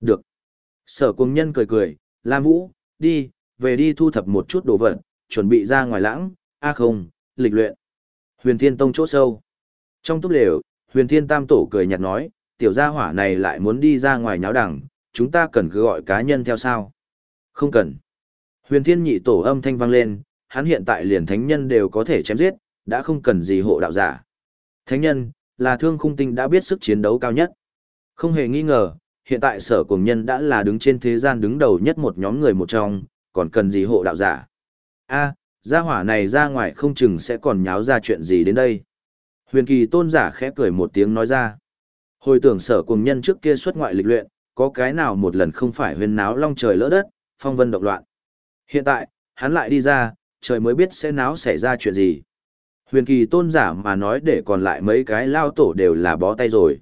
Được. Sở cùng nhân cười cười, Lam Vũ, đi, về đi thu thập một chút đồ vật, chuẩn bị ra ngoài lãng, a không, lịch luyện. Huyền Thiên Tông chỗ sâu. Trong túp lều, Huyền Thiên Tam Tổ cười nhạt nói, tiểu gia hỏa này lại muốn đi ra ngoài nháo đẳng, chúng ta cần cứ gọi cá nhân theo sao? Không cần. Huyền Thiên Nhị Tổ âm thanh vang lên, hắn hiện tại liền thánh nhân đều có thể chém giết, đã không cần gì hộ đạo giả. Thánh nhân, là thương khung tinh đã biết sức chiến đấu cao nhất. Không hề nghi ngờ, hiện tại sở cùng nhân đã là đứng trên thế gian đứng đầu nhất một nhóm người một trong, còn cần gì hộ đạo giả. a gia hỏa này ra ngoài không chừng sẽ còn nháo ra chuyện gì đến đây. Huyền kỳ tôn giả khẽ cười một tiếng nói ra. Hồi tưởng sở cùng nhân trước kia xuất ngoại lịch luyện, có cái nào một lần không phải huyền náo long trời lỡ đất, phong vân động loạn. Hiện tại, hắn lại đi ra, trời mới biết sẽ náo xảy ra chuyện gì. Huyền kỳ tôn giả mà nói để còn lại mấy cái lao tổ đều là bó tay rồi.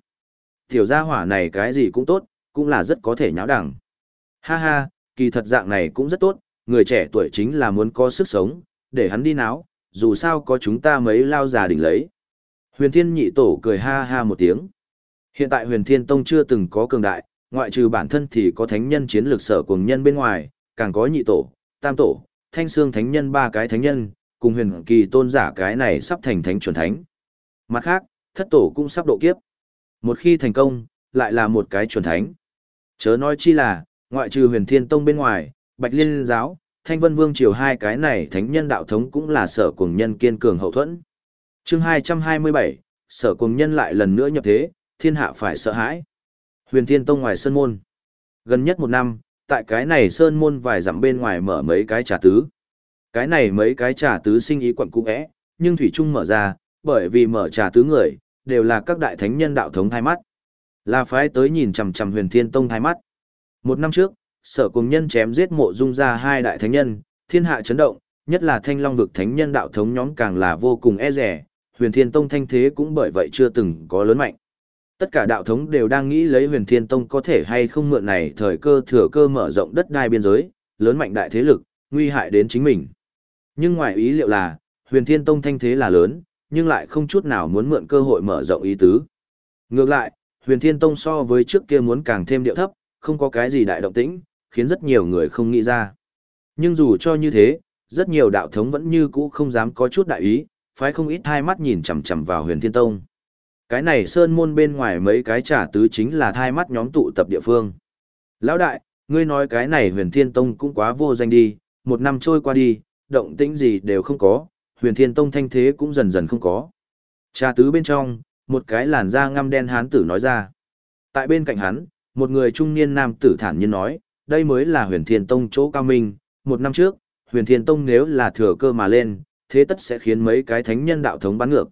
Tiểu gia hỏa này cái gì cũng tốt, cũng là rất có thể nháo đẳng. Ha ha, kỳ thật dạng này cũng rất tốt, người trẻ tuổi chính là muốn có sức sống, để hắn đi náo, dù sao có chúng ta mấy lao già đỉnh lấy. Huyền thiên nhị tổ cười ha ha một tiếng. Hiện tại huyền thiên tông chưa từng có cường đại, ngoại trừ bản thân thì có thánh nhân chiến lược sở cùng nhân bên ngoài, càng có nhị tổ, tam tổ, thanh xương thánh nhân ba cái thánh nhân, cùng huyền kỳ tôn giả cái này sắp thành thánh chuẩn thánh. Mặt khác, thất tổ cũng sắp độ kiếp. Một khi thành công, lại là một cái chuẩn thánh. Chớ nói chi là, ngoại trừ huyền thiên tông bên ngoài, bạch liên giáo, thanh vân vương triều hai cái này thánh nhân đạo thống cũng là sở cùng nhân kiên cường hậu thuẫn. chương 227, sở cùng nhân lại lần nữa nhập thế, thiên hạ phải sợ hãi. Huyền thiên tông ngoài sơn môn. Gần nhất một năm, tại cái này sơn môn vài dặm bên ngoài mở mấy cái trà tứ. Cái này mấy cái trà tứ sinh ý quận cũ é, nhưng Thủy Trung mở ra, bởi vì mở trà tứ người, đều là các đại thánh nhân đạo thống thay mắt. Là phái tới nhìn chằm chằm huyền thiên tông thái mắt. Một năm trước, sở cùng nhân chém giết mộ dung ra hai đại thánh nhân, thiên hạ chấn động, nhất là thanh long vực thánh nhân đạo thống nhóm càng là vô cùng e rẻ, huyền thiên tông thanh thế cũng bởi vậy chưa từng có lớn mạnh. Tất cả đạo thống đều đang nghĩ lấy huyền thiên tông có thể hay không mượn này thời cơ thừa cơ mở rộng đất đai biên giới, lớn mạnh đại thế lực, nguy hại đến chính mình. Nhưng ngoài ý liệu là, huyền thiên tông thanh thế là lớn, nhưng lại không chút nào muốn mượn cơ hội mở rộng ý tứ. Ngược lại, huyền thiên tông so với trước kia muốn càng thêm điệu thấp, không có cái gì đại động tĩnh, khiến rất nhiều người không nghĩ ra. Nhưng dù cho như thế, rất nhiều đạo thống vẫn như cũ không dám có chút đại ý, phải không ít hai mắt nhìn chằm chằm vào huyền thiên tông. Cái này sơn môn bên ngoài mấy cái trả tứ chính là thai mắt nhóm tụ tập địa phương. Lão đại, ngươi nói cái này huyền thiên tông cũng quá vô danh đi, một năm trôi qua đi, động tĩnh gì đều không có, huyền thiên tông thanh thế cũng dần dần không có. Trà tứ bên trong, một cái làn da ngăm đen hán tử nói ra. Tại bên cạnh hắn, một người trung niên nam tử thản nhiên nói, đây mới là huyền thiên tông chỗ cao minh, một năm trước, huyền thiên tông nếu là thừa cơ mà lên, thế tất sẽ khiến mấy cái thánh nhân đạo thống bắn ngược.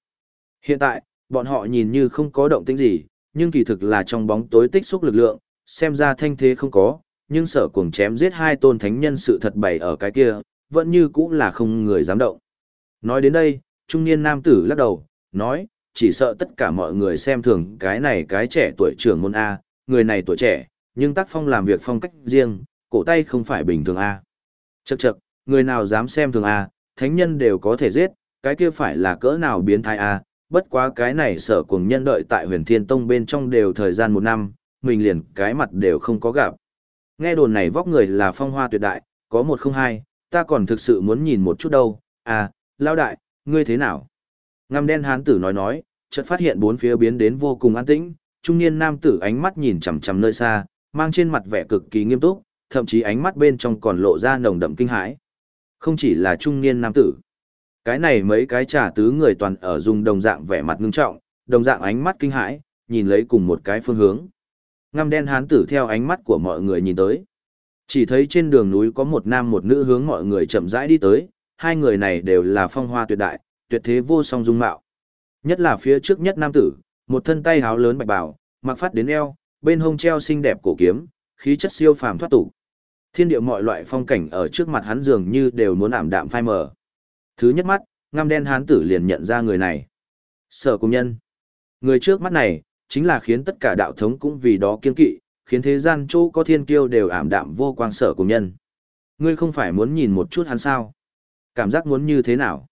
Hiện tại, bọn họ nhìn như không có động tĩnh gì, nhưng kỳ thực là trong bóng tối tích xúc lực lượng, xem ra thanh thế không có, nhưng sở cuồng chém giết hai tôn thánh nhân sự thật bày ở cái kia, vẫn như cũng là không người dám động. Nói đến đây, trung niên nam tử lắc đầu, nói, chỉ sợ tất cả mọi người xem thường cái này cái trẻ tuổi trưởng môn A, người này tuổi trẻ, nhưng tác phong làm việc phong cách riêng, cổ tay không phải bình thường A. Chậc chậc, người nào dám xem thường A, thánh nhân đều có thể giết, cái kia phải là cỡ nào biến thái A, bất quá cái này sở cùng nhân đợi tại huyền thiên tông bên trong đều thời gian một năm, mình liền cái mặt đều không có gặp. Nghe đồn này vóc người là phong hoa tuyệt đại, có một không hai, ta còn thực sự muốn nhìn một chút đâu, à, lao đại, ngươi thế nào? Ngăm đen hán tử nói nói, chợt phát hiện bốn phía biến đến vô cùng an tĩnh, trung niên nam tử ánh mắt nhìn chằm chằm nơi xa, mang trên mặt vẻ cực kỳ nghiêm túc, thậm chí ánh mắt bên trong còn lộ ra nồng đậm kinh hãi. Không chỉ là trung niên nam tử, cái này mấy cái trà tứ người toàn ở dùng đồng dạng vẻ mặt ngưng trọng, đồng dạng ánh mắt kinh hãi, nhìn lấy cùng một cái phương hướng. Ngăm đen hán tử theo ánh mắt của mọi người nhìn tới. Chỉ thấy trên đường núi có một nam một nữ hướng mọi người chậm rãi đi tới, hai người này đều là phong hoa tuyệt đại, tuyệt thế vô song dung mạo. Nhất là phía trước nhất nam tử, một thân tay háo lớn bạch bào, mặc phát đến eo, bên hông treo xinh đẹp cổ kiếm, khí chất siêu phàm thoát tục. Thiên địa mọi loại phong cảnh ở trước mặt hắn dường như đều muốn ảm đạm phai mờ. Thứ nhất mắt, ngăm đen hán tử liền nhận ra người này. Sở công nhân. Người trước mắt này, chính là khiến tất cả đạo thống cũng vì đó kiên kỵ, khiến thế gian chỗ có thiên kiêu đều ảm đạm vô quang sở công nhân. Ngươi không phải muốn nhìn một chút hắn sao? Cảm giác muốn như thế nào?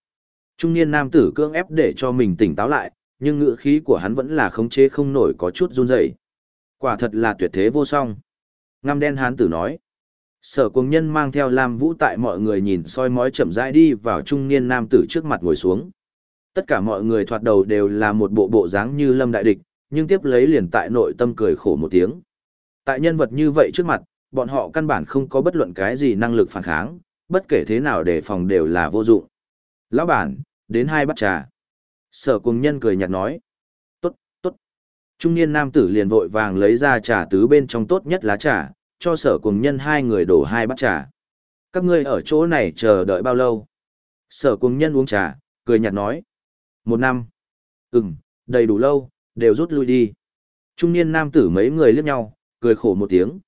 Trung niên nam tử cưỡng ép để cho mình tỉnh táo lại, nhưng ngữ khí của hắn vẫn là khống chế không nổi có chút run rẩy. Quả thật là tuyệt thế vô song. Ngăm đen hán tử nói. Sở cùng nhân mang theo Lam Vũ tại mọi người nhìn soi mói chậm rãi đi vào trung niên nam tử trước mặt ngồi xuống. Tất cả mọi người thoạt đầu đều là một bộ bộ dáng như lâm đại địch, nhưng tiếp lấy liền tại nội tâm cười khổ một tiếng. Tại nhân vật như vậy trước mặt, bọn họ căn bản không có bất luận cái gì năng lực phản kháng, bất kể thế nào để phòng đều là vô dụng. Lão bản, đến hai bát trà. Sở cùng nhân cười nhạt nói. Tốt, tốt. Trung niên nam tử liền vội vàng lấy ra trà tứ bên trong tốt nhất lá trà, cho sở cùng nhân hai người đổ hai bát trà. Các ngươi ở chỗ này chờ đợi bao lâu? Sở cùng nhân uống trà, cười nhạt nói. Một năm. Ừm, đầy đủ lâu, đều rút lui đi. Trung niên nam tử mấy người liếc nhau, cười khổ một tiếng.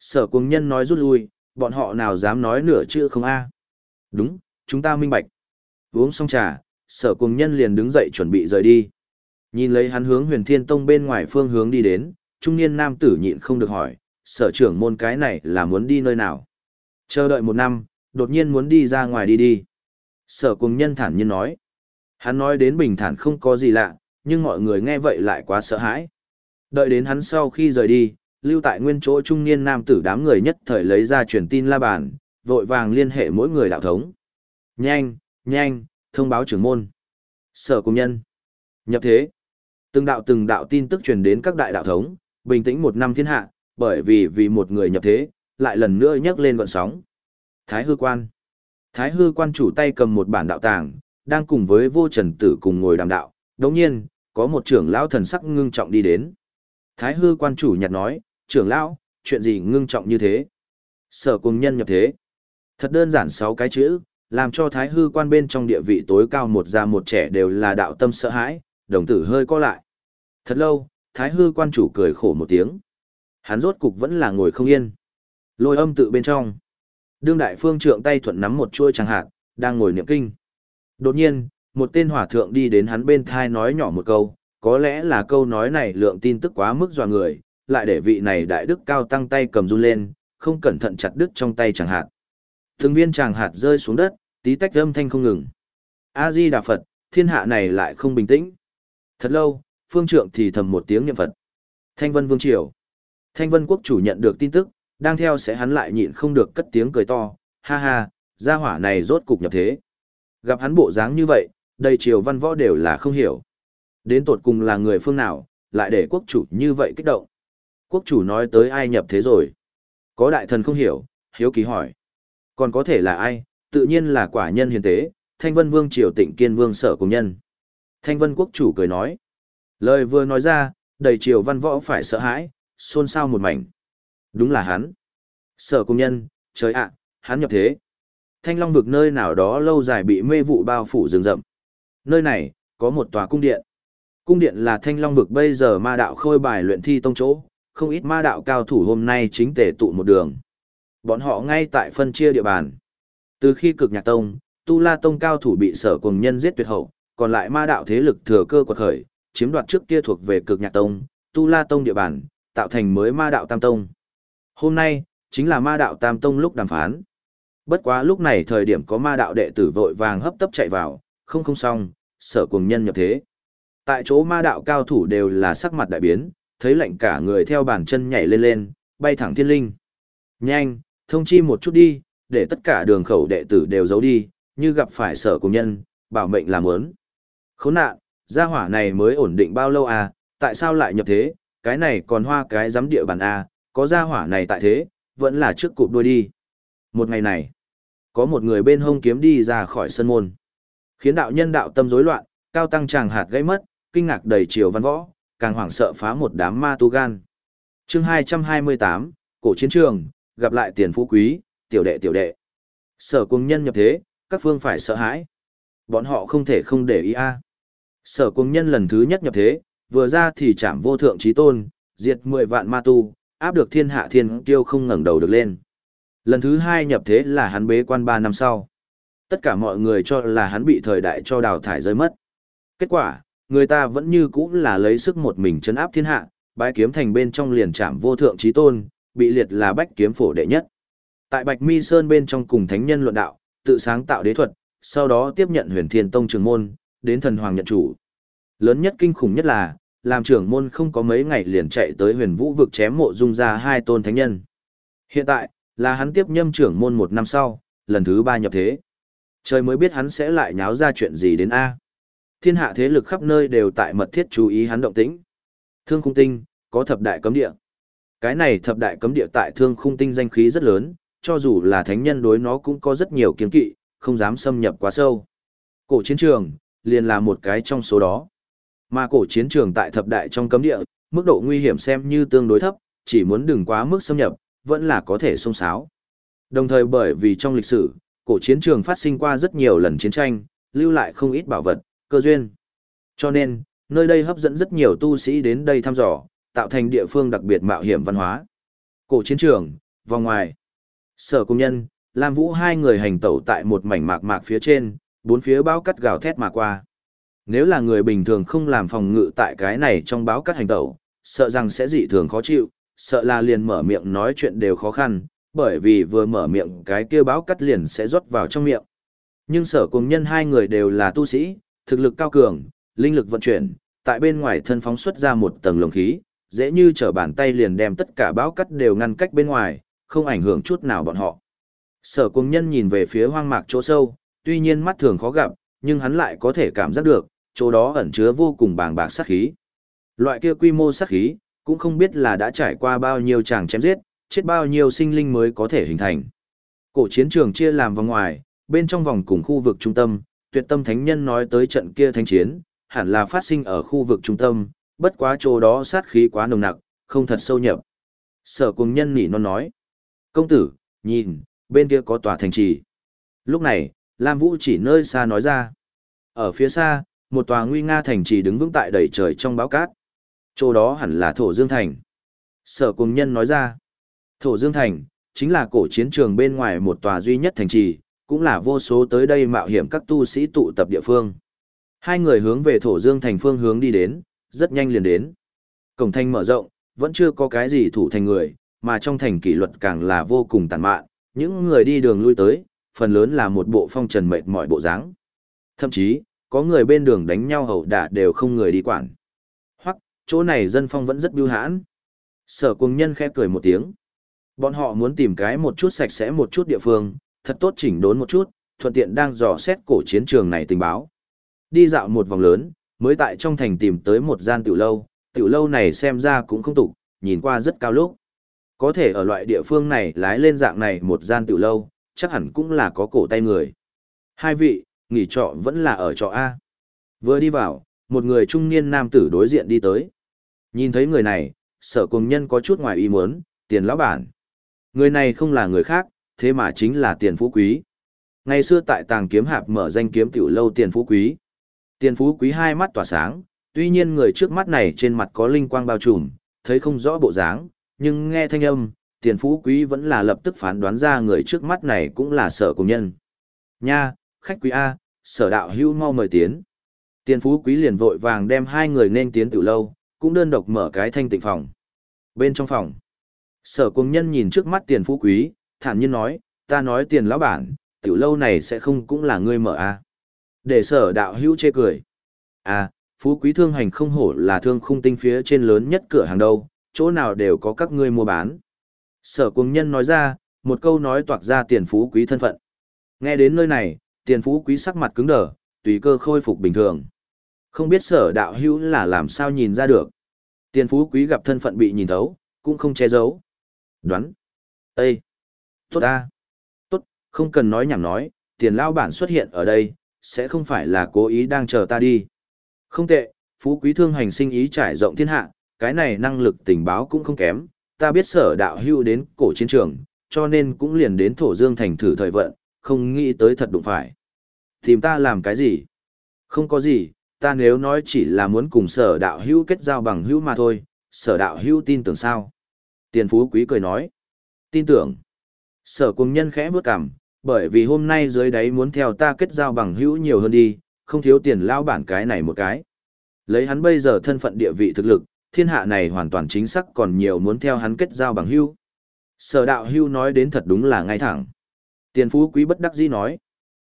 Sở cùng nhân nói rút lui, bọn họ nào dám nói nửa chữ không a Đúng, chúng ta minh bạch. Uống xong trà, sở cùng nhân liền đứng dậy chuẩn bị rời đi. Nhìn lấy hắn hướng huyền thiên tông bên ngoài phương hướng đi đến, trung niên nam tử nhịn không được hỏi, sở trưởng môn cái này là muốn đi nơi nào? Chờ đợi một năm, đột nhiên muốn đi ra ngoài đi đi. Sở cùng nhân thản nhiên nói. Hắn nói đến bình thản không có gì lạ, nhưng mọi người nghe vậy lại quá sợ hãi. Đợi đến hắn sau khi rời đi, lưu tại nguyên chỗ trung niên nam tử đám người nhất thời lấy ra truyền tin la bàn, vội vàng liên hệ mỗi người đạo thống. Nhanh, nhanh, thông báo trưởng môn. Sở công nhân. Nhập thế. Từng đạo từng đạo tin tức truyền đến các đại đạo thống, bình tĩnh một năm thiên hạ, bởi vì vì một người nhập thế, lại lần nữa nhấc lên gọn sóng. Thái hư quan. Thái hư quan chủ tay cầm một bản đạo tàng, đang cùng với vô trần tử cùng ngồi đàm đạo. Đồng nhiên, có một trưởng lão thần sắc ngưng trọng đi đến. Thái hư quan chủ nhặt nói, trưởng lão, chuyện gì ngưng trọng như thế? Sở cùng nhân nhập thế. Thật đơn giản sáu cái chữ, làm cho thái hư quan bên trong địa vị tối cao một già một trẻ đều là đạo tâm sợ hãi, đồng tử hơi co lại. Thật lâu, thái hư quan chủ cười khổ một tiếng. Hắn rốt cục vẫn là ngồi không yên. Lôi âm tự bên trong. Đương đại phương trượng tay thuận nắm một chuôi chẳng hạt, đang ngồi niệm kinh. Đột nhiên, một tên hỏa thượng đi đến hắn bên thai nói nhỏ một câu, có lẽ là câu nói này lượng tin tức quá mức dò người, lại để vị này đại đức cao tăng tay cầm run lên, không cẩn thận chặt đứt trong tay chẳng hạt thường viên chàng hạt rơi xuống đất, tí tách âm thanh không ngừng. A-di Đà Phật, thiên hạ này lại không bình tĩnh. Thật lâu, phương trượng thì thầm một tiếng niệm Phật. Thanh Vân Vương Triều. Thanh Vân Quốc chủ nhận được tin tức, đang theo sẽ hắn lại nhịn không được cất tiếng cười to, ha ha, gia hỏa này rốt cục nhập thế. Gặp hắn bộ dáng như vậy, đầy triều văn võ đều là không hiểu. Đến tột cùng là người phương nào, lại để quốc chủ như vậy kích động. Quốc chủ nói tới ai nhập thế rồi. Có đại thần không hiểu, hiếu kỳ hỏi. Còn có thể là ai, tự nhiên là quả nhân hiền tế, Thanh Vân Vương triều tịnh kiên vương sở cùng nhân. Thanh Vân quốc chủ cười nói. Lời vừa nói ra, đầy triều văn võ phải sợ hãi, xôn xao một mảnh. Đúng là hắn. Sở cùng nhân, trời ạ, hắn nhập thế. Thanh Long vực nơi nào đó lâu dài bị mê vụ bao phủ rừng rậm. Nơi này, có một tòa cung điện. Cung điện là Thanh Long vực bây giờ ma đạo khôi bài luyện thi tông chỗ, không ít ma đạo cao thủ hôm nay chính tề tụ một đường. Bọn họ ngay tại phân chia địa bàn. Từ khi cực nhạc tông, tu la tông cao thủ bị sở cùng nhân giết tuyệt hậu, còn lại ma đạo thế lực thừa cơ quật khởi, chiếm đoạt trước kia thuộc về cực nhạc tông, tu la tông địa bàn, tạo thành mới ma đạo tam tông. Hôm nay, chính là ma đạo tam tông lúc đàm phán. Bất quá lúc này thời điểm có ma đạo đệ tử vội vàng hấp tấp chạy vào, không không xong, sở cùng nhân nhập thế. Tại chỗ ma đạo cao thủ đều là sắc mặt đại biến, thấy lệnh cả người theo bàn chân nhảy lên lên, bay thẳng thiên linh. Nhanh, thông chi một chút đi, để tất cả đường khẩu đệ tử đều giấu đi, như gặp phải sở cùng nhân, bảo mệnh làm ớn. Khốn nạn, gia hỏa này mới ổn định bao lâu à, tại sao lại nhập thế, cái này còn hoa cái giám địa bàn à, có gia hỏa này tại thế, vẫn là trước cụp đuôi đi. Một ngày này, có một người bên hông kiếm đi ra khỏi sân môn. Khiến đạo nhân đạo tâm rối loạn, cao tăng chàng hạt gãy mất, kinh ngạc đầy chiều văn võ, càng hoảng sợ phá một đám ma tu gan. chương 228, cổ chiến trường, gặp lại tiền phú quý, tiểu đệ tiểu đệ. Sở cung nhân nhập thế, các phương phải sợ hãi. Bọn họ không thể không để ý a. Sở cung nhân lần thứ nhất nhập thế, vừa ra thì chạm vô thượng trí tôn, diệt 10 vạn ma tu, áp được thiên hạ thiên kiêu không ngẩng đầu được lên. Lần thứ hai nhập thế là hắn bế quan 3 năm sau. Tất cả mọi người cho là hắn bị thời đại cho đào thải rơi mất. Kết quả, người ta vẫn như cũ là lấy sức một mình chấn áp thiên hạ, bái kiếm thành bên trong liền chạm vô thượng trí tôn, bị liệt là bách kiếm phổ đệ nhất. Tại Bạch Mi Sơn bên trong cùng thánh nhân luận đạo, tự sáng tạo đế thuật, sau đó tiếp nhận huyền thiên tông trưởng môn, đến thần hoàng nhận chủ. Lớn nhất kinh khủng nhất là, làm trưởng môn không có mấy ngày liền chạy tới huyền vũ vực chém mộ dung ra hai tôn thánh nhân. Hiện tại, là hắn tiếp nhâm trưởng môn một năm sau, lần thứ ba nhập thế. Trời mới biết hắn sẽ lại nháo ra chuyện gì đến A. Thiên hạ thế lực khắp nơi đều tại mật thiết chú ý hắn động tĩnh. Thương khung tinh, có thập đại cấm địa. Cái này thập đại cấm địa tại thương khung tinh danh khí rất lớn, cho dù là thánh nhân đối nó cũng có rất nhiều kiến kỵ, không dám xâm nhập quá sâu. Cổ chiến trường, liền là một cái trong số đó. Mà cổ chiến trường tại thập đại trong cấm địa, mức độ nguy hiểm xem như tương đối thấp, chỉ muốn đừng quá mức xâm nhập, vẫn là có thể xông xáo. Đồng thời bởi vì trong lịch sử, cổ chiến trường phát sinh qua rất nhiều lần chiến tranh, lưu lại không ít bảo vật, cơ duyên. Cho nên, nơi đây hấp dẫn rất nhiều tu sĩ đến đây thăm dò, tạo thành địa phương đặc biệt mạo hiểm văn hóa. Cổ chiến trường, vòng ngoài. Sở công nhân, Lam Vũ hai người hành tẩu tại một mảnh mạc mạc phía trên, bốn phía báo cắt gào thét mà qua. Nếu là người bình thường không làm phòng ngự tại cái này trong báo cắt hành tẩu, sợ rằng sẽ dị thường khó chịu, sợ là liền mở miệng nói chuyện đều khó khăn, bởi vì vừa mở miệng cái kia báo cắt liền sẽ rót vào trong miệng. Nhưng sở cùng nhân hai người đều là tu sĩ, thực lực cao cường, linh lực vận chuyển, tại bên ngoài thân phóng xuất ra một tầng lồng khí, dễ như trở bàn tay liền đem tất cả bão cắt đều ngăn cách bên ngoài, không ảnh hưởng chút nào bọn họ. Sở cùng nhân nhìn về phía hoang mạc chỗ sâu, tuy nhiên mắt thường khó gặp, nhưng hắn lại có thể cảm giác được, chỗ đó ẩn chứa vô cùng bàng bạc sát khí. Loại kia quy mô sát khí, cũng không biết là đã trải qua bao nhiêu chàng chém giết, chết bao nhiêu sinh linh mới có thể hình thành. Cổ chiến trường chia làm vòng ngoài, bên trong vòng cùng khu vực trung tâm, tuyệt tâm thánh nhân nói tới trận kia thánh chiến, hẳn là phát sinh ở khu vực trung tâm, bất quá chỗ đó sát khí quá nồng nặc, không thật sâu nhập. Sở cùng nhân nỉ non nói. Công tử, nhìn, bên kia có tòa thành trì. Lúc này, Lam Vũ chỉ nơi xa nói ra. Ở phía xa, một tòa nguy nga thành trì đứng vững tại đầy trời trong báo cát. Chỗ đó hẳn là Thổ Dương Thành. Sở cùng nhân nói ra. Thổ Dương Thành, chính là cổ chiến trường bên ngoài một tòa duy nhất thành trì, cũng là vô số tới đây mạo hiểm các tu sĩ tụ tập địa phương. Hai người hướng về Thổ Dương Thành phương hướng đi đến, rất nhanh liền đến. Cổng thành mở rộng, vẫn chưa có cái gì thủ thành người, mà trong thành kỷ luật càng là vô cùng tàn mạn, những người đi đường lui tới, phần lớn là một bộ phong trần mệt mỏi bộ dáng. Thậm chí, có người bên đường đánh nhau hầu đả đều không người đi quản. Hoặc, chỗ này dân phong vẫn rất biêu hãn. Sở cùng nhân khẽ cười một tiếng. Bọn họ muốn tìm cái một chút sạch sẽ một chút địa phương, thật tốt chỉnh đốn một chút, thuận tiện đang dò xét cổ chiến trường này tình báo. Đi dạo một vòng lớn, mới tại trong thành tìm tới một gian tiểu lâu, tiểu lâu này xem ra cũng không tục, nhìn qua rất cao lúc. Có thể ở loại địa phương này lái lên dạng này một gian tiểu lâu, chắc hẳn cũng là có cổ tay người. Hai vị, nghỉ trọ vẫn là ở trọ A. Vừa đi vào, một người trung niên nam tử đối diện đi tới. Nhìn thấy người này, sở cùng nhân có chút ngoài ý muốn, tiền lão bản. Người này không là người khác, thế mà chính là tiền phú quý. Ngày xưa tại tàng kiếm hạp mở danh kiếm tiểu lâu tiền phú quý. Tiền phú quý hai mắt tỏa sáng, tuy nhiên người trước mắt này trên mặt có linh quang bao trùm, thấy không rõ bộ dáng, nhưng nghe thanh âm, tiền phú quý vẫn là lập tức phán đoán ra người trước mắt này cũng là sở cùng nhân. Nha, khách quý A, sở đạo hưu mau mời tiến. Tiền phú quý liền vội vàng đem hai người nên tiến từ lâu, cũng đơn độc mở cái thanh tịnh phòng. Bên trong phòng, sở cùng nhân nhìn trước mắt tiền phú quý, thản nhiên nói, ta nói tiền lão bản, tiểu lâu này sẽ không cũng là ngươi mở A. Để sở đạo hữu chê cười. À, phú quý thương hành không hổ là thương khung tinh phía trên lớn nhất cửa hàng đâu, chỗ nào đều có các ngươi mua bán. Sở cùng nhân nói ra, một câu nói toạc ra tiền phú quý thân phận. Nghe đến nơi này, tiền phú quý sắc mặt cứng đờ, tùy cơ khôi phục bình thường. Không biết sở đạo hữu là làm sao nhìn ra được. Tiền phú quý gặp thân phận bị nhìn thấu, cũng không che giấu. Đoán. Ê! Tốt ta! Tốt, không cần nói nhảm nói, tiền lao bản xuất hiện ở đây, sẽ không phải là cố ý đang chờ ta đi. Không tệ, phú quý thương hành sinh ý trải rộng thiên hạ, cái này năng lực tình báo cũng không kém, ta biết sở đạo hưu đến cổ chiến trường, cho nên cũng liền đến thổ dương thành thử thời vận, không nghĩ tới thật đụng phải. Tìm ta làm cái gì? Không có gì, ta nếu nói chỉ là muốn cùng sở đạo hưu kết giao bằng hưu mà thôi, sở đạo hưu tin tưởng sao? Tiền phú quý cười nói. Tin tưởng. Sở cùng nhân khẽ bước cằm, bởi vì hôm nay dưới đấy muốn theo ta kết giao bằng hữu nhiều hơn đi, không thiếu tiền lao bản cái này một cái. Lấy hắn bây giờ thân phận địa vị thực lực, thiên hạ này hoàn toàn chính xác còn nhiều muốn theo hắn kết giao bằng hữu. Sở đạo hưu nói đến thật đúng là ngay thẳng. Tiền phú quý bất đắc dĩ nói.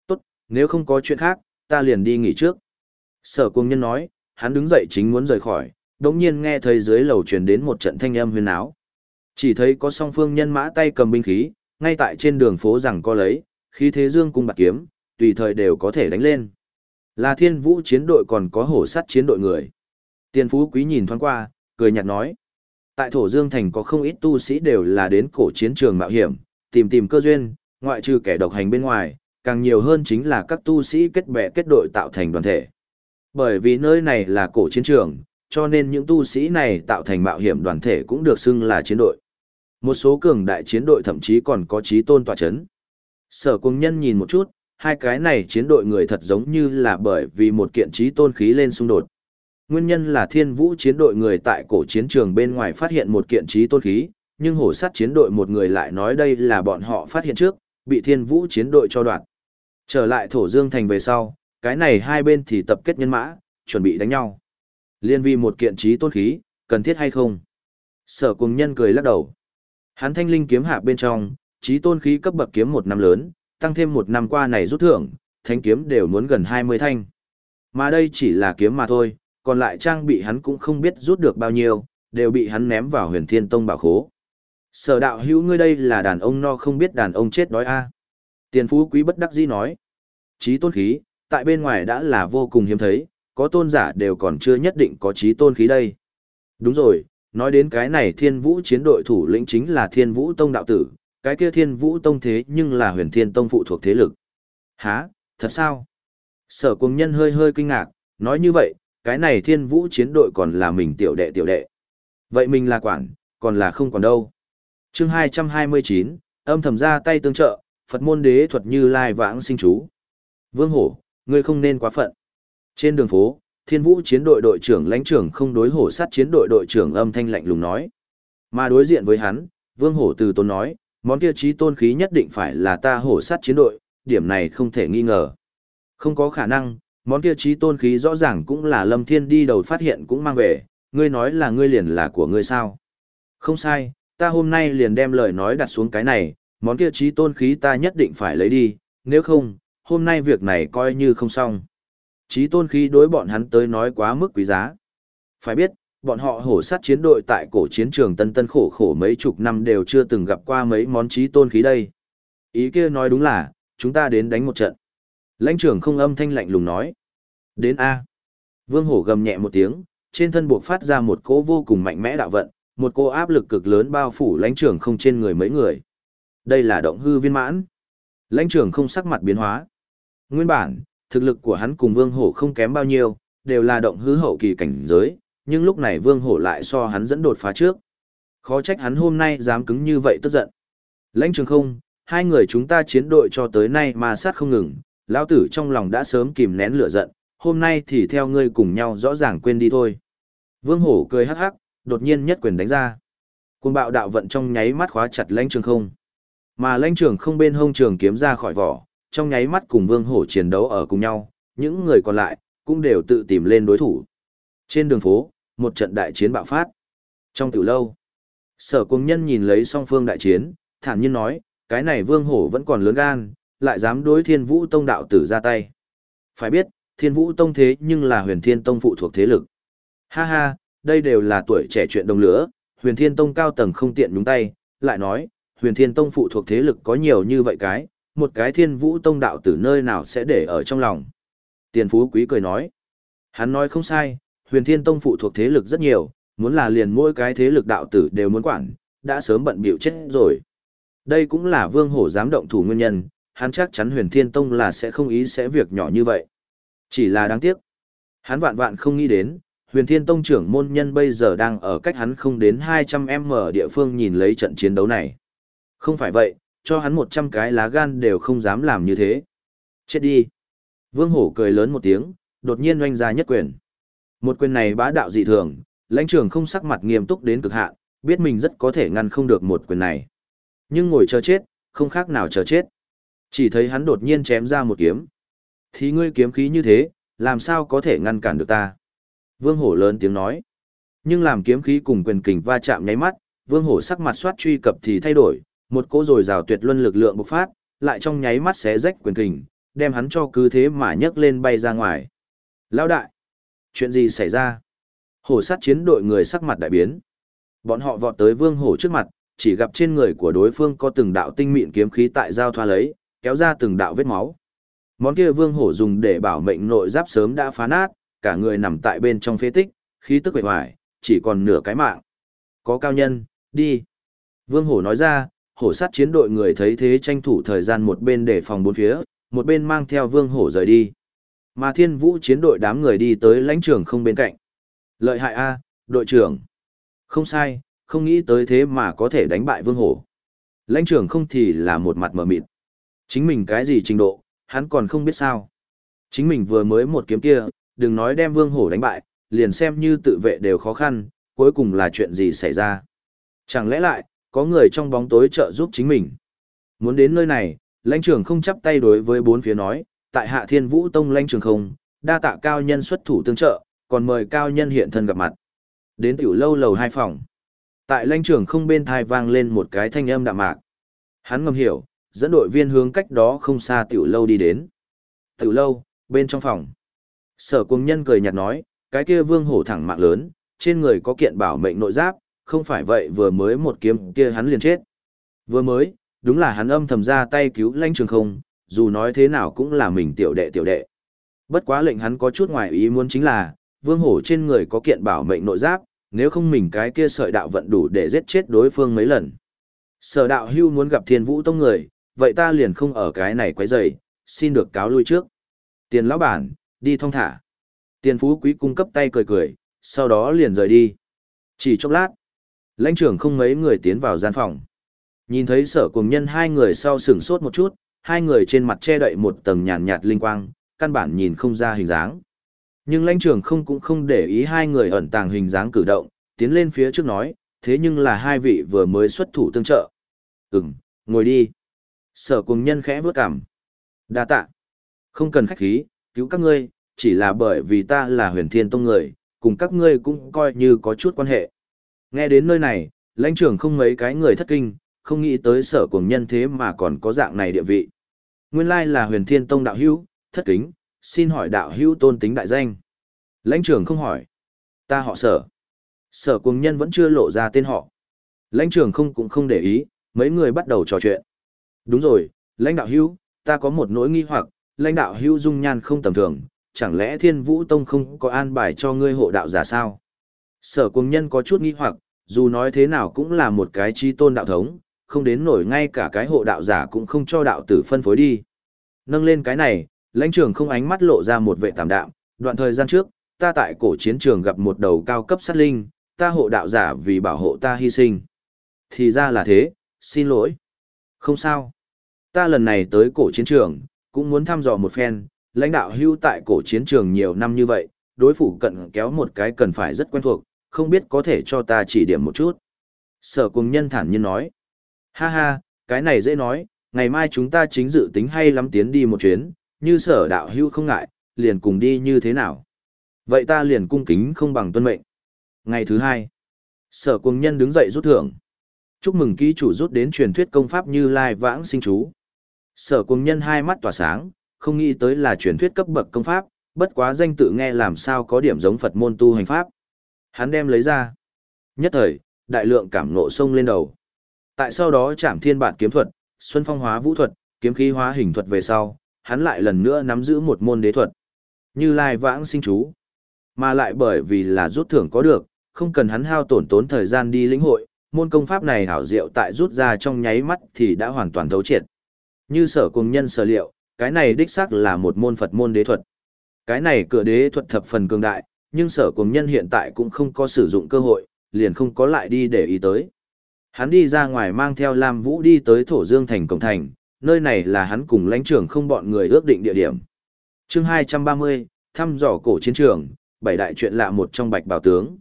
Tốt, nếu không có chuyện khác, ta liền đi nghỉ trước. Sở cung nhân nói, hắn đứng dậy chính muốn rời khỏi, đồng nhiên nghe thấy dưới lầu truyền đến một trận thanh âm huyền áo. Chỉ thấy có song phương nhân mã tay cầm binh khí, ngay tại trên đường phố rằng co lấy, khí thế dương cung bạc kiếm, tùy thời đều có thể đánh lên. Là thiên vũ chiến đội còn có hổ sắt chiến đội người. Tiên phú quý nhìn thoáng qua, cười nhạt nói. Tại Thổ Dương Thành có không ít tu sĩ đều là đến cổ chiến trường mạo hiểm, tìm tìm cơ duyên, ngoại trừ kẻ độc hành bên ngoài, càng nhiều hơn chính là các tu sĩ kết bè kết đội tạo thành đoàn thể. Bởi vì nơi này là cổ chiến trường, cho nên những tu sĩ này tạo thành mạo hiểm đoàn thể cũng được xưng là chiến đội. Một số cường đại chiến đội thậm chí còn có trí tôn tòa chấn. Sở cung nhân nhìn một chút, hai cái này chiến đội người thật giống như là bởi vì một kiện trí tôn khí lên xung đột. Nguyên nhân là thiên vũ chiến đội người tại cổ chiến trường bên ngoài phát hiện một kiện trí tôn khí, nhưng hổ sát chiến đội một người lại nói đây là bọn họ phát hiện trước, bị thiên vũ chiến đội cho đoạt. Trở lại thổ dương thành về sau, cái này hai bên thì tập kết nhân mã, chuẩn bị đánh nhau. Liên vi một kiện trí tôn khí, cần thiết hay không? Sở cùng nhân cười lắc đầu. Hắn thanh linh kiếm hạ bên trong, trí tôn khí cấp bậc kiếm một năm lớn, tăng thêm một năm qua này rút thưởng, thanh kiếm đều muốn gần 20 thanh. Mà đây chỉ là kiếm mà thôi, còn lại trang bị hắn cũng không biết rút được bao nhiêu, đều bị hắn ném vào huyền thiên tông bảo khố. Sở đạo hữu ngươi đây là đàn ông no không biết đàn ông chết đói a. Tiền phú quý bất đắc dĩ nói. Trí tôn khí, tại bên ngoài đã là vô cùng hiếm thấy, có tôn giả đều còn chưa nhất định có trí tôn khí đây. Đúng rồi, nói đến cái này thiên vũ chiến đội thủ lĩnh chính là thiên vũ tông đạo tử, cái kia thiên vũ tông thế nhưng là huyền thiên tông phụ thuộc thế lực. Hả, thật sao? Sở cùng nhân hơi hơi kinh ngạc, nói như vậy, cái này thiên vũ chiến đội còn là mình tiểu đệ tiểu đệ. Vậy mình là quản, còn là không còn đâu. chương 229, âm thầm ra tay tương trợ, Phật môn đế thuật như lai vãng sinh chú. Vương Hổ, ngươi không nên quá phận. Trên đường phố, thiên vũ chiến đội đội trưởng lãnh trưởng không đối hổ sát chiến đội đội trưởng âm thanh lạnh lùng nói. Mà đối diện với hắn, Vương Hổ từ tôn nói, món kia trí tôn khí nhất định phải là ta hổ sát chiến đội, điểm này không thể nghi ngờ. Không có khả năng, món kia trí tôn khí rõ ràng cũng là lâm thiên đi đầu phát hiện cũng mang về, ngươi nói là ngươi liền là của ngươi sao. Không sai, ta hôm nay liền đem lời nói đặt xuống cái này, món kia trí tôn khí ta nhất định phải lấy đi, nếu không, hôm nay việc này coi như không xong. Trí tôn khí đối bọn hắn tới nói quá mức quý giá. Phải biết, bọn họ hổ sát chiến đội tại cổ chiến trường tân tân khổ khổ mấy chục năm đều chưa từng gặp qua mấy món trí tôn khí đây. Ý kia nói đúng là, chúng ta đến đánh một trận. Lãnh trưởng không âm thanh lạnh lùng nói. Đến A. Vương hổ gầm nhẹ một tiếng, trên thân buộc phát ra một cỗ vô cùng mạnh mẽ đạo vận, một cỗ áp lực cực lớn bao phủ lãnh trưởng không trên người mấy người. Đây là động hư viên mãn. Lãnh trưởng không sắc mặt biến hóa. Nguyên bản, thực lực của hắn cùng vương hổ không kém bao nhiêu, đều là động hư hậu kỳ cảnh giới, nhưng lúc này vương hổ lại so hắn dẫn đột phá trước. Khó trách hắn hôm nay dám cứng như vậy tức giận. Lãnh trường không, hai người chúng ta chiến đội cho tới nay mà sát không ngừng, lão tử trong lòng đã sớm kìm nén lửa giận, hôm nay thì theo ngươi cùng nhau rõ ràng quên đi thôi. Vương hổ cười hắc hắc, đột nhiên nhất quyền đánh ra. Cuồng bạo đạo vận trong nháy mắt khóa chặt lãnh trường không. Mà lãnh trường không bên hông trường kiếm ra khỏi vỏ, trong nháy mắt cùng vương hổ chiến đấu ở cùng nhau, những người còn lại, cũng đều tự tìm lên đối thủ. Trên đường phố, một trận đại chiến bạo phát. Trong tiểu lâu, sở cung nhân nhìn lấy song phương đại chiến, thản nhiên nói, cái này vương hổ vẫn còn lớn gan, lại dám đối thiên vũ tông đạo tử ra tay. Phải biết, thiên vũ tông thế nhưng là huyền thiên tông phụ thuộc thế lực. Ha ha, đây đều là tuổi trẻ chuyện đồng lửa, huyền thiên tông cao tầng không tiện nhúng tay, lại nói, huyền thiên tông phụ thuộc thế lực có nhiều như vậy cái, một cái thiên vũ tông đạo tử nơi nào sẽ để ở trong lòng. Tiền phú quý cười nói, hắn nói không sai, huyền thiên tông phụ thuộc thế lực rất nhiều, muốn là liền mỗi cái thế lực đạo tử đều muốn quản, đã sớm bận biểu chết rồi. Đây cũng là vương hổ dám động thủ nguyên nhân, hắn chắc chắn huyền thiên tông là sẽ không ý sẽ việc nhỏ như vậy. Chỉ là đáng tiếc. Hắn vạn vạn không nghĩ đến, huyền thiên tông trưởng môn nhân bây giờ đang ở cách hắn không đến 200m địa phương nhìn lấy trận chiến đấu này. Không phải vậy, cho hắn 100 cái lá gan đều không dám làm như thế. Chết đi. Vương hổ cười lớn một tiếng, đột nhiên oanh ra nhất quyền. Một quyền này bá đạo dị thường, lãnh trưởng không sắc mặt nghiêm túc đến cực hạn, biết mình rất có thể ngăn không được một quyền này. Nhưng ngồi chờ chết, không khác nào chờ chết. Chỉ thấy hắn đột nhiên chém ra một kiếm. Thì ngươi kiếm khí như thế, làm sao có thể ngăn cản được ta? Vương hổ lớn tiếng nói. Nhưng làm kiếm khí cùng quyền kình va chạm nháy mắt, vương hổ sắc mặt soát truy cập thì thay đổi, một cỗ rồi rào tuyệt luân lực lượng bộc phát, lại trong nháy mắt xé rách quyền kình, đem hắn cho cứ thế mà nhấc lên bay ra ngoài. Lão đại! Chuyện gì xảy ra? Hổ sát chiến đội người sắc mặt đại biến. Bọn họ vọt tới vương hổ trước mặt, chỉ gặp trên người của đối phương có từng đạo tinh mịn kiếm khí tại giao thoa lấy, kéo ra từng đạo vết máu. Món kia vương hổ dùng để bảo mệnh nội giáp sớm đã phá nát, cả người nằm tại bên trong phế tích, khí tức bề hoài, chỉ còn nửa cái mạng. Có cao nhân, đi. Vương hổ nói ra, hổ sát chiến đội người thấy thế tranh thủ thời gian một bên để phòng bốn phía, một bên mang theo vương hổ rời đi. Mà thiên vũ chiến đội đám người đi tới lãnh trường không bên cạnh. Lợi hại A, đội trưởng. Không sai, không nghĩ tới thế mà có thể đánh bại vương hổ. Lãnh trưởng không thì là một mặt mờ mịt. Chính mình cái gì trình độ, hắn còn không biết sao. Chính mình vừa mới một kiếm kia, đừng nói đem vương hổ đánh bại, liền xem như tự vệ đều khó khăn, cuối cùng là chuyện gì xảy ra. Chẳng lẽ lại, có người trong bóng tối trợ giúp chính mình. Muốn đến nơi này, lãnh trưởng không chắp tay đối với bốn phía nói, tại hạ thiên vũ tông lãnh trưởng không, đa tạ cao nhân xuất thủ tương trợ, còn mời cao nhân hiện thân gặp mặt. Đến tiểu lâu lầu hai phòng. Tại lãnh trưởng không bên thai vang lên một cái thanh âm đạm mạc. Hắn ngầm hiểu, dẫn đội viên hướng cách đó không xa tiểu lâu đi đến. Tiểu lâu, bên trong phòng. Sở cung nhân cười nhạt nói, cái kia vương hổ thẳng mạng lớn, trên người có kiện bảo mệnh nội giáp, không phải vậy vừa mới một kiếm kia hắn liền chết. Vừa mới, đúng là hắn âm thầm ra tay cứu lãnh trường không, dù nói thế nào cũng là mình tiểu đệ tiểu đệ. Bất quá lệnh hắn có chút ngoài ý muốn chính là, vương hổ trên người có kiện bảo mệnh nội giáp, nếu không mình cái kia sợi đạo vận đủ để giết chết đối phương mấy lần. Sở đạo hưu muốn gặp thiên vũ tông người, vậy ta liền không ở cái này quấy rầy, xin được cáo lui trước. Tiền lão bản, đi thong thả. Tiền phú quý cung cấp tay cười cười, sau đó liền rời đi. Chỉ chốc lát, lãnh trưởng không mấy người tiến vào gian phòng. Nhìn thấy sở cùng nhân hai người sau sửng sốt một chút, hai người trên mặt che đậy một tầng nhàn nhạt linh quang, căn bản nhìn không ra hình dáng. Nhưng lãnh trưởng không cũng không để ý hai người ẩn tàng hình dáng cử động, tiến lên phía trước nói, thế nhưng là hai vị vừa mới xuất thủ tương trợ. Ừm, ngồi đi. Sở cùng nhân khẽ vớt cảm. đa tạ. Không cần khách khí, cứu các ngươi, chỉ là bởi vì ta là huyền thiên tông người, cùng các ngươi cũng coi như có chút quan hệ. Nghe đến nơi này, lãnh trưởng không mấy cái người thất kinh, không nghĩ tới sở cùng nhân thế mà còn có dạng này địa vị. Nguyên lai là huyền thiên tông đạo hữu, thất kính, xin hỏi đạo hữu tôn tính đại danh. Lãnh trưởng không hỏi. Ta họ sở. Sở cùng nhân vẫn chưa lộ ra tên họ. Lãnh trưởng không cũng không để ý, mấy người bắt đầu trò chuyện. Đúng rồi, lãnh đạo hữu, ta có một nỗi nghi hoặc, lãnh đạo hữu dung nhan không tầm thường, chẳng lẽ thiên vũ tông không có an bài cho ngươi hộ đạo giả sao? Sở cùng nhân có chút nghi hoặc, dù nói thế nào cũng là một cái chi tôn đạo thống, không đến nổi ngay cả cái hộ đạo giả cũng không cho đạo tử phân phối đi. Nâng lên cái này, lãnh trưởng không ánh mắt lộ ra một vệ tạm đạm, đoạn thời gian trước, ta tại cổ chiến trường gặp một đầu cao cấp sát linh, ta hộ đạo giả vì bảo hộ ta hy sinh. Thì ra là thế, xin lỗi. Không sao. Ta lần này tới cổ chiến trường, cũng muốn thăm dò một phen, lãnh đạo hưu tại cổ chiến trường nhiều năm như vậy, đối phủ cận kéo một cái cần phải rất quen thuộc, không biết có thể cho ta chỉ điểm một chút. Sở cùng nhân thản nhiên nói. Ha ha, cái này dễ nói, ngày mai chúng ta chính dự tính hay lắm tiến đi một chuyến, như sở đạo hưu không ngại, liền cùng đi như thế nào. Vậy ta liền cung kính không bằng tuân mệnh. Ngày thứ hai, sở cùng nhân đứng dậy rút thưởng. Chúc mừng ký chủ rút đến truyền thuyết công pháp như lai vãng sinh chú. Sở cùng nhân hai mắt tỏa sáng, không nghĩ tới là truyền thuyết cấp bậc công pháp, bất quá danh tự nghe làm sao có điểm giống Phật môn tu hành pháp. Hắn đem lấy ra. Nhất thời, đại lượng cảm nộ sông lên đầu. Tại sau đó chạm thiên bản kiếm thuật, xuân phong hóa vũ thuật, kiếm khí hóa hình thuật về sau, hắn lại lần nữa nắm giữ một môn đế thuật. Như lai vãng sinh chú. Mà lại bởi vì là rút thưởng có được, không cần hắn hao tổn tốn thời gian đi lĩnh hội, môn công pháp này hảo diệu tại rút ra trong nháy mắt thì đã hoàn toàn thấu triệt. Như sở cùng nhân sở liệu, cái này đích xác là một môn Phật môn đế thuật. Cái này cửa đế thuật thập phần cường đại, nhưng sở cùng nhân hiện tại cũng không có sử dụng cơ hội, liền không có lại đi để ý tới. Hắn đi ra ngoài mang theo Lam Vũ đi tới Thổ Dương Thành Cổng Thành, nơi này là hắn cùng lãnh trưởng không bọn người ước định địa điểm. chương 230, thăm dò cổ chiến trường, bảy đại chuyện lạ một trong bạch bảo tướng.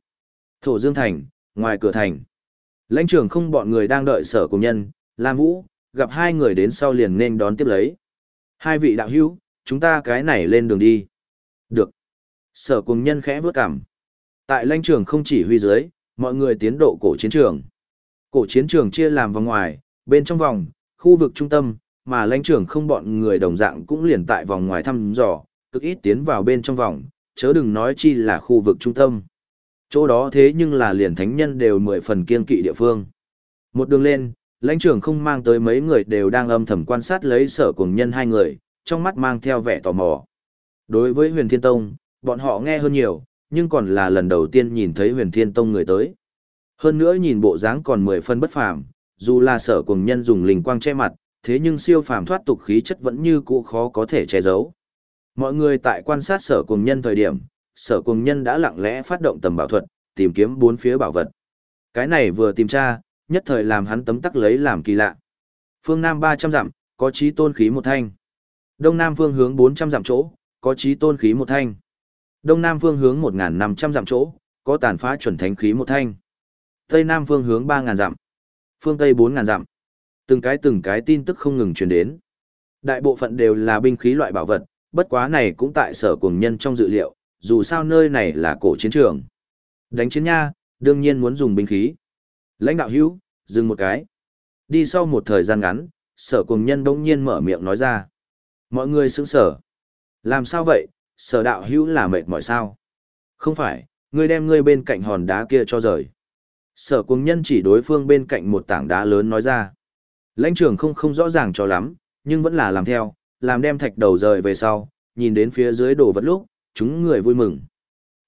Thổ Dương Thành, ngoài cửa thành. Lãnh trưởng không bọn người đang đợi sở cùng nhân, Lam Vũ, gặp hai người đến sau liền nên đón tiếp lấy. Hai vị đạo hữu, chúng ta cái này lên đường đi. Sở cùng nhân khẽ vướt cảm. Tại lãnh trường không chỉ huy dưới, mọi người tiến độ cổ chiến trường. Cổ chiến trường chia làm vòng ngoài, bên trong vòng, khu vực trung tâm, mà lãnh trường không bọn người đồng dạng cũng liền tại vòng ngoài thăm dò, cực ít tiến vào bên trong vòng, chớ đừng nói chi là khu vực trung tâm. Chỗ đó thế nhưng là liền thánh nhân đều mười phần kiên kỵ địa phương. Một đường lên, lãnh trưởng không mang tới mấy người đều đang âm thầm quan sát lấy sở cùng nhân hai người, trong mắt mang theo vẻ tò mò. Đối với huyền thiên tông, bọn họ nghe hơn nhiều, nhưng còn là lần đầu tiên nhìn thấy huyền thiên tông người tới. Hơn nữa nhìn bộ dáng còn mười phân bất phàm, dù là sở cùng nhân dùng linh quang che mặt, thế nhưng siêu phàm thoát tục khí chất vẫn như cũ khó có thể che giấu. Mọi người tại quan sát sở cùng nhân thời điểm, sở cùng nhân đã lặng lẽ phát động tầm bảo thuật, tìm kiếm bốn phía bảo vật. Cái này vừa tìm tra, nhất thời làm hắn tấm tắc lấy làm kỳ lạ. Phương Nam 300 dặm, có trí tôn khí một thanh. Đông Nam phương hướng 400 dặm chỗ, có trí tôn khí một thanh. Đông Nam phương hướng 1.500 dặm chỗ, có tàn phá chuẩn thánh khí một thanh. Tây Nam phương hướng 3.000 dặm. Phương Tây 4.000 dặm. Từng cái từng cái tin tức không ngừng truyền đến. Đại bộ phận đều là binh khí loại bảo vật, bất quá này cũng tại sở cuồng nhân trong dự liệu, dù sao nơi này là cổ chiến trường. Đánh chiến nha, đương nhiên muốn dùng binh khí. Lãnh đạo hữu, dừng một cái. Đi sau một thời gian ngắn, sở cuồng nhân bỗng nhiên mở miệng nói ra. Mọi người sững sở. Làm sao vậy, sở đạo hữu là mệt mỏi sao? Không phải, ngươi đem ngươi bên cạnh hòn đá kia cho rời. Sở cuồng nhân chỉ đối phương bên cạnh một tảng đá lớn nói ra. Lãnh trưởng không không rõ ràng cho lắm, nhưng vẫn là làm theo, làm đem thạch đầu rời về sau, nhìn đến phía dưới đồ vật lúc, chúng người vui mừng.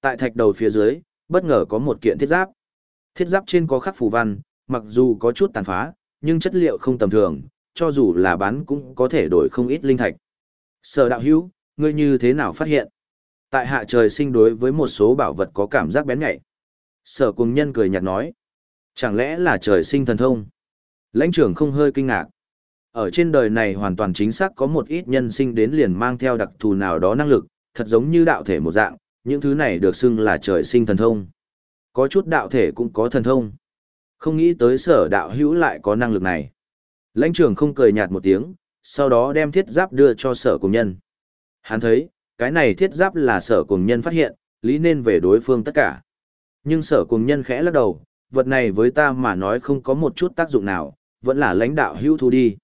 Tại thạch đầu phía dưới, bất ngờ có một kiện thiết giáp. Thiết giáp trên có khắc phù văn, mặc dù có chút tàn phá, nhưng chất liệu không tầm thường, cho dù là bán cũng có thể đổi không ít linh thạch. Sở đạo hữu, ngươi như thế nào phát hiện? Tại hạ trời sinh đối với một số bảo vật có cảm giác bén nhạy. Sở cùng nhân cười nhạt nói. Chẳng lẽ là trời sinh thần thông? Lãnh trưởng không hơi kinh ngạc. Ở trên đời này hoàn toàn chính xác có một ít nhân sinh đến liền mang theo đặc thù nào đó năng lực, thật giống như đạo thể một dạng, những thứ này được xưng là trời sinh thần thông. Có chút đạo thể cũng có thần thông. Không nghĩ tới sở đạo hữu lại có năng lực này. Lãnh trưởng không cười nhạt một tiếng, sau đó đem thiết giáp đưa cho sở cùng nhân. Hắn thấy, cái này thiết giáp là sở cùng nhân phát hiện, lý nên về đối phương tất cả. Nhưng sở cùng nhân khẽ lắc đầu, vật này với ta mà nói không có một chút tác dụng nào, vẫn là lãnh đạo hữu thu đi.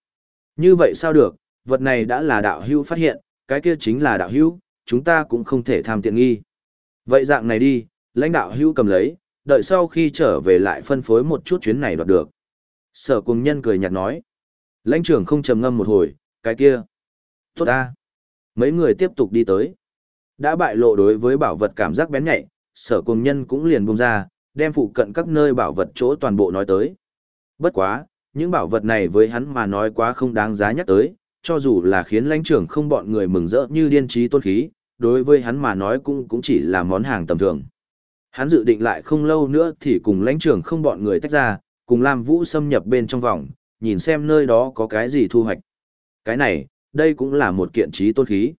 Như vậy sao được, vật này đã là đạo hữu phát hiện, cái kia chính là đạo hữu, chúng ta cũng không thể tham tiện nghi. Vậy dạng này đi, lãnh đạo hữu cầm lấy, đợi sau khi trở về lại phân phối một chút chuyến này đoạt được. Sở cùng nhân cười nhạt nói. Lãnh trưởng không trầm ngâm một hồi, cái kia. Tốt ta. Mấy người tiếp tục đi tới. Đã bại lộ đối với bảo vật cảm giác bén nhạy, sở cùng nhân cũng liền buông ra, đem phụ cận các nơi bảo vật chỗ toàn bộ nói tới. Bất quá, những bảo vật này với hắn mà nói quá không đáng giá nhắc tới, cho dù là khiến lãnh trưởng không bọn người mừng rỡ như điên trí tôn khí, đối với hắn mà nói cũng cũng chỉ là món hàng tầm thường. Hắn dự định lại không lâu nữa thì cùng lãnh trưởng không bọn người tách ra, cùng Lam Vũ xâm nhập bên trong vòng, nhìn xem nơi đó có cái gì thu hoạch. Cái này, đây cũng là một kiện trí tôn khí.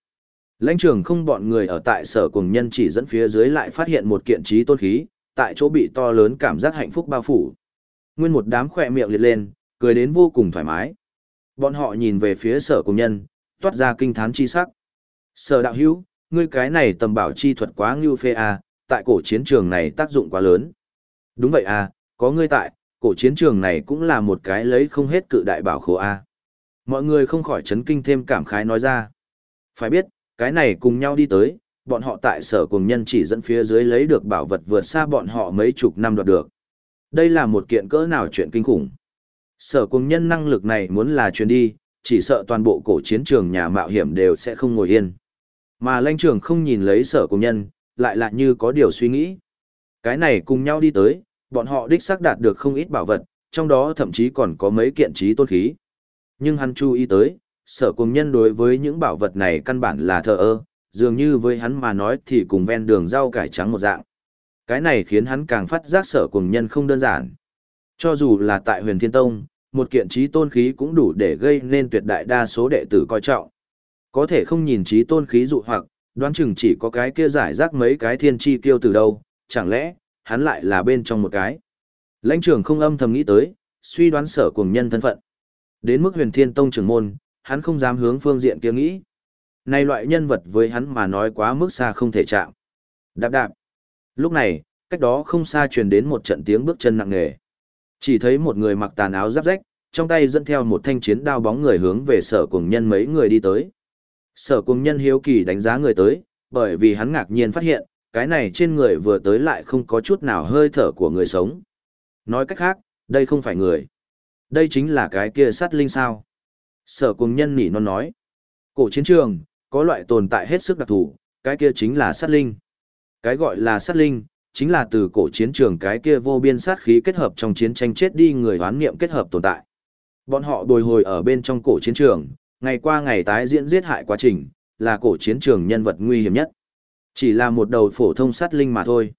Lãnh trưởng không bọn người ở tại sở cùng nhân chỉ dẫn phía dưới lại phát hiện một kiện trí tôn khí, tại chỗ bị to lớn cảm giác hạnh phúc bao phủ. Nguyên một đám khỏe miệng liệt lên, cười đến vô cùng thoải mái. Bọn họ nhìn về phía sở cùng nhân, toát ra kinh thán chi sắc. Sở đạo hữu, ngươi cái này tầm bảo chi thuật quá ngưu phê à, tại cổ chiến trường này tác dụng quá lớn. Đúng vậy à, có ngươi tại, cổ chiến trường này cũng là một cái lấy không hết cự đại bảo khổ a. Mọi người không khỏi chấn kinh thêm cảm khái nói ra. Phải biết, cái này cùng nhau đi tới, bọn họ tại sở cùng nhân chỉ dẫn phía dưới lấy được bảo vật vượt xa bọn họ mấy chục năm đoạt được. Đây là một kiện cỡ nào chuyện kinh khủng. Sở cùng nhân năng lực này muốn là truyền đi, chỉ sợ toàn bộ cổ chiến trường nhà mạo hiểm đều sẽ không ngồi yên. Mà lãnh trường không nhìn lấy sở cùng nhân, lại là như có điều suy nghĩ. Cái này cùng nhau đi tới, bọn họ đích xác đạt được không ít bảo vật, trong đó thậm chí còn có mấy kiện trí tôn khí. Nhưng hắn chú ý tới, sở cùng nhân đối với những bảo vật này căn bản là thờ ơ, dường như với hắn mà nói thì cùng ven đường rau cải trắng một dạng. Cái này khiến hắn càng phát giác sở cùng nhân không đơn giản. Cho dù là tại huyền thiên tông, một kiện trí tôn khí cũng đủ để gây nên tuyệt đại đa số đệ tử coi trọng. Có thể không nhìn trí tôn khí dụ hoặc, đoán chừng chỉ có cái kia giải rác mấy cái thiên chi tiêu từ đâu, chẳng lẽ, hắn lại là bên trong một cái. Lãnh trưởng không âm thầm nghĩ tới, suy đoán sở cùng nhân thân phận. Đến mức huyền thiên tông trưởng môn, hắn không dám hướng phương diện kia nghĩ. nay loại nhân vật với hắn mà nói quá mức xa không thể chạm. Đạp đạp. Lúc này, cách đó không xa truyền đến một trận tiếng bước chân nặng nề. Chỉ thấy một người mặc tàn áo giáp rách, trong tay dẫn theo một thanh chiến đao bóng người hướng về sở cùng nhân mấy người đi tới. Sở cùng nhân hiếu kỳ đánh giá người tới, bởi vì hắn ngạc nhiên phát hiện, cái này trên người vừa tới lại không có chút nào hơi thở của người sống. Nói cách khác, đây không phải người. Đây chính là cái kia sát linh sao. Sở cùng nhân nỉ non nói. Cổ chiến trường, có loại tồn tại hết sức đặc thù, cái kia chính là sát linh. Cái gọi là sát linh, chính là từ cổ chiến trường cái kia vô biên sát khí kết hợp trong chiến tranh chết đi người hoán niệm kết hợp tồn tại. Bọn họ bồi hồi ở bên trong cổ chiến trường, ngày qua ngày tái diễn giết hại quá trình, là cổ chiến trường nhân vật nguy hiểm nhất. Chỉ là một đầu phổ thông sát linh mà thôi.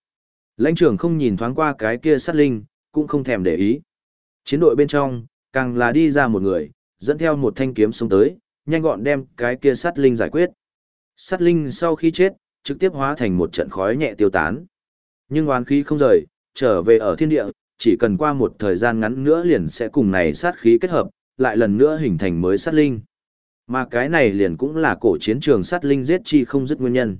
Lãnh trưởng không nhìn thoáng qua cái kia sát linh, cũng không thèm để ý. Chiến đội bên trong, càng là đi ra một người, dẫn theo một thanh kiếm xuống tới, nhanh gọn đem cái kia sát linh giải quyết. Sát linh sau khi chết, trực tiếp hóa thành một trận khói nhẹ tiêu tán. Nhưng oán khí không rời, trở về ở thiên địa, chỉ cần qua một thời gian ngắn nữa liền sẽ cùng này sát khí kết hợp, lại lần nữa hình thành mới sát linh. Mà cái này liền cũng là cổ chiến trường sát linh giết chi không dứt nguyên nhân.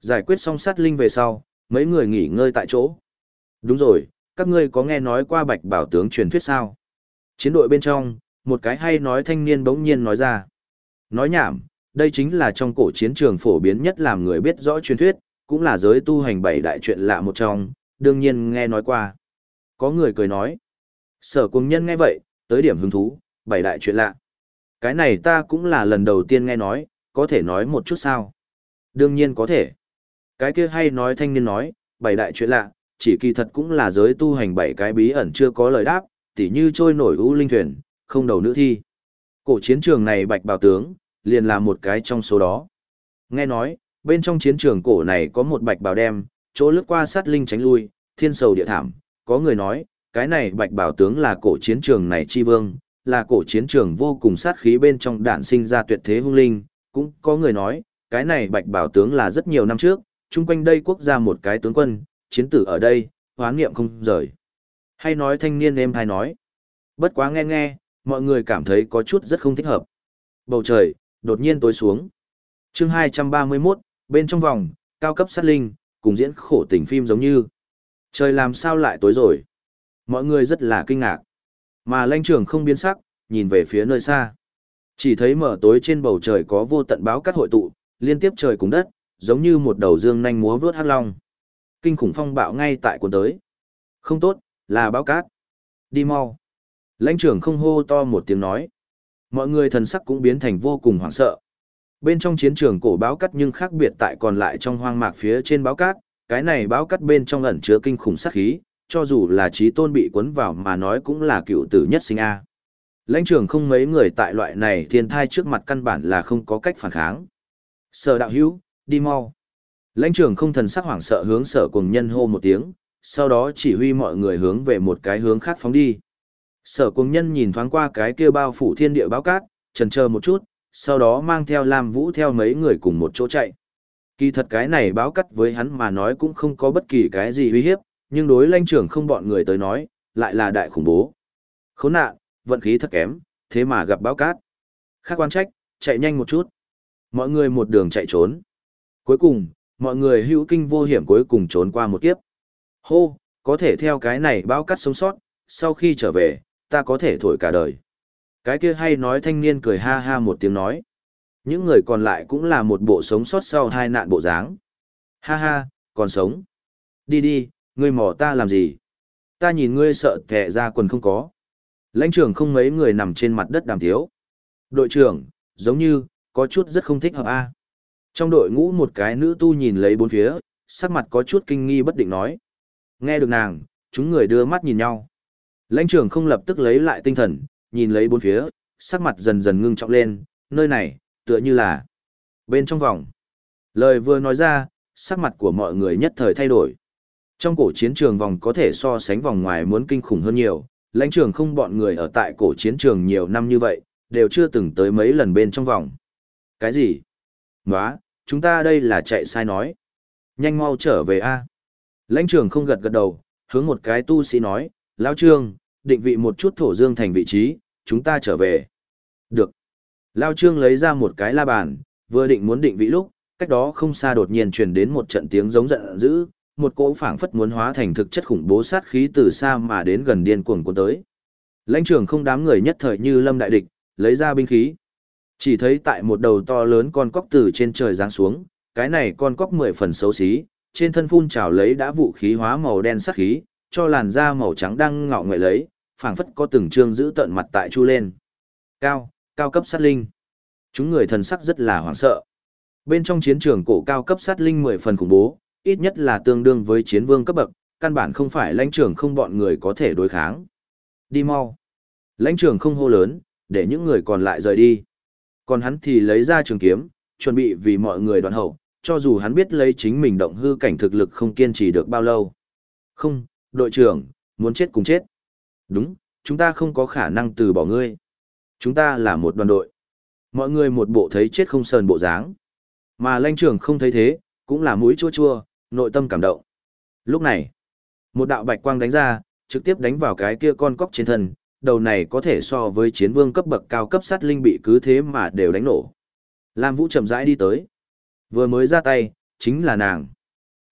Giải quyết xong sát linh về sau, mấy người nghỉ ngơi tại chỗ. Đúng rồi, các ngươi có nghe nói qua bạch bảo tướng truyền thuyết sao? Chiến đội bên trong, một cái hay nói thanh niên bỗng nhiên nói ra. Nói nhảm, đây chính là trong cổ chiến trường phổ biến nhất làm người biết rõ truyền thuyết, cũng là giới tu hành bảy đại chuyện lạ một trong, đương nhiên nghe nói qua. Có người cười nói. Sở cùng nhân nghe vậy, tới điểm hứng thú, bảy đại chuyện lạ. Cái này ta cũng là lần đầu tiên nghe nói, có thể nói một chút sao? Đương nhiên có thể. Cái kia hay nói thanh niên nói, bảy đại chuyện lạ, chỉ kỳ thật cũng là giới tu hành bảy cái bí ẩn chưa có lời đáp, tỉ như trôi nổi u linh thuyền, không đầu nữ thi. Cổ chiến trường này bạch bào tướng, liền là một cái trong số đó. Nghe nói, bên trong chiến trường cổ này có một bạch bào đem, chỗ lướt qua sát linh tránh lui, thiên sầu địa thảm, có người nói, cái này bạch bào tướng là cổ chiến trường này chi vương, là cổ chiến trường vô cùng sát khí bên trong đạn sinh ra tuyệt thế hung linh, cũng có người nói, cái này bạch bào tướng là rất nhiều năm trước, chung quanh đây quốc gia một cái tướng quân, chiến tử ở đây, hoán nghiệm không rời. Hay nói thanh niên em hay nói, bất quá nghe nghe, mọi người cảm thấy có chút rất không thích hợp. Bầu trời, đột nhiên tối xuống. chương 231, bên trong vòng, cao cấp sát linh, cùng diễn khổ tình phim giống như. Trời làm sao lại tối rồi? Mọi người rất là kinh ngạc. Mà lãnh trưởng không biến sắc, nhìn về phía nơi xa. Chỉ thấy mở tối trên bầu trời có vô tận báo cắt hội tụ, liên tiếp trời cùng đất, giống như một đầu dương nhanh múa vướt hắc long. Kinh khủng phong bạo ngay tại cuốn tới. Không tốt, là báo cát. Đi mau. Lãnh trưởng không hô to một tiếng nói. Mọi người thần sắc cũng biến thành vô cùng hoảng sợ. Bên trong chiến trường cổ báo cát nhưng khác biệt tại còn lại trong hoang mạc phía trên báo cát, cái này báo cát bên trong ẩn chứa kinh khủng sát khí, cho dù là trí tôn bị cuốn vào mà nói cũng là cựu tử nhất sinh A. Lãnh trưởng không mấy người tại loại này thiên thai trước mặt căn bản là không có cách phản kháng. Sở đạo hữu, đi mau. Lãnh trưởng không thần sắc hoảng sợ hướng sở cùng nhân hô một tiếng, sau đó chỉ huy mọi người hướng về một cái hướng khác phóng đi. Sở cùng nhân nhìn thoáng qua cái kia bao phủ thiên địa báo cát, trần chờ một chút, sau đó mang theo Lam Vũ theo mấy người cùng một chỗ chạy. Kỳ thật cái này báo cắt với hắn mà nói cũng không có bất kỳ cái gì uy hiếp, nhưng đối lãnh trưởng không bọn người tới nói, lại là đại khủng bố. Khốn nạn, vận khí thật kém, thế mà gặp báo cát. Khác quan trách, chạy nhanh một chút. Mọi người một đường chạy trốn. Cuối cùng, mọi người hữu kinh vô hiểm cuối cùng trốn qua một kiếp. Hô, có thể theo cái này bao cắt sống sót, sau khi trở về, ta có thể thổi cả đời. Cái kia hay nói thanh niên cười ha ha một tiếng nói. Những người còn lại cũng là một bộ sống sót sau hai nạn bộ dáng. Ha ha, còn sống. Đi đi, ngươi mò ta làm gì? Ta nhìn ngươi sợ thẻ ra quần không có. Lãnh trưởng không mấy người nằm trên mặt đất đàm thiếu. Đội trưởng, giống như, có chút rất không thích hợp a. Trong đội ngũ một cái nữ tu nhìn lấy bốn phía, sắc mặt có chút kinh nghi bất định nói. Nghe được nàng, chúng người đưa mắt nhìn nhau. Lãnh trưởng không lập tức lấy lại tinh thần, nhìn lấy bốn phía, sắc mặt dần dần ngưng trọng lên, nơi này, tựa như là bên trong vòng. Lời vừa nói ra, sắc mặt của mọi người nhất thời thay đổi. Trong cổ chiến trường vòng có thể so sánh vòng ngoài muốn kinh khủng hơn nhiều, lãnh trường không bọn người ở tại cổ chiến trường nhiều năm như vậy, đều chưa từng tới mấy lần bên trong vòng. Cái gì? Nóa, chúng ta đây là chạy sai nói. Nhanh mau trở về a. Lãnh trường không gật gật đầu, hướng một cái tu sĩ nói, lão trương, định vị một chút thổ dương thành vị trí, chúng ta trở về. Được. lão trương lấy ra một cái la bàn, vừa định muốn định vị lúc, cách đó không xa đột nhiên truyền đến một trận tiếng giống giận dữ, một cỗ phảng phất muốn hóa thành thực chất khủng bố sát khí từ xa mà đến gần điên cuồng cuốn tới. Lãnh trưởng không đám người nhất thời như lâm đại địch, lấy ra binh khí. Chỉ thấy tại một đầu to lớn con cóc từ trên trời giáng xuống, cái này con cóc mười phần xấu xí, trên thân phun trào lấy đã vũ khí hóa màu đen sắc khí, cho làn da màu trắng đang ngọ nghệ lấy, phảng phất có từng trương giữ tận mặt tại chu lên. Cao, cao cấp sát linh. Chúng người thần sắc rất là hoảng sợ. Bên trong chiến trường cổ cao cấp sát linh 10 phần khủng bố, ít nhất là tương đương với chiến vương cấp bậc, căn bản không phải lãnh trưởng không bọn người có thể đối kháng. Đi mau. Lãnh trưởng không hô lớn, để những người còn lại rời đi. Còn hắn thì lấy ra trường kiếm, chuẩn bị vì mọi người đoàn hậu, cho dù hắn biết lấy chính mình động hư cảnh thực lực không kiên trì được bao lâu. Không, đội trưởng, muốn chết cùng chết. Đúng, chúng ta không có khả năng từ bỏ ngươi. Chúng ta là một đoàn đội. Mọi người một bộ thấy chết không sờn bộ dáng. Mà lãnh trưởng không thấy thế, cũng là mũi chua chua, nội tâm cảm động. Lúc này, một đạo bạch quang đánh ra, trực tiếp đánh vào cái kia con cóc trên thân, đầu này có thể so với chiến vương cấp bậc cao cấp sát linh bị cứ thế mà đều đánh nổ. Lam Vũ chậm rãi đi tới. Vừa mới ra tay, chính là nàng.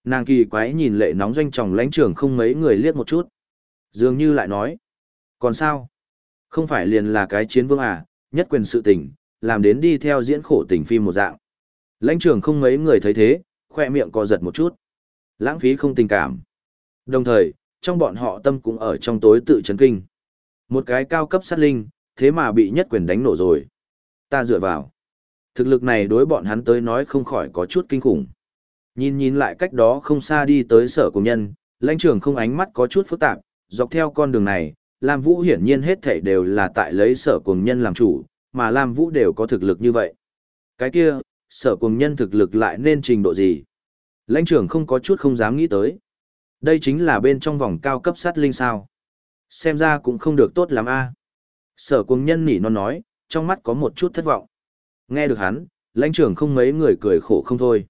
Nàng kỳ quái nhìn lệ nóng doanh tròng lãnh trưởng không mấy người liếc một chút. Dường như lại nói. Còn sao? Không phải liền là cái chiến vương à, nhất quyền sự tình, làm đến đi theo diễn khổ tình phim một dạng. Lãnh trưởng không mấy người thấy thế, khoe miệng co giật một chút. Lãng phí không tình cảm. Đồng thời, trong bọn họ tâm cũng ở trong tối tự chấn kinh. Một cái cao cấp sát linh, thế mà bị nhất quyền đánh nổ rồi. Ta dựa vào. Thực lực này đối bọn hắn tới nói không khỏi có chút kinh khủng. Nhìn nhìn lại cách đó không xa đi tới sở công nhân, lãnh trưởng không ánh mắt có chút phức tạp, dọc theo con đường này, Lam Vũ hiển nhiên hết thảy đều là tại lấy sở cùng nhân làm chủ, mà Lam Vũ đều có thực lực như vậy. Cái kia, sở cùng nhân thực lực lại nên trình độ gì? Lãnh trưởng không có chút không dám nghĩ tới. Đây chính là bên trong vòng cao cấp sát linh sao. Xem ra cũng không được tốt lắm a. Sở cuồng nhân nỉ non nói, trong mắt có một chút thất vọng. Nghe được hắn, lãnh trưởng không mấy người cười khổ không thôi.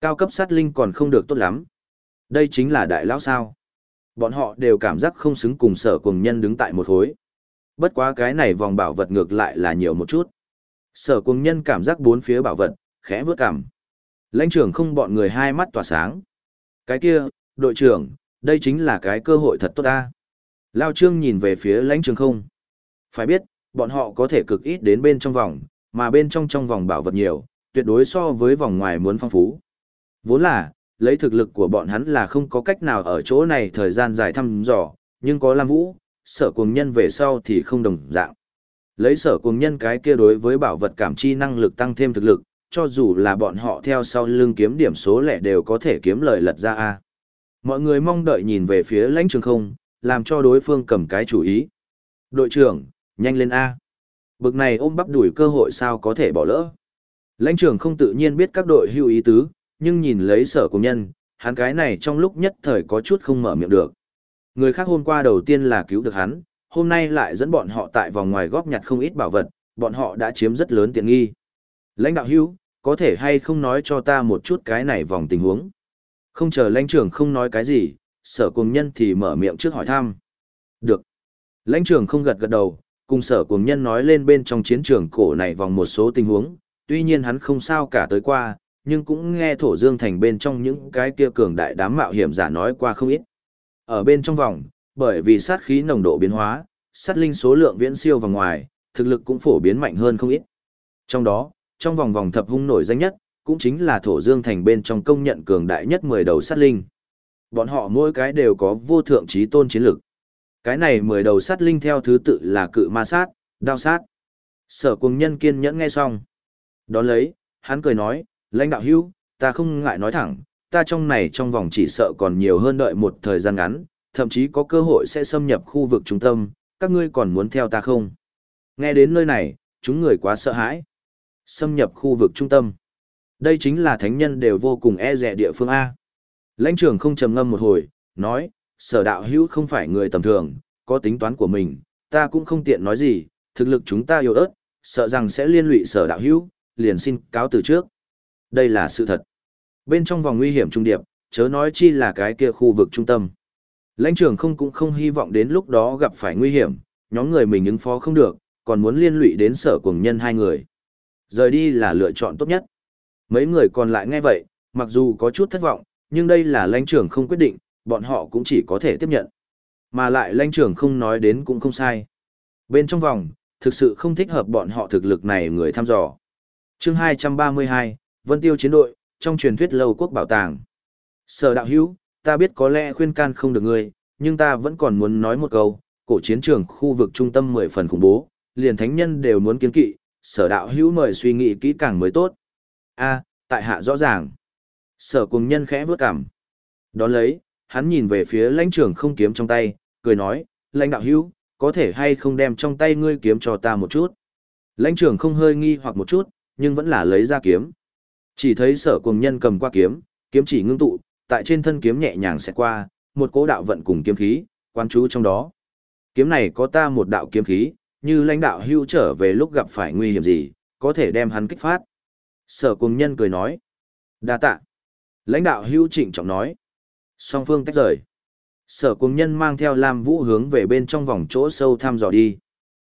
Cao cấp sát linh còn không được tốt lắm. Đây chính là đại lão sao. Bọn họ đều cảm giác không xứng cùng sở cuồng nhân đứng tại một hối. Bất quá cái này vòng bảo vật ngược lại là nhiều một chút. Sở cuồng nhân cảm giác bốn phía bảo vật, khẽ vớt cảm. Lãnh trưởng không bọn người hai mắt tỏa sáng. Cái kia, đội trưởng, đây chính là cái cơ hội thật tốt ta. Lao trương nhìn về phía lãnh trường không. Phải biết, bọn họ có thể cực ít đến bên trong vòng, mà bên trong trong vòng bảo vật nhiều, tuyệt đối so với vòng ngoài muốn phong phú. Vốn là, lấy thực lực của bọn hắn là không có cách nào ở chỗ này thời gian dài thăm dò, nhưng có Lam Vũ, sở cuồng nhân về sau thì không đồng dạng. Lấy sở cuồng nhân cái kia đối với bảo vật cảm chi năng lực tăng thêm thực lực, cho dù là bọn họ theo sau lưng kiếm điểm số lẻ đều có thể kiếm lời lật ra A. Mọi người mong đợi nhìn về phía lãnh trường không, làm cho đối phương cầm cái chủ ý. Đội trưởng, nhanh lên A. Bực này ôm bắp đuổi cơ hội sao có thể bỏ lỡ. Lãnh trưởng không tự nhiên biết các đội hưu ý tứ, nhưng nhìn lấy sở công nhân, hắn cái này trong lúc nhất thời có chút không mở miệng được. Người khác hôm qua đầu tiên là cứu được hắn, hôm nay lại dẫn bọn họ tại vòng ngoài góp nhặt không ít bảo vật, bọn họ đã chiếm rất lớn tiện nghi. Lãnh đạo hưu, có thể hay không nói cho ta một chút cái này vòng tình huống. Không chờ lãnh trưởng không nói cái gì, sở cùng nhân thì mở miệng trước hỏi thăm. Được. Lãnh trưởng không gật gật đầu, cùng sở cùng nhân nói lên bên trong chiến trường cổ này vòng một số tình huống, tuy nhiên hắn không sao cả tới qua, nhưng cũng nghe thổ dương thành bên trong những cái kia cường đại đám mạo hiểm giả nói qua không ít. Ở bên trong vòng, bởi vì sát khí nồng độ biến hóa, sát linh số lượng viễn siêu và ngoài, thực lực cũng phổ biến mạnh hơn không ít. Trong đó, trong vòng vòng thập hung nổi danh nhất, cũng chính là thổ dương thành bên trong công nhận cường đại nhất 10 đầu sát linh. Bọn họ mỗi cái đều có vô thượng trí tôn chiến lực. Cái này 10 đầu sát linh theo thứ tự là cự ma sát, đao sát. Sở cùng nhân kiên nhẫn nghe xong. Đón lấy, hắn cười nói, lãnh đạo hưu, ta không ngại nói thẳng, ta trong này trong vòng chỉ sợ còn nhiều hơn đợi một thời gian ngắn, thậm chí có cơ hội sẽ xâm nhập khu vực trung tâm, các ngươi còn muốn theo ta không? Nghe đến nơi này, chúng người quá sợ hãi. Xâm nhập khu vực trung tâm. Đây chính là thánh nhân đều vô cùng e rẻ địa phương A. Lãnh trưởng không trầm ngâm một hồi, nói, sở đạo hữu không phải người tầm thường, có tính toán của mình, ta cũng không tiện nói gì, thực lực chúng ta yếu ớt, sợ rằng sẽ liên lụy sở đạo hữu, liền xin cáo từ trước. Đây là sự thật. Bên trong vòng nguy hiểm trung điệp, chớ nói chi là cái kia khu vực trung tâm. Lãnh trưởng không cũng không hy vọng đến lúc đó gặp phải nguy hiểm, nhóm người mình ứng phó không được, còn muốn liên lụy đến sở cùng nhân hai người. Rời đi là lựa chọn tốt nhất. Mấy người còn lại nghe vậy, mặc dù có chút thất vọng, nhưng đây là lãnh trưởng không quyết định, bọn họ cũng chỉ có thể tiếp nhận. Mà lại lãnh trưởng không nói đến cũng không sai. Bên trong vòng, thực sự không thích hợp bọn họ thực lực này người thăm dò. chương 232, Vân Tiêu chiến đội, trong truyền thuyết lâu quốc bảo tàng. Sở đạo hữu, ta biết có lẽ khuyên can không được ngươi, nhưng ta vẫn còn muốn nói một câu, cổ chiến trường khu vực trung tâm mười phần khủng bố, liền thánh nhân đều muốn kiến kỵ, sở đạo hữu mời suy nghĩ kỹ càng mới tốt. A, tại hạ rõ ràng. Sở cùng nhân khẽ vớt cảm. Đón lấy, hắn nhìn về phía lãnh trưởng không kiếm trong tay, cười nói, lãnh đạo hữu, có thể hay không đem trong tay ngươi kiếm cho ta một chút. Lãnh trưởng không hơi nghi hoặc một chút, nhưng vẫn là lấy ra kiếm. Chỉ thấy sở cùng nhân cầm qua kiếm, kiếm chỉ ngưng tụ, tại trên thân kiếm nhẹ nhàng sẽ qua, một cỗ đạo vận cùng kiếm khí, quan chú trong đó. Kiếm này có ta một đạo kiếm khí, như lãnh đạo hưu trở về lúc gặp phải nguy hiểm gì, có thể đem hắn kích phát. Sở cùng nhân cười nói. đa tạ. Lãnh đạo hưu trịnh trọng nói. Song phương tách rời. Sở cùng nhân mang theo Lam Vũ hướng về bên trong vòng chỗ sâu thăm dò đi.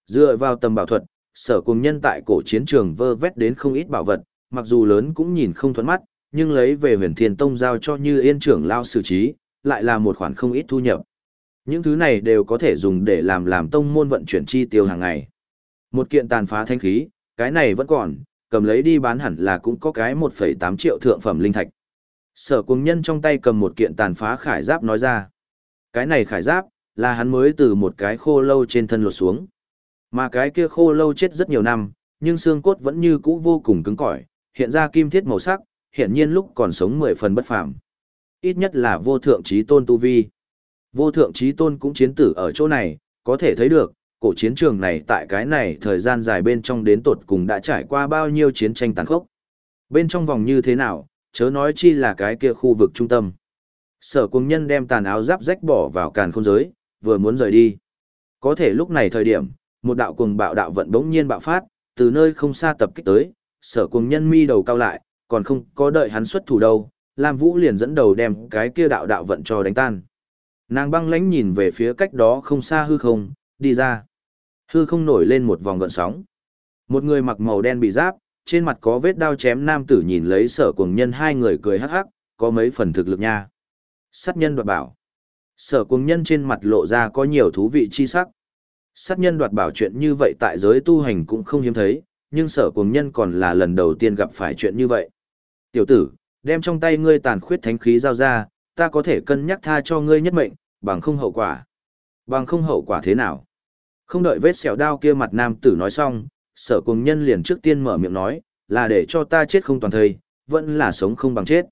Dựa vào tầm bảo thuật, sở cùng nhân tại cổ chiến trường vơ vét đến không ít bảo vật, mặc dù lớn cũng nhìn không thuẫn mắt, nhưng lấy về huyền thiên tông giao cho như yên trưởng lao xử trí, lại là một khoản không ít thu nhập. Những thứ này đều có thể dùng để làm làm tông môn vận chuyển chi tiêu hàng ngày. Một kiện tàn phá thanh khí, cái này vẫn còn, cầm lấy đi bán hẳn là cũng có cái 1,8 triệu thượng phẩm linh thạch. Sở cùng nhân trong tay cầm một kiện tàn phá khải giáp nói ra. Cái này khải giáp, là hắn mới từ một cái khô lâu trên thân lột xuống. Mà cái kia khô lâu chết rất nhiều năm, nhưng xương cốt vẫn như cũ vô cùng cứng cỏi, hiện ra kim thiết màu sắc, hiện nhiên lúc còn sống mười phần bất phàm. Ít nhất là vô thượng trí tôn tu vi. Vô thượng trí tôn cũng chiến tử ở chỗ này, có thể thấy được, cổ chiến trường này tại cái này thời gian dài bên trong đến tột cùng đã trải qua bao nhiêu chiến tranh tàn khốc. Bên trong vòng như thế nào, chớ nói chi là cái kia khu vực trung tâm. Sở cung nhân đem tàn áo giáp rách bỏ vào càn khôn giới, vừa muốn rời đi. Có thể lúc này thời điểm, một đạo cuồng bạo đạo vận bỗng nhiên bạo phát, từ nơi không xa tập kích tới, sở cung nhân mi đầu cao lại, còn không có đợi hắn xuất thủ đâu, Lam Vũ liền dẫn đầu đem cái kia đạo đạo vận cho đánh tan. Nàng băng lãnh nhìn về phía cách đó không xa hư không, đi ra. Hư không nổi lên một vòng gợn sóng. Một người mặc màu đen bị giáp, trên mặt có vết đao chém nam tử nhìn lấy sở cuồng nhân hai người cười hắc hắc, có mấy phần thực lực nha. Sát nhân đoạt bảo. Sở cuồng nhân trên mặt lộ ra có nhiều thú vị chi sắc. Sát nhân đoạt bảo chuyện như vậy tại giới tu hành cũng không hiếm thấy, nhưng sở cuồng nhân còn là lần đầu tiên gặp phải chuyện như vậy. Tiểu tử, đem trong tay ngươi tàn khuyết thánh khí giao ra, ta có thể cân nhắc tha cho ngươi nhất mệnh, bằng không hậu quả. Bằng không hậu quả thế nào? Không đợi vết sẹo đao kia mặt nam tử nói xong, sở cùng nhân liền trước tiên mở miệng nói, là để cho ta chết không toàn thây, vẫn là sống không bằng chết.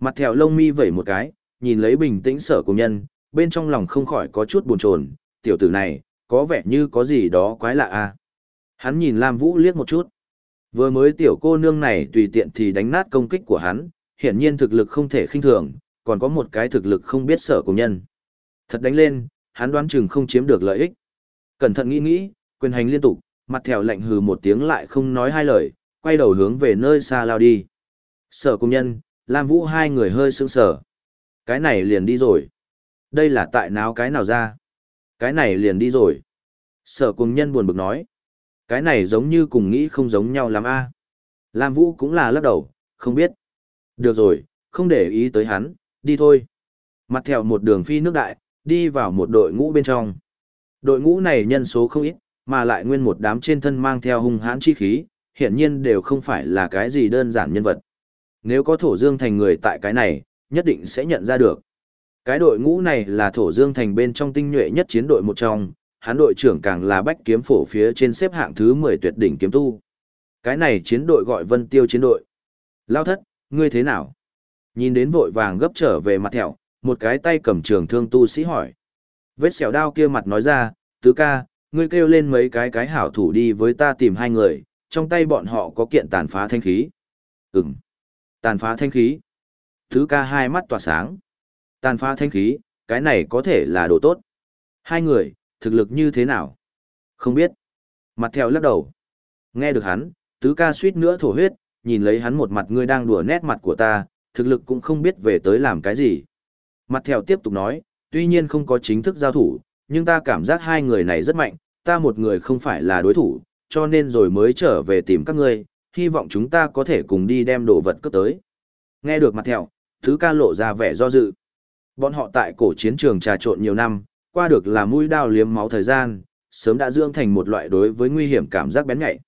Mặt thẹo lông mi vẩy một cái, nhìn lấy bình tĩnh sở cùng nhân, bên trong lòng không khỏi có chút buồn chồn, tiểu tử này, có vẻ như có gì đó quái lạ à. Hắn nhìn Lam Vũ liếc một chút. Vừa mới tiểu cô nương này tùy tiện thì đánh nát công kích của hắn, hiển nhiên thực lực không thể khinh thường, còn có một cái thực lực không biết sở cùng nhân. Thật đánh lên, hắn đoán chừng không chiếm được lợi ích. Cẩn thận nghĩ nghĩ, quyền hành liên tục, mặt thèo lạnh hừ một tiếng lại không nói hai lời, quay đầu hướng về nơi xa lao đi. Sở công nhân, Lam Vũ hai người hơi sững sờ. Cái này liền đi rồi. Đây là tại nào cái nào ra? Cái này liền đi rồi. Sở công nhân buồn bực nói. Cái này giống như cùng nghĩ không giống nhau lắm a. Lam Vũ cũng là lắc đầu, không biết. Được rồi, không để ý tới hắn, đi thôi. Mặt thèo một đường phi nước đại, đi vào một đội ngũ bên trong. Đội ngũ này nhân số không ít, mà lại nguyên một đám trên thân mang theo hung hãn chi khí, hiển nhiên đều không phải là cái gì đơn giản nhân vật. Nếu có thổ dương thành người tại cái này, nhất định sẽ nhận ra được. Cái đội ngũ này là thổ dương thành bên trong tinh nhuệ nhất chiến đội một trong, hắn đội trưởng càng là bách kiếm phổ phía trên xếp hạng thứ 10 tuyệt đỉnh kiếm tu. Cái này chiến đội gọi vân tiêu chiến đội. Lao thất, ngươi thế nào? Nhìn đến vội vàng gấp trở về mặt thẹo, một cái tay cầm trường thương tu sĩ hỏi. Vết xẻo đao kia mặt nói ra, tứ ca, ngươi kêu lên mấy cái cái hảo thủ đi với ta tìm hai người, trong tay bọn họ có kiện tàn phá thanh khí. Ừm, tàn phá thanh khí. Thứ ca hai mắt tỏa sáng. Tàn phá thanh khí, cái này có thể là đồ tốt. Hai người, thực lực như thế nào? Không biết. Mặt theo lắc đầu. Nghe được hắn, tứ ca suýt nữa thổ huyết, nhìn lấy hắn một mặt ngươi đang đùa nét mặt của ta, thực lực cũng không biết về tới làm cái gì. Mặt theo tiếp tục nói, tuy nhiên không có chính thức giao thủ, nhưng ta cảm giác hai người này rất mạnh, ta một người không phải là đối thủ, cho nên rồi mới trở về tìm các ngươi, hy vọng chúng ta có thể cùng đi đem đồ vật cướp tới. Nghe được mặt thẹo, thứ ca lộ ra vẻ do dự. Bọn họ tại cổ chiến trường trà trộn nhiều năm, qua được là mũi đao liếm máu thời gian, sớm đã dưỡng thành một loại đối với nguy hiểm cảm giác bén nhạy.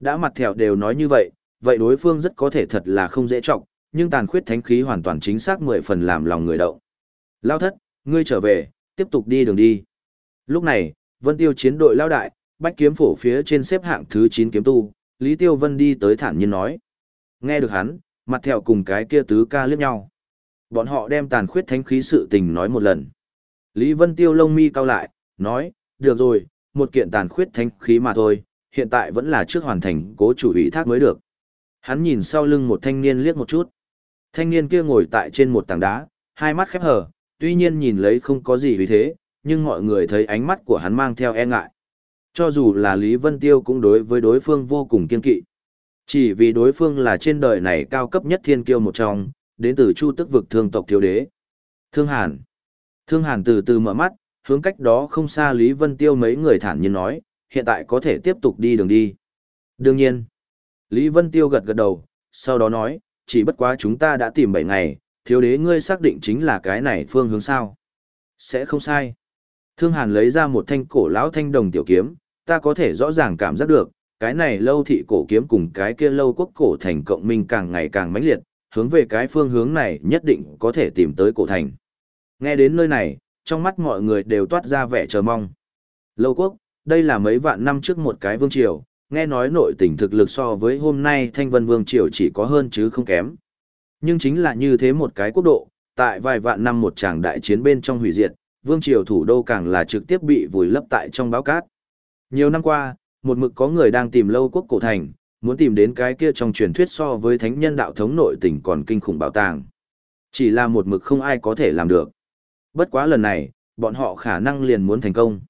Đã mặt thẹo đều nói như vậy, vậy đối phương rất có thể thật là không dễ trọng, nhưng tàn khuyết thánh khí hoàn toàn chính xác mười phần làm lòng người động. Lao thất, ngươi trở về, tiếp tục đi đường đi. Lúc này, Vân Tiêu chiến đội lao đại, bách kiếm phổ phía trên xếp hạng thứ 9 kiếm tu, Lý Tiêu Vân đi tới thản nhiên nói. Nghe được hắn, mặt theo cùng cái kia tứ ca liếc nhau. Bọn họ đem tàn khuyết thánh khí sự tình nói một lần. Lý Vân Tiêu lông mi cao lại, nói, được rồi, một kiện tàn khuyết thánh khí mà thôi, hiện tại vẫn là trước hoàn thành cố chủ ủy thác mới được. Hắn nhìn sau lưng một thanh niên liếc một chút. Thanh niên kia ngồi tại trên một tảng đá, hai mắt khép hờ, tuy nhiên nhìn lấy không có gì vì thế, nhưng mọi người thấy ánh mắt của hắn mang theo e ngại. Cho dù là Lý Vân Tiêu cũng đối với đối phương vô cùng kiên kỵ. Chỉ vì đối phương là trên đời này cao cấp nhất thiên kiêu một trong, đến từ chu tức vực thương tộc thiếu đế. Thương Hàn. Thương Hàn từ từ mở mắt, hướng cách đó không xa Lý Vân Tiêu mấy người thản nhiên nói, hiện tại có thể tiếp tục đi đường đi. Đương nhiên. Lý Vân Tiêu gật gật đầu, sau đó nói, chỉ bất quá chúng ta đã tìm 7 ngày, thiếu đế ngươi xác định chính là cái này phương hướng sao. Sẽ không sai. Thương Hàn lấy ra một thanh cổ lão thanh đồng tiểu kiếm, ta có thể rõ ràng cảm giác được, cái này lâu thị cổ kiếm cùng cái kia lâu quốc cổ thành cộng minh càng ngày càng mãnh liệt, hướng về cái phương hướng này nhất định có thể tìm tới cổ thành. Nghe đến nơi này, trong mắt mọi người đều toát ra vẻ chờ mong. Lâu quốc, đây là mấy vạn năm trước một cái vương triều, nghe nói nội tình thực lực so với hôm nay thanh vân vương triều chỉ có hơn chứ không kém. Nhưng chính là như thế một cái quốc độ, tại vài vạn năm một tràng đại chiến bên trong hủy diệt, vương triều thủ đô càng là trực tiếp bị vùi lấp tại trong báo cát. Nhiều năm qua, một mực có người đang tìm lâu quốc cổ thành, muốn tìm đến cái kia trong truyền thuyết so với thánh nhân đạo thống nội tình còn kinh khủng bảo tàng. Chỉ là một mực không ai có thể làm được. Bất quá lần này, bọn họ khả năng liền muốn thành công.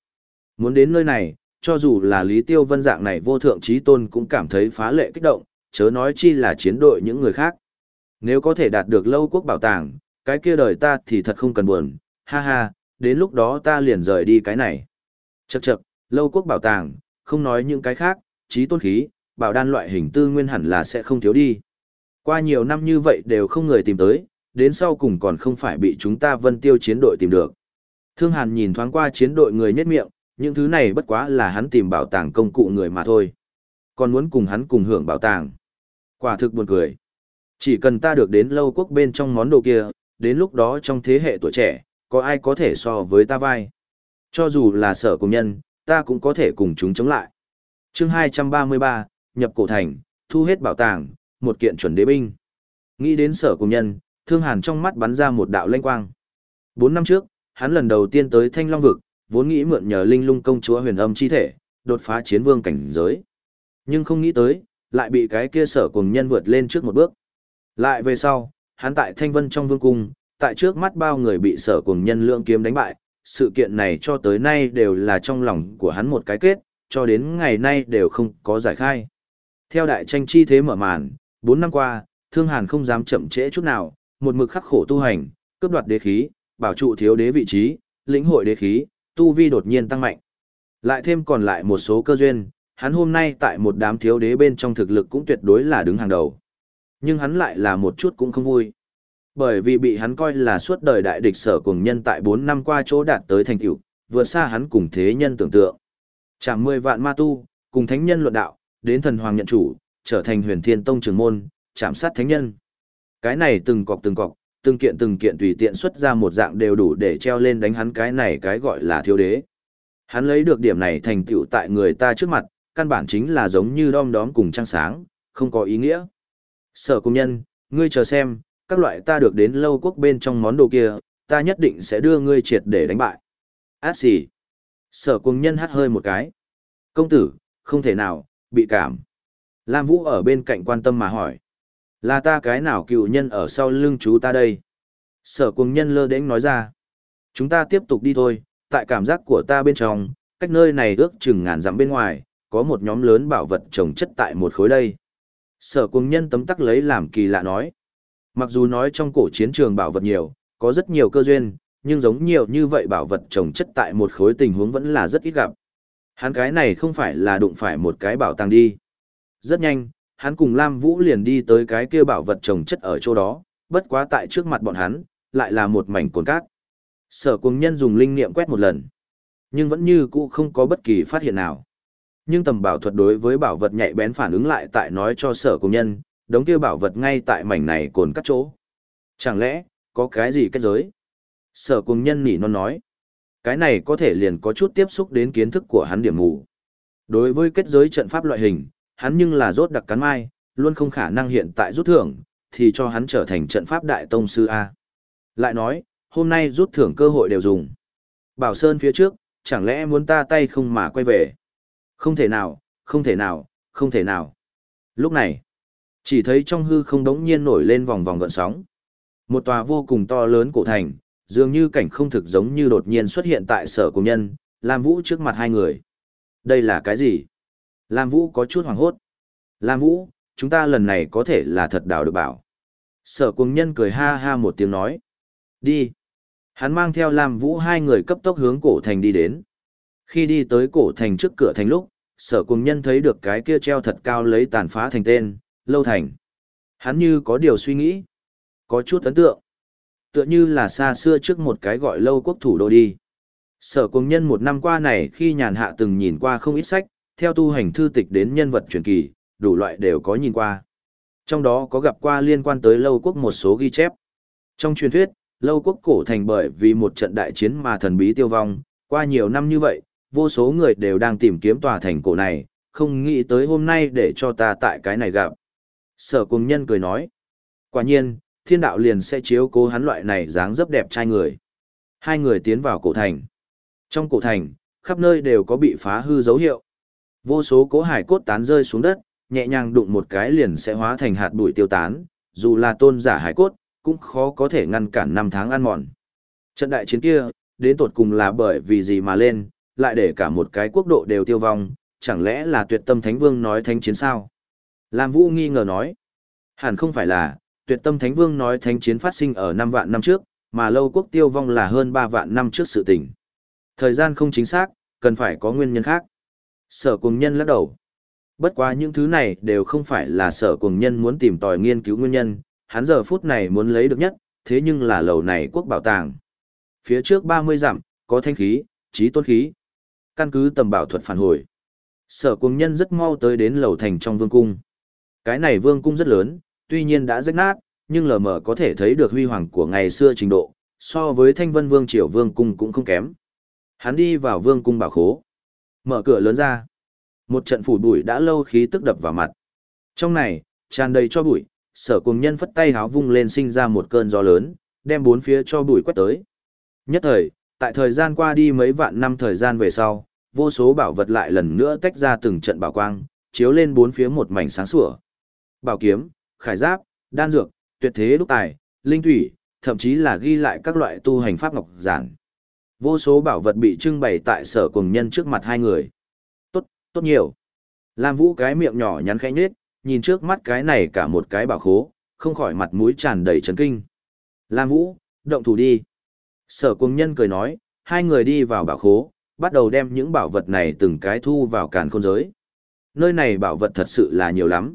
Muốn đến nơi này, cho dù là Lý Tiêu Vân dạng này vô thượng trí tôn cũng cảm thấy phá lệ kích động, chớ nói chi là chiến đội những người khác. Nếu có thể đạt được lâu quốc bảo tàng, cái kia đời ta thì thật không cần buồn, ha ha, đến lúc đó ta liền rời đi cái này. Chậc chậc, lâu quốc bảo tàng, không nói những cái khác, trí tôn khí, bảo đan loại hình tư nguyên hẳn là sẽ không thiếu đi. Qua nhiều năm như vậy đều không người tìm tới, đến sau cùng còn không phải bị chúng ta vân tiêu chiến đội tìm được. Thương Hàn nhìn thoáng qua chiến đội người nhất miệng, những thứ này bất quá là hắn tìm bảo tàng công cụ người mà thôi. Còn muốn cùng hắn cùng hưởng bảo tàng. Quả thực buồn cười. Chỉ cần ta được đến lâu quốc bên trong món đồ kia, đến lúc đó trong thế hệ tuổi trẻ, có ai có thể so với ta vai. Cho dù là sở công nhân, ta cũng có thể cùng chúng chống lại. chương 233, nhập cổ thành, thu hết bảo tàng, một kiện chuẩn đế binh. Nghĩ đến sở công nhân, thương hàn trong mắt bắn ra một đạo lanh quang. Bốn năm trước, hắn lần đầu tiên tới Thanh Long Vực, vốn nghĩ mượn nhờ linh lung công chúa huyền âm chi thể, đột phá chiến vương cảnh giới. Nhưng không nghĩ tới, lại bị cái kia sở cùng nhân vượt lên trước một bước. Lại về sau, hắn tại Thanh Vân trong vương cung, tại trước mắt bao người bị sở cùng nhân lượng kiếm đánh bại, sự kiện này cho tới nay đều là trong lòng của hắn một cái kết, cho đến ngày nay đều không có giải khai. Theo đại tranh chi thế mở màn, 4 năm qua, Thương Hàn không dám chậm trễ chút nào, một mực khắc khổ tu hành, cướp đoạt đế khí, bảo trụ thiếu đế vị trí, lĩnh hội đế khí, tu vi đột nhiên tăng mạnh. Lại thêm còn lại một số cơ duyên, hắn hôm nay tại một đám thiếu đế bên trong thực lực cũng tuyệt đối là đứng hàng đầu. Nhưng hắn lại là một chút cũng không vui. Bởi vì bị hắn coi là suốt đời đại địch sở cùng nhân tại 4 năm qua chỗ đạt tới thành tựu, vượt xa hắn cùng thế nhân tưởng tượng. Chẳng 10 vạn ma tu, cùng thánh nhân luận đạo, đến thần hoàng nhận chủ, trở thành huyền thiên tông trưởng môn, chạm sát thánh nhân. Cái này từng cọc từng cọc, từng kiện từng kiện tùy tiện xuất ra một dạng đều đủ để treo lên đánh hắn cái này cái gọi là thiếu đế. Hắn lấy được điểm này thành tựu tại người ta trước mặt, căn bản chính là giống như đom đóm cùng trăng sáng, không có ý nghĩa. Sở công nhân, ngươi chờ xem, các loại ta được đến lâu quốc bên trong món đồ kia, ta nhất định sẽ đưa ngươi triệt để đánh bại. Át gì? Sở công nhân hát hơi một cái. Công tử, không thể nào, bị cảm. Lam Vũ ở bên cạnh quan tâm mà hỏi. Là ta cái nào cựu nhân ở sau lưng chú ta đây? Sở cùng nhân lơ đễnh nói ra. Chúng ta tiếp tục đi thôi, tại cảm giác của ta bên trong, cách nơi này ước chừng ngàn dặm bên ngoài, có một nhóm lớn bảo vật trồng chất tại một khối đây. Sở cùng nhân tấm tắc lấy làm kỳ lạ nói. Mặc dù nói trong cổ chiến trường bảo vật nhiều, có rất nhiều cơ duyên, nhưng giống nhiều như vậy bảo vật trồng chất tại một khối tình huống vẫn là rất ít gặp. Hắn cái này không phải là đụng phải một cái bảo tàng đi. Rất nhanh, hắn cùng Lam Vũ liền đi tới cái kia bảo vật trồng chất ở chỗ đó, bất quá tại trước mặt bọn hắn, lại là một mảnh cồn cát. Sở cùng nhân dùng linh niệm quét một lần, nhưng vẫn như cũ không có bất kỳ phát hiện nào. Nhưng tầm bảo thuật đối với bảo vật nhạy bén phản ứng lại tại nói cho sở cùng nhân, đống kia bảo vật ngay tại mảnh này cồn cắt chỗ. Chẳng lẽ, có cái gì kết giới? Sở cùng nhân nỉ non nói. Cái này có thể liền có chút tiếp xúc đến kiến thức của hắn điểm mù. Đối với kết giới trận pháp loại hình, hắn nhưng là rốt đặc cắn mai, luôn không khả năng hiện tại rút thưởng, thì cho hắn trở thành trận pháp đại tông sư A. Lại nói, hôm nay rút thưởng cơ hội đều dùng. Bảo Sơn phía trước, chẳng lẽ muốn ta tay không mà quay về? Không thể nào, không thể nào, không thể nào. Lúc này, chỉ thấy trong hư không đống nhiên nổi lên vòng vòng gợn sóng. Một tòa vô cùng to lớn cổ thành, dường như cảnh không thực giống như đột nhiên xuất hiện tại sở của nhân, Lam Vũ trước mặt hai người. Đây là cái gì? Lam Vũ có chút hoảng hốt. Lam Vũ, chúng ta lần này có thể là thật đào được bảo. Sở cùng nhân cười ha ha một tiếng nói. Đi. Hắn mang theo Lam Vũ hai người cấp tốc hướng cổ thành đi đến. Khi đi tới cổ thành trước cửa thành lúc, sở cùng nhân thấy được cái kia treo thật cao lấy tàn phá thành tên, lâu thành. Hắn như có điều suy nghĩ. Có chút ấn tượng. Tựa như là xa xưa trước một cái gọi lâu quốc thủ đô đi. Sở cùng nhân một năm qua này khi nhàn hạ từng nhìn qua không ít sách, theo tu hành thư tịch đến nhân vật truyền kỳ, đủ loại đều có nhìn qua. Trong đó có gặp qua liên quan tới lâu quốc một số ghi chép. Trong truyền thuyết, lâu quốc cổ thành bởi vì một trận đại chiến mà thần bí tiêu vong, qua nhiều năm như vậy, vô số người đều đang tìm kiếm tòa thành cổ này, không nghĩ tới hôm nay để cho ta tại cái này gặp. Sở cùng nhân cười nói, quả nhiên, thiên đạo liền sẽ chiếu cố hắn loại này dáng dấp đẹp trai người. Hai người tiến vào cổ thành. Trong cổ thành, khắp nơi đều có bị phá hư dấu hiệu. Vô số cố hải cốt tán rơi xuống đất, nhẹ nhàng đụng một cái liền sẽ hóa thành hạt bụi tiêu tán, dù là tôn giả hải cốt, cũng khó có thể ngăn cản năm tháng ăn mòn. Trận đại chiến kia, đến tột cùng là bởi vì gì mà lên, lại để cả một cái quốc độ đều tiêu vong, chẳng lẽ là tuyệt tâm thánh vương nói thánh chiến sao? Lam Vũ nghi ngờ nói, hẳn không phải là, tuyệt tâm thánh vương nói thánh chiến phát sinh ở 5 vạn năm trước, mà lâu quốc tiêu vong là hơn 3 vạn năm trước sự tình. Thời gian không chính xác, cần phải có nguyên nhân khác. Sở cùng nhân lắc đầu. Bất quá những thứ này đều không phải là sở cùng nhân muốn tìm tòi nghiên cứu nguyên nhân, hắn giờ phút này muốn lấy được nhất, thế nhưng là lầu này quốc bảo tàng. Phía trước 30 dặm, có thanh khí, trí tôn khí. Căn cứ tầm bảo thuật phản hồi. Sở cùng nhân rất mau tới đến lầu thành trong vương cung. Cái này vương cung rất lớn, tuy nhiên đã rách nát, nhưng lờ mờ có thể thấy được huy hoàng của ngày xưa trình độ, so với thanh vân vương triều vương cung cũng không kém. Hắn đi vào vương cung bảo khố. Mở cửa lớn ra. Một trận phủ bụi đã lâu khí tức đập vào mặt. Trong này, tràn đầy cho bụi, sở cùng nhân phất tay háo vung lên sinh ra một cơn gió lớn, đem bốn phía cho bụi quét tới. Nhất thời, tại thời gian qua đi mấy vạn năm thời gian về sau, vô số bảo vật lại lần nữa tách ra từng trận bảo quang, chiếu lên bốn phía một mảnh sáng sủa. Bảo kiếm, khải giáp, đan dược, tuyệt thế đúc tài, linh thủy, thậm chí là ghi lại các loại tu hành pháp ngọc giản. Vô số bảo vật bị trưng bày tại sở cùng nhân trước mặt hai người. Tốt, tốt nhiều. Lam Vũ cái miệng nhỏ nhắn khẽ nhếch, nhìn trước mắt cái này cả một cái bảo khố, không khỏi mặt mũi tràn đầy chấn kinh. Lam Vũ, động thủ đi. Sở cùng nhân cười nói, hai người đi vào bảo khố, bắt đầu đem những bảo vật này từng cái thu vào càn khôn giới. Nơi này bảo vật thật sự là nhiều lắm.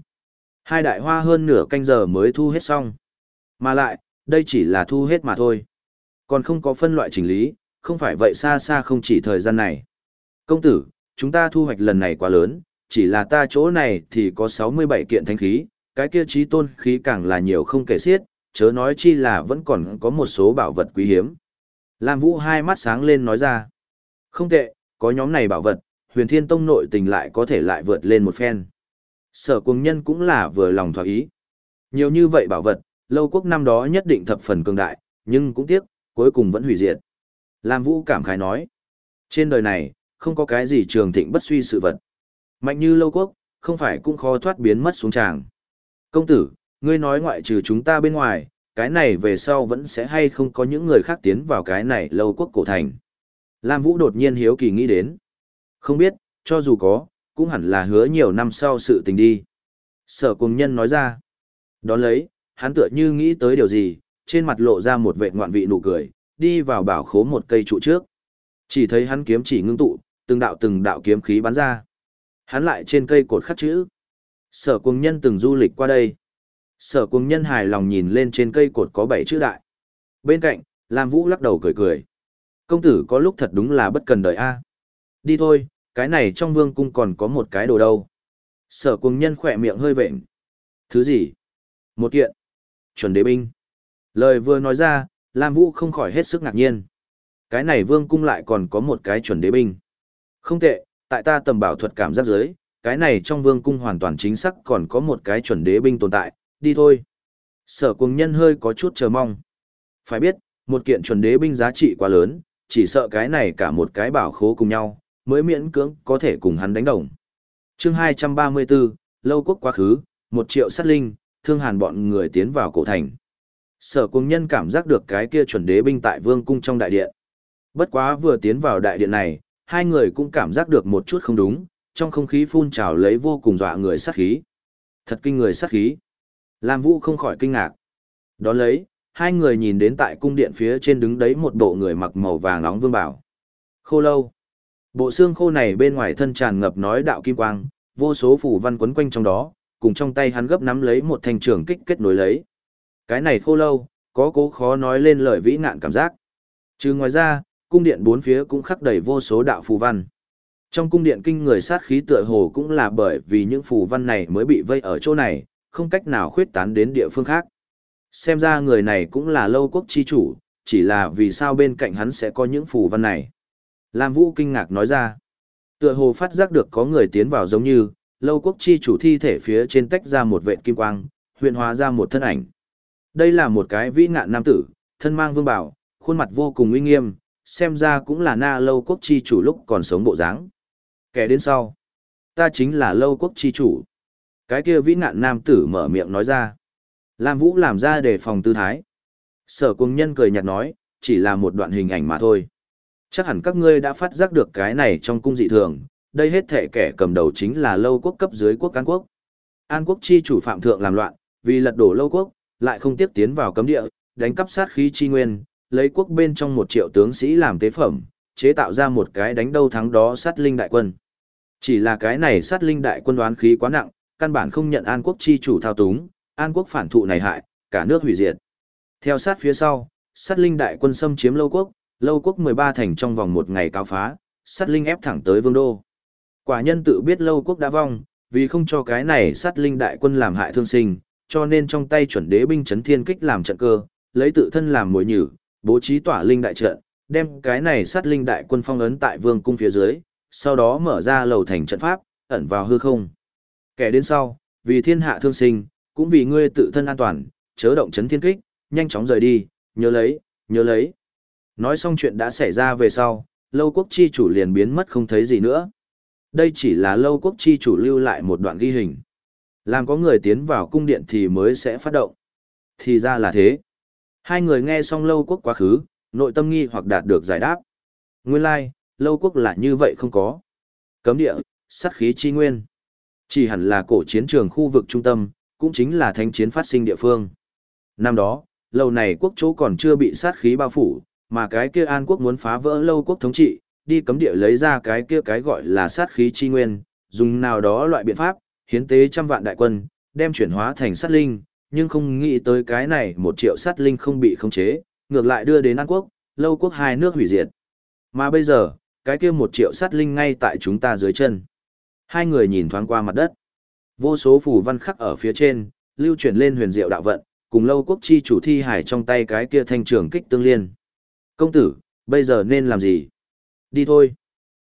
Hai đại hoa hơn nửa canh giờ mới thu hết xong. Mà lại, đây chỉ là thu hết mà thôi. Còn không có phân loại chỉnh lý, không phải vậy xa xa không chỉ thời gian này. Công tử, chúng ta thu hoạch lần này quá lớn, chỉ là ta chỗ này thì có 67 kiện thanh khí, cái kia trí tôn khí càng là nhiều không kể xiết, chớ nói chi là vẫn còn có một số bảo vật quý hiếm. Lam Vũ hai mắt sáng lên nói ra. Không tệ, có nhóm này bảo vật, huyền thiên tông nội tình lại có thể lại vượt lên một phen. Sở cùng nhân cũng là vừa lòng thỏa ý. Nhiều như vậy bảo vật, lâu quốc năm đó nhất định thập phần cường đại, nhưng cũng tiếc, cuối cùng vẫn hủy diệt. Lam Vũ cảm khái nói. Trên đời này, không có cái gì trường thịnh bất suy sự vật. Mạnh như lâu quốc, không phải cũng khó thoát biến mất xuống tràng. Công tử, ngươi nói ngoại trừ chúng ta bên ngoài, cái này về sau vẫn sẽ hay không có những người khác tiến vào cái này lâu quốc cổ thành. Lam Vũ đột nhiên hiếu kỳ nghĩ đến. Không biết, cho dù có, cũng hẳn là hứa nhiều năm sau sự tình đi. Sở cùng nhân nói ra. Đón lấy, hắn tựa như nghĩ tới điều gì, trên mặt lộ ra một vệ ngoạn vị nụ cười, đi vào bảo khố một cây trụ trước. Chỉ thấy hắn kiếm chỉ ngưng tụ, từng đạo từng đạo kiếm khí bắn ra. Hắn lại trên cây cột khắc chữ. Sở cùng nhân từng du lịch qua đây. Sở cùng nhân hài lòng nhìn lên trên cây cột có bảy chữ đại. Bên cạnh, Lam Vũ lắc đầu cười cười. Công tử có lúc thật đúng là bất cần đời a. Đi thôi, cái này trong vương cung còn có một cái đồ đâu. Sở cùng nhân khỏe miệng hơi vệnh. Thứ gì? Một kiện. Chuẩn đế binh. Lời vừa nói ra, Lam Vũ không khỏi hết sức ngạc nhiên. Cái này vương cung lại còn có một cái chuẩn đế binh. Không tệ, tại ta tầm bảo thuật cảm giác giới, cái này trong vương cung hoàn toàn chính xác còn có một cái chuẩn đế binh tồn tại, đi thôi. Sở cùng nhân hơi có chút chờ mong. Phải biết, một kiện chuẩn đế binh giá trị quá lớn, chỉ sợ cái này cả một cái bảo khố cùng nhau, mới miễn cưỡng có thể cùng hắn đánh đồng. chương 234, lâu quốc quá khứ, một triệu sát linh, thương hàn bọn người tiến vào cổ thành. Sở cung nhân cảm giác được cái kia chuẩn đế binh tại vương cung trong đại điện. Bất quá vừa tiến vào đại điện này, hai người cũng cảm giác được một chút không đúng, trong không khí phun trào lấy vô cùng dọa người sát khí. Thật kinh người sát khí. Lam Vũ không khỏi kinh ngạc. Đón lấy, hai người nhìn đến tại cung điện phía trên đứng đấy một bộ người mặc màu vàng nóng vương bảo. Khô lâu. Bộ xương khô này bên ngoài thân tràn ngập nói đạo kim quang, vô số phủ văn quấn quanh trong đó, cùng trong tay hắn gấp nắm lấy một thanh trường kích kết nối lấy. Cái này khô lâu, có cố khó nói lên lời vĩ nạn cảm giác. Trừ ngoài ra, cung điện bốn phía cũng khắc đầy vô số đạo phù văn. Trong cung điện kinh người sát khí tựa hồ cũng là bởi vì những phù văn này mới bị vây ở chỗ này, không cách nào khuyết tán đến địa phương khác. Xem ra người này cũng là lâu quốc chi chủ, chỉ là vì sao bên cạnh hắn sẽ có những phù văn này. Lam Vũ kinh ngạc nói ra. Tựa hồ phát giác được có người tiến vào giống như, lâu quốc chi chủ thi thể phía trên tách ra một vệt kim quang, huyện hóa ra một thân ảnh. Đây là một cái vĩ ngạn nam tử, thân mang vương bảo, khuôn mặt vô cùng uy nghiêm, xem ra cũng là na lâu quốc chi chủ lúc còn sống bộ dáng. Kẻ đến sau, ta chính là lâu quốc chi chủ. Cái kia vĩ ngạn nam tử mở miệng nói ra. Lam Vũ làm ra để phòng tư thái. Sở cung nhân cười nhạt nói, chỉ là một đoạn hình ảnh mà thôi. Chắc hẳn các ngươi đã phát giác được cái này trong cung dị thường, đây hết thể kẻ cầm đầu chính là lâu quốc cấp dưới quốc An quốc. An quốc chi chủ phạm thượng làm loạn, vì lật đổ lâu quốc, lại không tiếp tiến vào cấm địa, đánh cắp sát khí chi nguyên, lấy quốc bên trong một triệu tướng sĩ làm tế phẩm, chế tạo ra một cái đánh đâu thắng đó sát linh đại quân. Chỉ là cái này sát linh đại quân đoán khí quá nặng, căn bản không nhận An quốc chi chủ thao túng, An quốc phản thụ này hại, cả nước hủy diệt. Theo sát phía sau, sát linh đại quân xâm chiếm lâu quốc, lâu quốc 13 thành trong vòng một ngày cao phá, sát linh ép thẳng tới vương đô. Quả nhân tự biết lâu quốc đã vong, vì không cho cái này sát linh đại quân làm hại thương sinh, cho nên trong tay chuẩn đế binh chấn thiên kích làm trận cơ, lấy tự thân làm mồi nhử, bố trí tỏa linh đại trận, đem cái này sát linh đại quân phong ấn tại vương cung phía dưới, sau đó mở ra lầu thành trận pháp, ẩn vào hư không. Kẻ đến sau, vì thiên hạ thương sinh, cũng vì ngươi tự thân an toàn, chớ động chấn thiên kích, nhanh chóng rời đi, nhớ lấy, nhớ lấy. Nói xong chuyện đã xảy ra về sau, lâu quốc chi chủ liền biến mất không thấy gì nữa. Đây chỉ là lâu quốc chi chủ lưu lại một đoạn ghi hình. Làm có người tiến vào cung điện thì mới sẽ phát động. Thì ra là thế. Hai người nghe xong lâu quốc quá khứ, nội tâm nghi hoặc đạt được giải đáp. Nguyên lai, like, lâu quốc là như vậy không có. Cấm địa, sát khí chi nguyên. Chỉ hẳn là cổ chiến trường khu vực trung tâm, cũng chính là thanh chiến phát sinh địa phương. Năm đó, lâu này quốc chỗ còn chưa bị sát khí bao phủ, mà cái kia An quốc muốn phá vỡ lâu quốc thống trị, đi cấm địa lấy ra cái kia cái gọi là sát khí chi nguyên, dùng nào đó loại biện pháp, hiến tế trăm vạn đại quân, đem chuyển hóa thành sát linh, nhưng không nghĩ tới cái này một triệu sát linh không bị khống chế, ngược lại đưa đến An quốc, lâu quốc hai nước hủy diệt. Mà bây giờ, cái kia một triệu sát linh ngay tại chúng ta dưới chân. Hai người nhìn thoáng qua mặt đất. Vô số phù văn khắc ở phía trên, lưu chuyển lên huyền diệu đạo vận, cùng lâu quốc chi chủ thi hải trong tay cái kia thanh trường kích tương liên. Công tử, bây giờ nên làm gì? Đi thôi.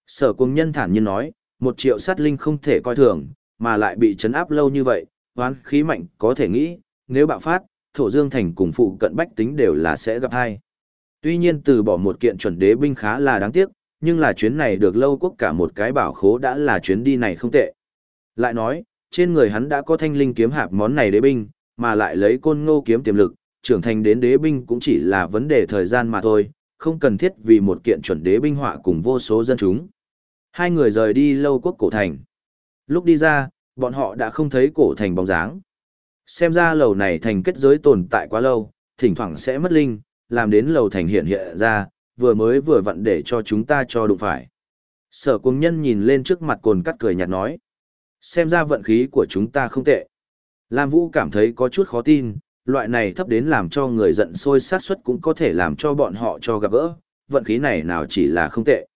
Sở cung nhân thản nhiên nói, một triệu sát linh không thể coi thường, mà lại bị chấn áp lâu như vậy, hoán khí mạnh có thể nghĩ, nếu bạo phát, thổ dương thành cùng phụ cận bách tính đều là sẽ gặp hai. Tuy nhiên từ bỏ một kiện chuẩn đế binh khá là đáng tiếc, nhưng là chuyến này được lâu quốc cả một cái bảo khố đã là chuyến đi này không tệ. Lại nói, trên người hắn đã có thanh linh kiếm hạp món này đế binh, mà lại lấy côn ngô kiếm tiềm lực, trưởng thành đến đế binh cũng chỉ là vấn đề thời gian mà thôi, không cần thiết vì một kiện chuẩn đế binh họa cùng vô số dân chúng. Hai người rời đi lâu quốc cổ thành. Lúc đi ra, bọn họ đã không thấy cổ thành bóng dáng. Xem ra lầu này thành kết giới tồn tại quá lâu, thỉnh thoảng sẽ mất linh, làm đến lầu thành hiện hiện ra, vừa mới vừa vặn để cho chúng ta cho đụng phải. Sở cung nhân nhìn lên trước mặt cồn cắt cười nhạt nói. Xem ra vận khí của chúng ta không tệ. Lam Vũ cảm thấy có chút khó tin, loại này thấp đến làm cho người giận sôi sát suất cũng có thể làm cho bọn họ cho gặp gỡ, vận khí này nào chỉ là không tệ.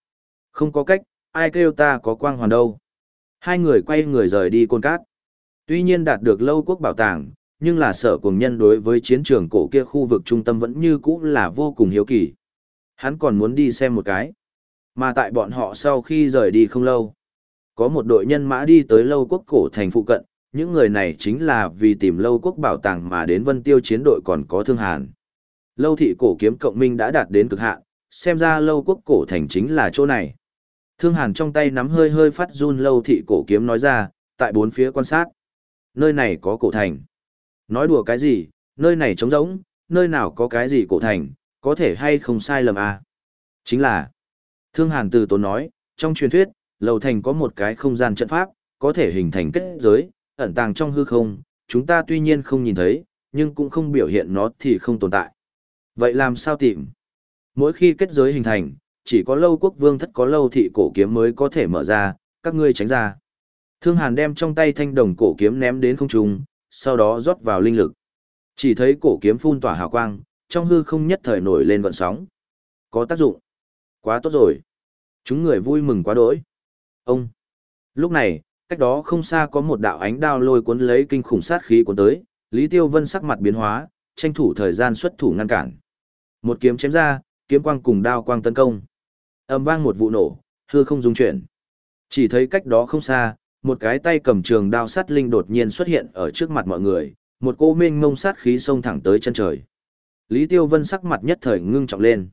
Không có cách, ai kêu ta có quang hoàn đâu. Hai người quay người rời đi côn cát. Tuy nhiên đạt được lâu quốc bảo tàng, nhưng là sở cùng nhân đối với chiến trường cổ kia khu vực trung tâm vẫn như cũ là vô cùng hiếu kỳ. Hắn còn muốn đi xem một cái. Mà tại bọn họ sau khi rời đi không lâu, có một đội nhân mã đi tới lâu quốc cổ thành phụ cận, những người này chính là vì tìm lâu quốc bảo tàng mà đến vân tiêu chiến đội còn có thương hàn. Lâu thị cổ kiếm cộng minh đã đạt đến cực hạn, xem ra lâu quốc cổ thành chính là chỗ này. Thương hàn trong tay nắm hơi hơi phát run lâu thị cổ kiếm nói ra, tại bốn phía quan sát. Nơi này có cổ thành. Nói đùa cái gì, nơi này trống rỗng, nơi nào có cái gì cổ thành, có thể hay không sai lầm à? Chính là, Thương Hàn từ tốn nói, trong truyền thuyết, lầu thành có một cái không gian trận pháp, có thể hình thành kết giới, ẩn tàng trong hư không, chúng ta tuy nhiên không nhìn thấy, nhưng cũng không biểu hiện nó thì không tồn tại. Vậy làm sao tìm? Mỗi khi kết giới hình thành, chỉ có lâu quốc vương thất có lâu thị cổ kiếm mới có thể mở ra, các ngươi tránh ra. Thương Hàn đem trong tay thanh đồng cổ kiếm ném đến không trung, sau đó rót vào linh lực. Chỉ thấy cổ kiếm phun tỏa hào quang, trong hư không nhất thời nổi lên vận sóng. Có tác dụng. Quá tốt rồi. Chúng người vui mừng quá đỗi. Ông. Lúc này, cách đó không xa có một đạo ánh đao lôi cuốn lấy kinh khủng sát khí cuốn tới, Lý Tiêu Vân sắc mặt biến hóa, tranh thủ thời gian xuất thủ ngăn cản. Một kiếm chém ra, kiếm quang cùng đao quang tấn công. Âm vang một vụ nổ, hư không dung chuyển. Chỉ thấy cách đó không xa, một cái tay cầm trường đao sát linh đột nhiên xuất hiện ở trước mặt mọi người, một cô mênh mông sát khí xông thẳng tới chân trời. Lý Tiêu Vân sắc mặt nhất thời ngưng trọng lên.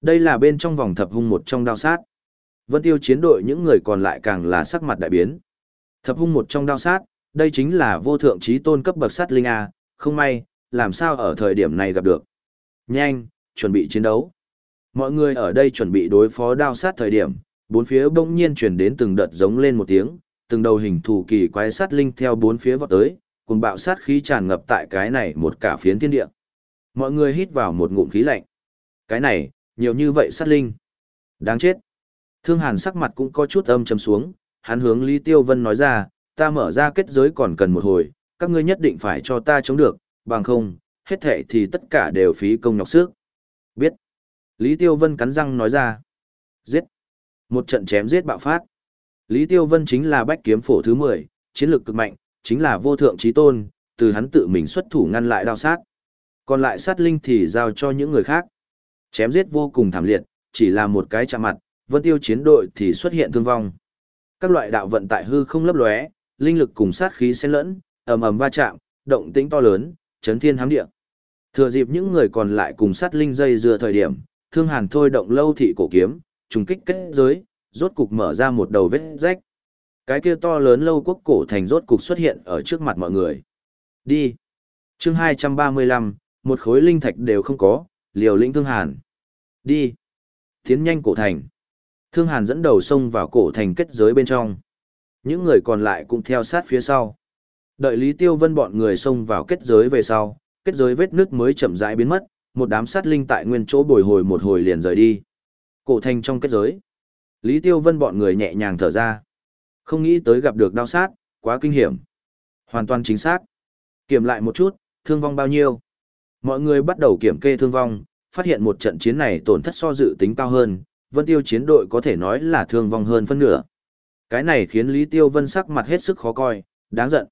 Đây là bên trong vòng thập hung một trong đao sát. Vân Tiêu chiến đội những người còn lại càng là sắc mặt đại biến. Thập hung một trong đao sát, đây chính là vô thượng trí tôn cấp bậc sát linh A, không may, làm sao ở thời điểm này gặp được. Nhanh, chuẩn bị chiến đấu. Mọi người ở đây chuẩn bị đối phó đao sát thời điểm, bốn phía bỗng nhiên chuyển đến từng đợt giống lên một tiếng, từng đầu hình thù kỳ quái sát linh theo bốn phía vọt tới, cùng bạo sát khí tràn ngập tại cái này một cả phiến thiên địa. Mọi người hít vào một ngụm khí lạnh. Cái này, nhiều như vậy sát linh. Đáng chết. Thương Hàn sắc mặt cũng có chút âm trầm xuống, hắn hướng Lý Tiêu Vân nói ra, ta mở ra kết giới còn cần một hồi, các ngươi nhất định phải cho ta chống được, bằng không, hết thệ thì tất cả đều phí công nhọc sức. Biết. Lý Tiêu Vân cắn răng nói ra. Giết. Một trận chém giết bạo phát. Lý Tiêu Vân chính là bách kiếm phổ thứ 10, chiến lược cực mạnh, chính là vô thượng trí tôn, từ hắn tự mình xuất thủ ngăn lại đao sát. Còn lại sát linh thì giao cho những người khác. Chém giết vô cùng thảm liệt, chỉ là một cái chạm mặt, vân tiêu chiến đội thì xuất hiện thương vong. Các loại đạo vận tại hư không lấp lóe, linh lực cùng sát khí xen lẫn, ầm ầm va chạm, động tĩnh to lớn, chấn thiên hám địa. Thừa dịp những người còn lại cùng sát linh dây dưa thời điểm, Thương Hàn thôi động lâu thị cổ kiếm, trùng kích kết giới, rốt cục mở ra một đầu vết rách. Cái kia to lớn lâu quốc cổ thành rốt cục xuất hiện ở trước mặt mọi người. Đi. Chương 235, một khối linh thạch đều không có, liều lĩnh Thương Hàn. Đi. Tiến nhanh cổ thành. Thương Hàn dẫn đầu xông vào cổ thành kết giới bên trong. Những người còn lại cũng theo sát phía sau. Đợi Lý Tiêu Vân bọn người xông vào kết giới về sau, kết giới vết nước mới chậm rãi biến mất, một đám sát linh tại nguyên chỗ bồi hồi một hồi liền rời đi. Cổ thành trong kết giới. Lý Tiêu Vân bọn người nhẹ nhàng thở ra. Không nghĩ tới gặp được đau sát, quá kinh hiểm. Hoàn toàn chính xác. Kiểm lại một chút, thương vong bao nhiêu. Mọi người bắt đầu kiểm kê thương vong, phát hiện một trận chiến này tổn thất so dự tính cao hơn, Vân Tiêu chiến đội có thể nói là thương vong hơn phân nửa. Cái này khiến Lý Tiêu Vân sắc mặt hết sức khó coi, đáng giận.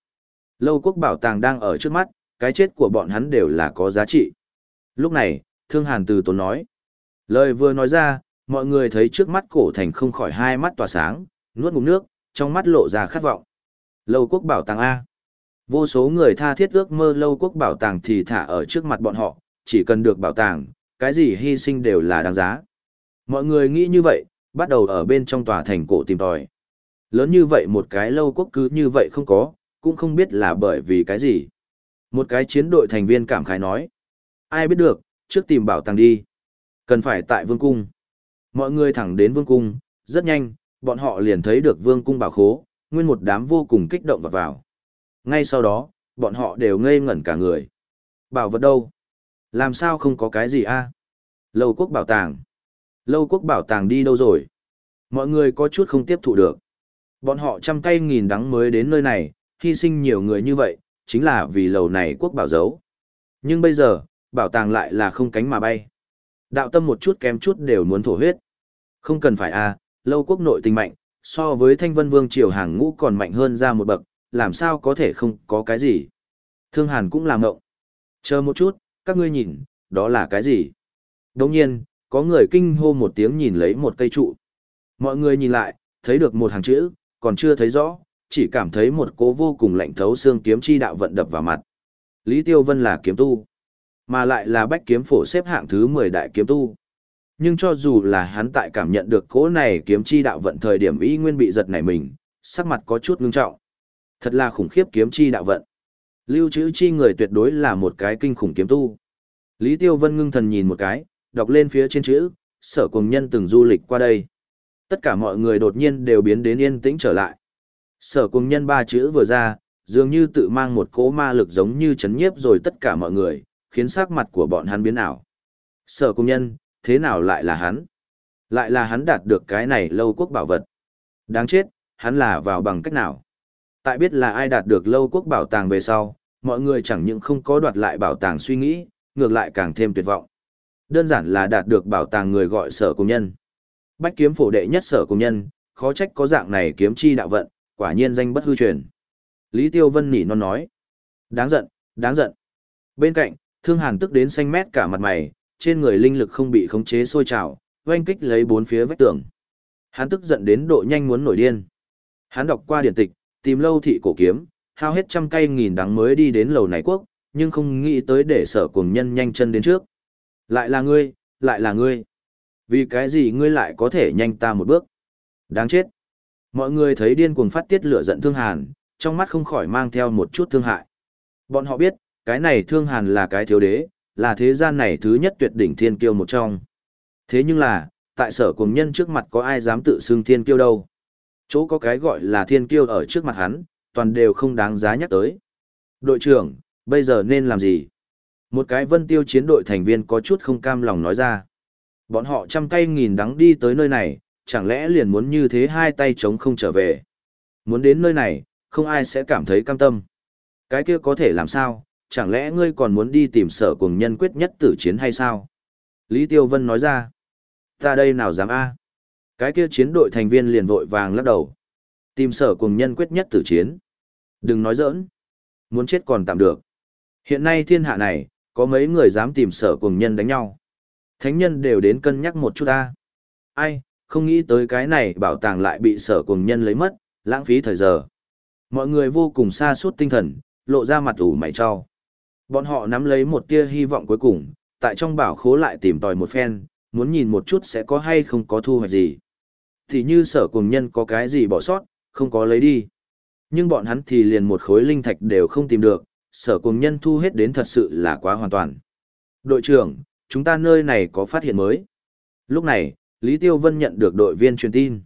Lâu quốc bảo tàng đang ở trước mắt, cái chết của bọn hắn đều là có giá trị. Lúc này, Thương Hàn từ tốn nói. Lời vừa nói ra, mọi người thấy trước mắt cổ thành không khỏi hai mắt tỏa sáng, nuốt ngụm nước, trong mắt lộ ra khát vọng. Lâu quốc bảo tàng A. Vô số người tha thiết ước mơ lâu quốc bảo tàng thì thả ở trước mặt bọn họ, chỉ cần được bảo tàng, cái gì hy sinh đều là đáng giá. Mọi người nghĩ như vậy, bắt đầu ở bên trong tòa thành cổ tìm tòi. Lớn như vậy một cái lâu quốc cứ như vậy không có, cũng không biết là bởi vì cái gì. Một cái chiến đội thành viên cảm khái nói. Ai biết được, trước tìm bảo tàng đi. Cần phải tại vương cung. Mọi người thẳng đến vương cung, rất nhanh, bọn họ liền thấy được vương cung bảo khố, nguyên một đám vô cùng kích động vào vào. Ngay sau đó, bọn họ đều ngây ngẩn cả người. Bảo vật đâu? Làm sao không có cái gì a? Lâu quốc bảo tàng. Lâu quốc bảo tàng đi đâu rồi? Mọi người có chút không tiếp thụ được. Bọn họ trăm cây nghìn đắng mới đến nơi này, hy sinh nhiều người như vậy, chính là vì lầu này quốc bảo giấu. Nhưng bây giờ, bảo tàng lại là không cánh mà bay. Đạo tâm một chút kém chút đều muốn thổ huyết. Không cần phải a, lâu quốc nội tình mạnh, so với thanh vân vương triều hàng ngũ còn mạnh hơn ra một bậc, làm sao có thể không có cái gì. Thương Hàn cũng làm ngộng. Chờ một chút, các ngươi nhìn, đó là cái gì? Đồng nhiên, có người kinh hô một tiếng nhìn lấy một cây trụ. Mọi người nhìn lại, thấy được một hàng chữ, còn chưa thấy rõ, chỉ cảm thấy một cố vô cùng lạnh thấu xương kiếm chi đạo vận đập vào mặt. Lý Tiêu Vân là kiếm tu, mà lại là bách kiếm phổ xếp hạng thứ 10 đại kiếm tu. Nhưng cho dù là hắn tại cảm nhận được cố này kiếm chi đạo vận thời điểm y nguyên bị giật nảy mình, sắc mặt có chút ngưng trọng. Thật là khủng khiếp kiếm chi đạo vận. Lưu trữ chi người tuyệt đối là một cái kinh khủng kiếm tu. Lý Tiêu Vân ngưng thần nhìn một cái, đọc lên phía trên chữ, sở cùng nhân từng du lịch qua đây. Tất cả mọi người đột nhiên đều biến đến yên tĩnh trở lại. Sở cùng nhân ba chữ vừa ra, dường như tự mang một cỗ ma lực giống như chấn nhiếp rồi tất cả mọi người, khiến sắc mặt của bọn hắn biến ảo. Sở cùng nhân, thế nào lại là hắn? Lại là hắn đạt được cái này lâu quốc bảo vật. Đáng chết, hắn là vào bằng cách nào? Tại biết là ai đạt được lâu quốc bảo tàng về sau, mọi người chẳng những không có đoạt lại bảo tàng suy nghĩ, ngược lại càng thêm tuyệt vọng. Đơn giản là đạt được bảo tàng người gọi sở công nhân. Bách kiếm phổ đệ nhất sở công nhân, khó trách có dạng này kiếm chi đạo vận, quả nhiên danh bất hư truyền. Lý Tiêu Vân nỉ non nói. Đáng giận, đáng giận. Bên cạnh, thương hàn tức đến xanh mét cả mặt mày, trên người linh lực không bị khống chế sôi trào, oanh kích lấy bốn phía vách tường. Hắn tức giận đến độ nhanh muốn nổi điên. Hắn đọc qua điển tịch, tìm lâu thị cổ kiếm, hao hết trăm cây nghìn đắng mới đi đến lầu này quốc, nhưng không nghĩ tới để sở cùng nhân nhanh chân đến trước. Lại là ngươi, lại là ngươi. Vì cái gì ngươi lại có thể nhanh ta một bước? Đáng chết. Mọi người thấy điên cuồng phát tiết lửa giận thương hàn, trong mắt không khỏi mang theo một chút thương hại. Bọn họ biết, cái này thương hàn là cái thiếu đế, là thế gian này thứ nhất tuyệt đỉnh thiên kiêu một trong. Thế nhưng là, tại sở cùng nhân trước mặt có ai dám tự xưng thiên kiêu đâu. Chỗ có cái gọi là thiên kiêu ở trước mặt hắn, toàn đều không đáng giá nhắc tới. Đội trưởng, bây giờ nên làm gì? Một cái vân tiêu chiến đội thành viên có chút không cam lòng nói ra. Bọn họ trăm cây nghìn đắng đi tới nơi này, chẳng lẽ liền muốn như thế hai tay chống không trở về. Muốn đến nơi này, không ai sẽ cảm thấy cam tâm. Cái kia có thể làm sao, chẳng lẽ ngươi còn muốn đi tìm sở cùng nhân quyết nhất tử chiến hay sao? Lý Tiêu Vân nói ra. Ta đây nào dám a? Cái kia chiến đội thành viên liền vội vàng lắc đầu. Tìm sở cùng nhân quyết nhất tử chiến. Đừng nói giỡn. Muốn chết còn tạm được. Hiện nay thiên hạ này, có mấy người dám tìm sở cùng nhân đánh nhau. Thánh nhân đều đến cân nhắc một chút ta. Ai, không nghĩ tới cái này bảo tàng lại bị sở cùng nhân lấy mất, lãng phí thời giờ. Mọi người vô cùng xa suốt tinh thần, lộ ra mặt ủ mày cho. Bọn họ nắm lấy một tia hy vọng cuối cùng, tại trong bảo khố lại tìm tòi một phen, muốn nhìn một chút sẽ có hay không có thu hoạch gì. Thì như sở cùng nhân có cái gì bỏ sót, không có lấy đi. Nhưng bọn hắn thì liền một khối linh thạch đều không tìm được, sở cùng nhân thu hết đến thật sự là quá hoàn toàn. Đội trưởng, chúng ta nơi này có phát hiện mới. Lúc này, Lý Tiêu Vân nhận được đội viên truyền tin.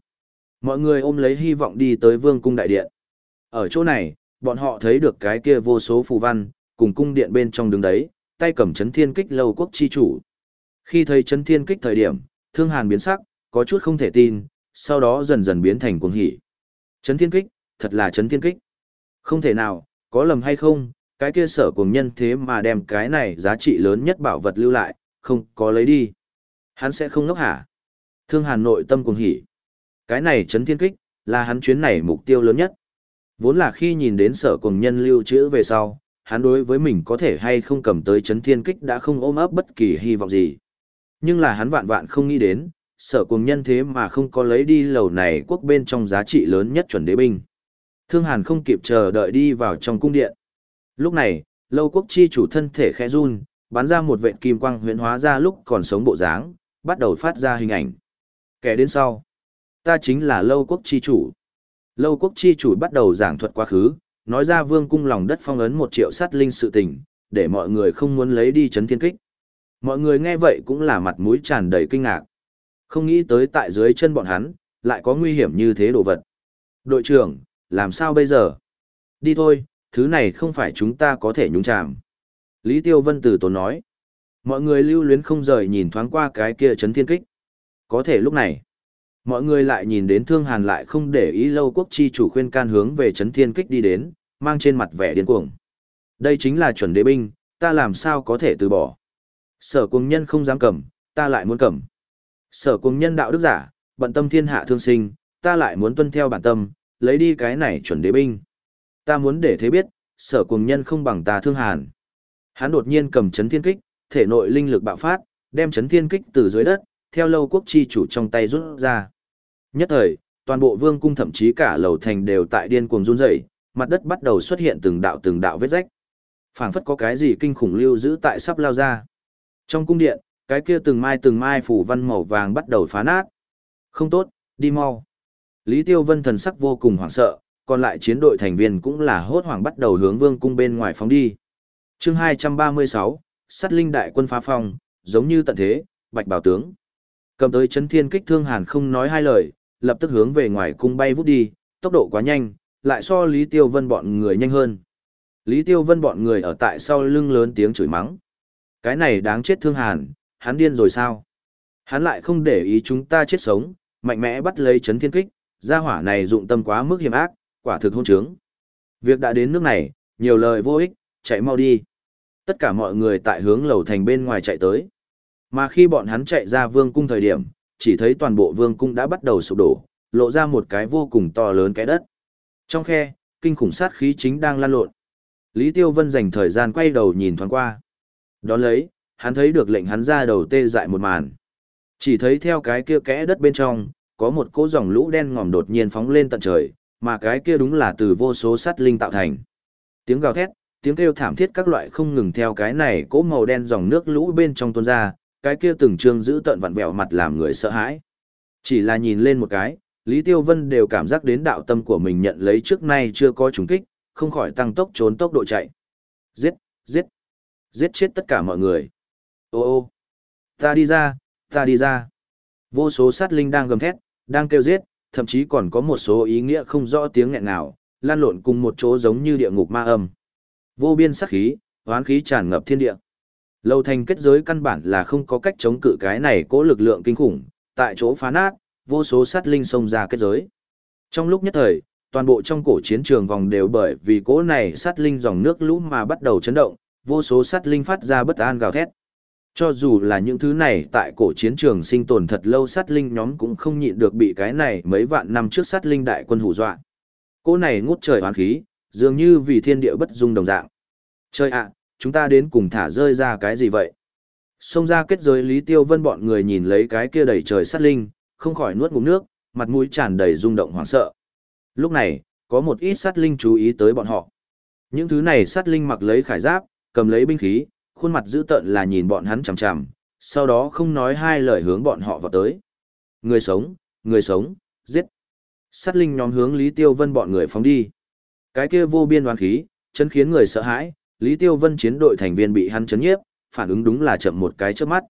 Mọi người ôm lấy hy vọng đi tới vương cung đại điện. Ở chỗ này, bọn họ thấy được cái kia vô số phù văn, cùng cung điện bên trong đứng đấy, tay cầm chấn thiên kích lâu quốc chi chủ. Khi thấy chấn thiên kích thời điểm, thương hàn biến sắc, có chút không thể tin, sau đó dần dần biến thành cuồng hỉ. Chấn thiên kích, thật là chấn thiên kích. Không thể nào, có lầm hay không, cái kia sở cùng nhân thế mà đem cái này giá trị lớn nhất bảo vật lưu lại, không có lấy đi. Hắn sẽ không ngốc hả? Thương hàn nội tâm cùng hỉ. Cái này chấn thiên kích, là hắn chuyến này mục tiêu lớn nhất. Vốn là khi nhìn đến sở cùng nhân lưu trữ về sau, hắn đối với mình có thể hay không cầm tới chấn thiên kích đã không ôm ấp bất kỳ hy vọng gì. Nhưng là hắn vạn vạn không nghĩ đến, sở cùng nhân thế mà không có lấy đi lầu này quốc bên trong giá trị lớn nhất chuẩn đế binh. Thương Hàn không kịp chờ đợi đi vào trong cung điện. Lúc này, lâu quốc chi chủ thân thể khẽ run, bắn ra một vệt kim quang huyễn hóa ra lúc còn sống bộ dáng, bắt đầu phát ra hình ảnh. Kẻ đến sau, ta chính là lâu quốc chi chủ. Lâu quốc chi chủ bắt đầu giảng thuật quá khứ, nói ra vương cung lòng đất phong ấn một triệu sát linh sự tình, để mọi người không muốn lấy đi chấn thiên kích. Mọi người nghe vậy cũng là mặt mũi tràn đầy kinh ngạc. Không nghĩ tới tại dưới chân bọn hắn, lại có nguy hiểm như thế đồ vật. Đội trưởng, làm sao bây giờ? Đi thôi, thứ này không phải chúng ta có thể nhúng chạm. Lý Tiêu Vân từ tốn nói. Mọi người lưu luyến không rời nhìn thoáng qua cái kia chấn thiên kích. Có thể lúc này, mọi người lại nhìn đến thương hàn lại không để ý lâu quốc chi chủ khuyên can hướng về chấn thiên kích đi đến, mang trên mặt vẻ điên cuồng. Đây chính là chuẩn đế binh, ta làm sao có thể từ bỏ. Sở cuồng nhân không dám cầm, ta lại muốn cầm. Sở cuồng nhân đạo đức giả, bận tâm thiên hạ thương sinh, ta lại muốn tuân theo bản tâm, lấy đi cái này chuẩn đế binh. Ta muốn để thế biết, sở cuồng nhân không bằng ta thương hàn. Hắn đột nhiên cầm chấn thiên kích, thể nội linh lực bạo phát, đem chấn thiên kích từ dưới đất, theo lâu quốc chi chủ trong tay rút ra. Nhất thời, toàn bộ vương cung thậm chí cả lầu thành đều tại điên cuồng run rẩy, mặt đất bắt đầu xuất hiện từng đạo từng đạo vết rách. Phảng phất có cái gì kinh khủng lưu giữ tại sắp lao ra. Trong cung điện, cái kia từng mai từng mai phủ văn màu vàng bắt đầu phá nát. Không tốt, đi mau. Lý Tiêu Vân thần sắc vô cùng hoảng sợ, còn lại chiến đội thành viên cũng là hốt hoảng bắt đầu hướng vương cung bên ngoài phóng đi. chương 236, sát linh đại quân phá phong, giống như tận thế, bạch bảo tướng. Cầm tới chấn thiên kích thương hàn không nói hai lời, lập tức hướng về ngoài cung bay vút đi, tốc độ quá nhanh, lại so Lý Tiêu Vân bọn người nhanh hơn. Lý Tiêu Vân bọn người ở tại sau lưng lớn tiếng chửi mắng. Cái này đáng chết thương hàn, hắn điên rồi sao? Hắn lại không để ý chúng ta chết sống, mạnh mẽ bắt lấy chấn thiên kích, gia hỏa này dụng tâm quá mức hiểm ác, quả thực hôn trướng. Việc đã đến nước này, nhiều lời vô ích, chạy mau đi. Tất cả mọi người tại hướng lầu thành bên ngoài chạy tới. Mà khi bọn hắn chạy ra vương cung thời điểm, chỉ thấy toàn bộ vương cung đã bắt đầu sụp đổ, lộ ra một cái vô cùng to lớn cái đất. Trong khe, kinh khủng sát khí chính đang lan lộn. Lý Tiêu Vân dành thời gian quay đầu nhìn thoáng qua. Đón lấy, hắn thấy được lệnh hắn ra đầu tê dại một màn. Chỉ thấy theo cái kia kẽ đất bên trong, có một cỗ dòng lũ đen ngòm đột nhiên phóng lên tận trời, mà cái kia đúng là từ vô số sát linh tạo thành. Tiếng gào thét, tiếng kêu thảm thiết các loại không ngừng theo cái này cỗ màu đen dòng nước lũ bên trong tuôn ra, cái kia từng trương giữ tận vặn vẹo mặt làm người sợ hãi. Chỉ là nhìn lên một cái, Lý Tiêu Vân đều cảm giác đến đạo tâm của mình nhận lấy trước nay chưa có trùng kích, không khỏi tăng tốc trốn tốc độ chạy. Giết, giết, giết chết tất cả mọi người. Ô ô, ta đi ra, ta đi ra. Vô số sát linh đang gầm thét, đang kêu giết, thậm chí còn có một số ý nghĩa không rõ tiếng nghẹn nào, lan lộn cùng một chỗ giống như địa ngục ma âm. Vô biên sát khí, hoán khí tràn ngập thiên địa. Lâu thành kết giới căn bản là không có cách chống cự cái này cố lực lượng kinh khủng, tại chỗ phá nát, vô số sát linh xông ra kết giới. Trong lúc nhất thời, toàn bộ trong cổ chiến trường vòng đều bởi vì cố này sát linh dòng nước lũ mà bắt đầu chấn động, vô số sát linh phát ra bất an gào thét. Cho dù là những thứ này tại cổ chiến trường sinh tồn thật lâu sát linh nhóm cũng không nhịn được bị cái này mấy vạn năm trước sát linh đại quân hù dọa. Cô này ngút trời hoàn khí, dường như vì thiên địa bất dung đồng dạng. Trời ạ, chúng ta đến cùng thả rơi ra cái gì vậy? Xông ra kết giới Lý Tiêu Vân bọn người nhìn lấy cái kia đầy trời sát linh, không khỏi nuốt ngụm nước, mặt mũi tràn đầy rung động hoảng sợ. Lúc này, có một ít sát linh chú ý tới bọn họ. Những thứ này sát linh mặc lấy khải giáp, cầm lấy binh khí, khuôn mặt dữ tợn là nhìn bọn hắn chằm chằm, sau đó không nói hai lời hướng bọn họ vào tới. Người sống, người sống, giết. Sát linh nhóm hướng Lý Tiêu Vân bọn người phóng đi. Cái kia vô biên oán khí, chân khiến người sợ hãi, Lý Tiêu Vân chiến đội thành viên bị hắn chấn nhiếp, phản ứng đúng là chậm một cái trước mắt.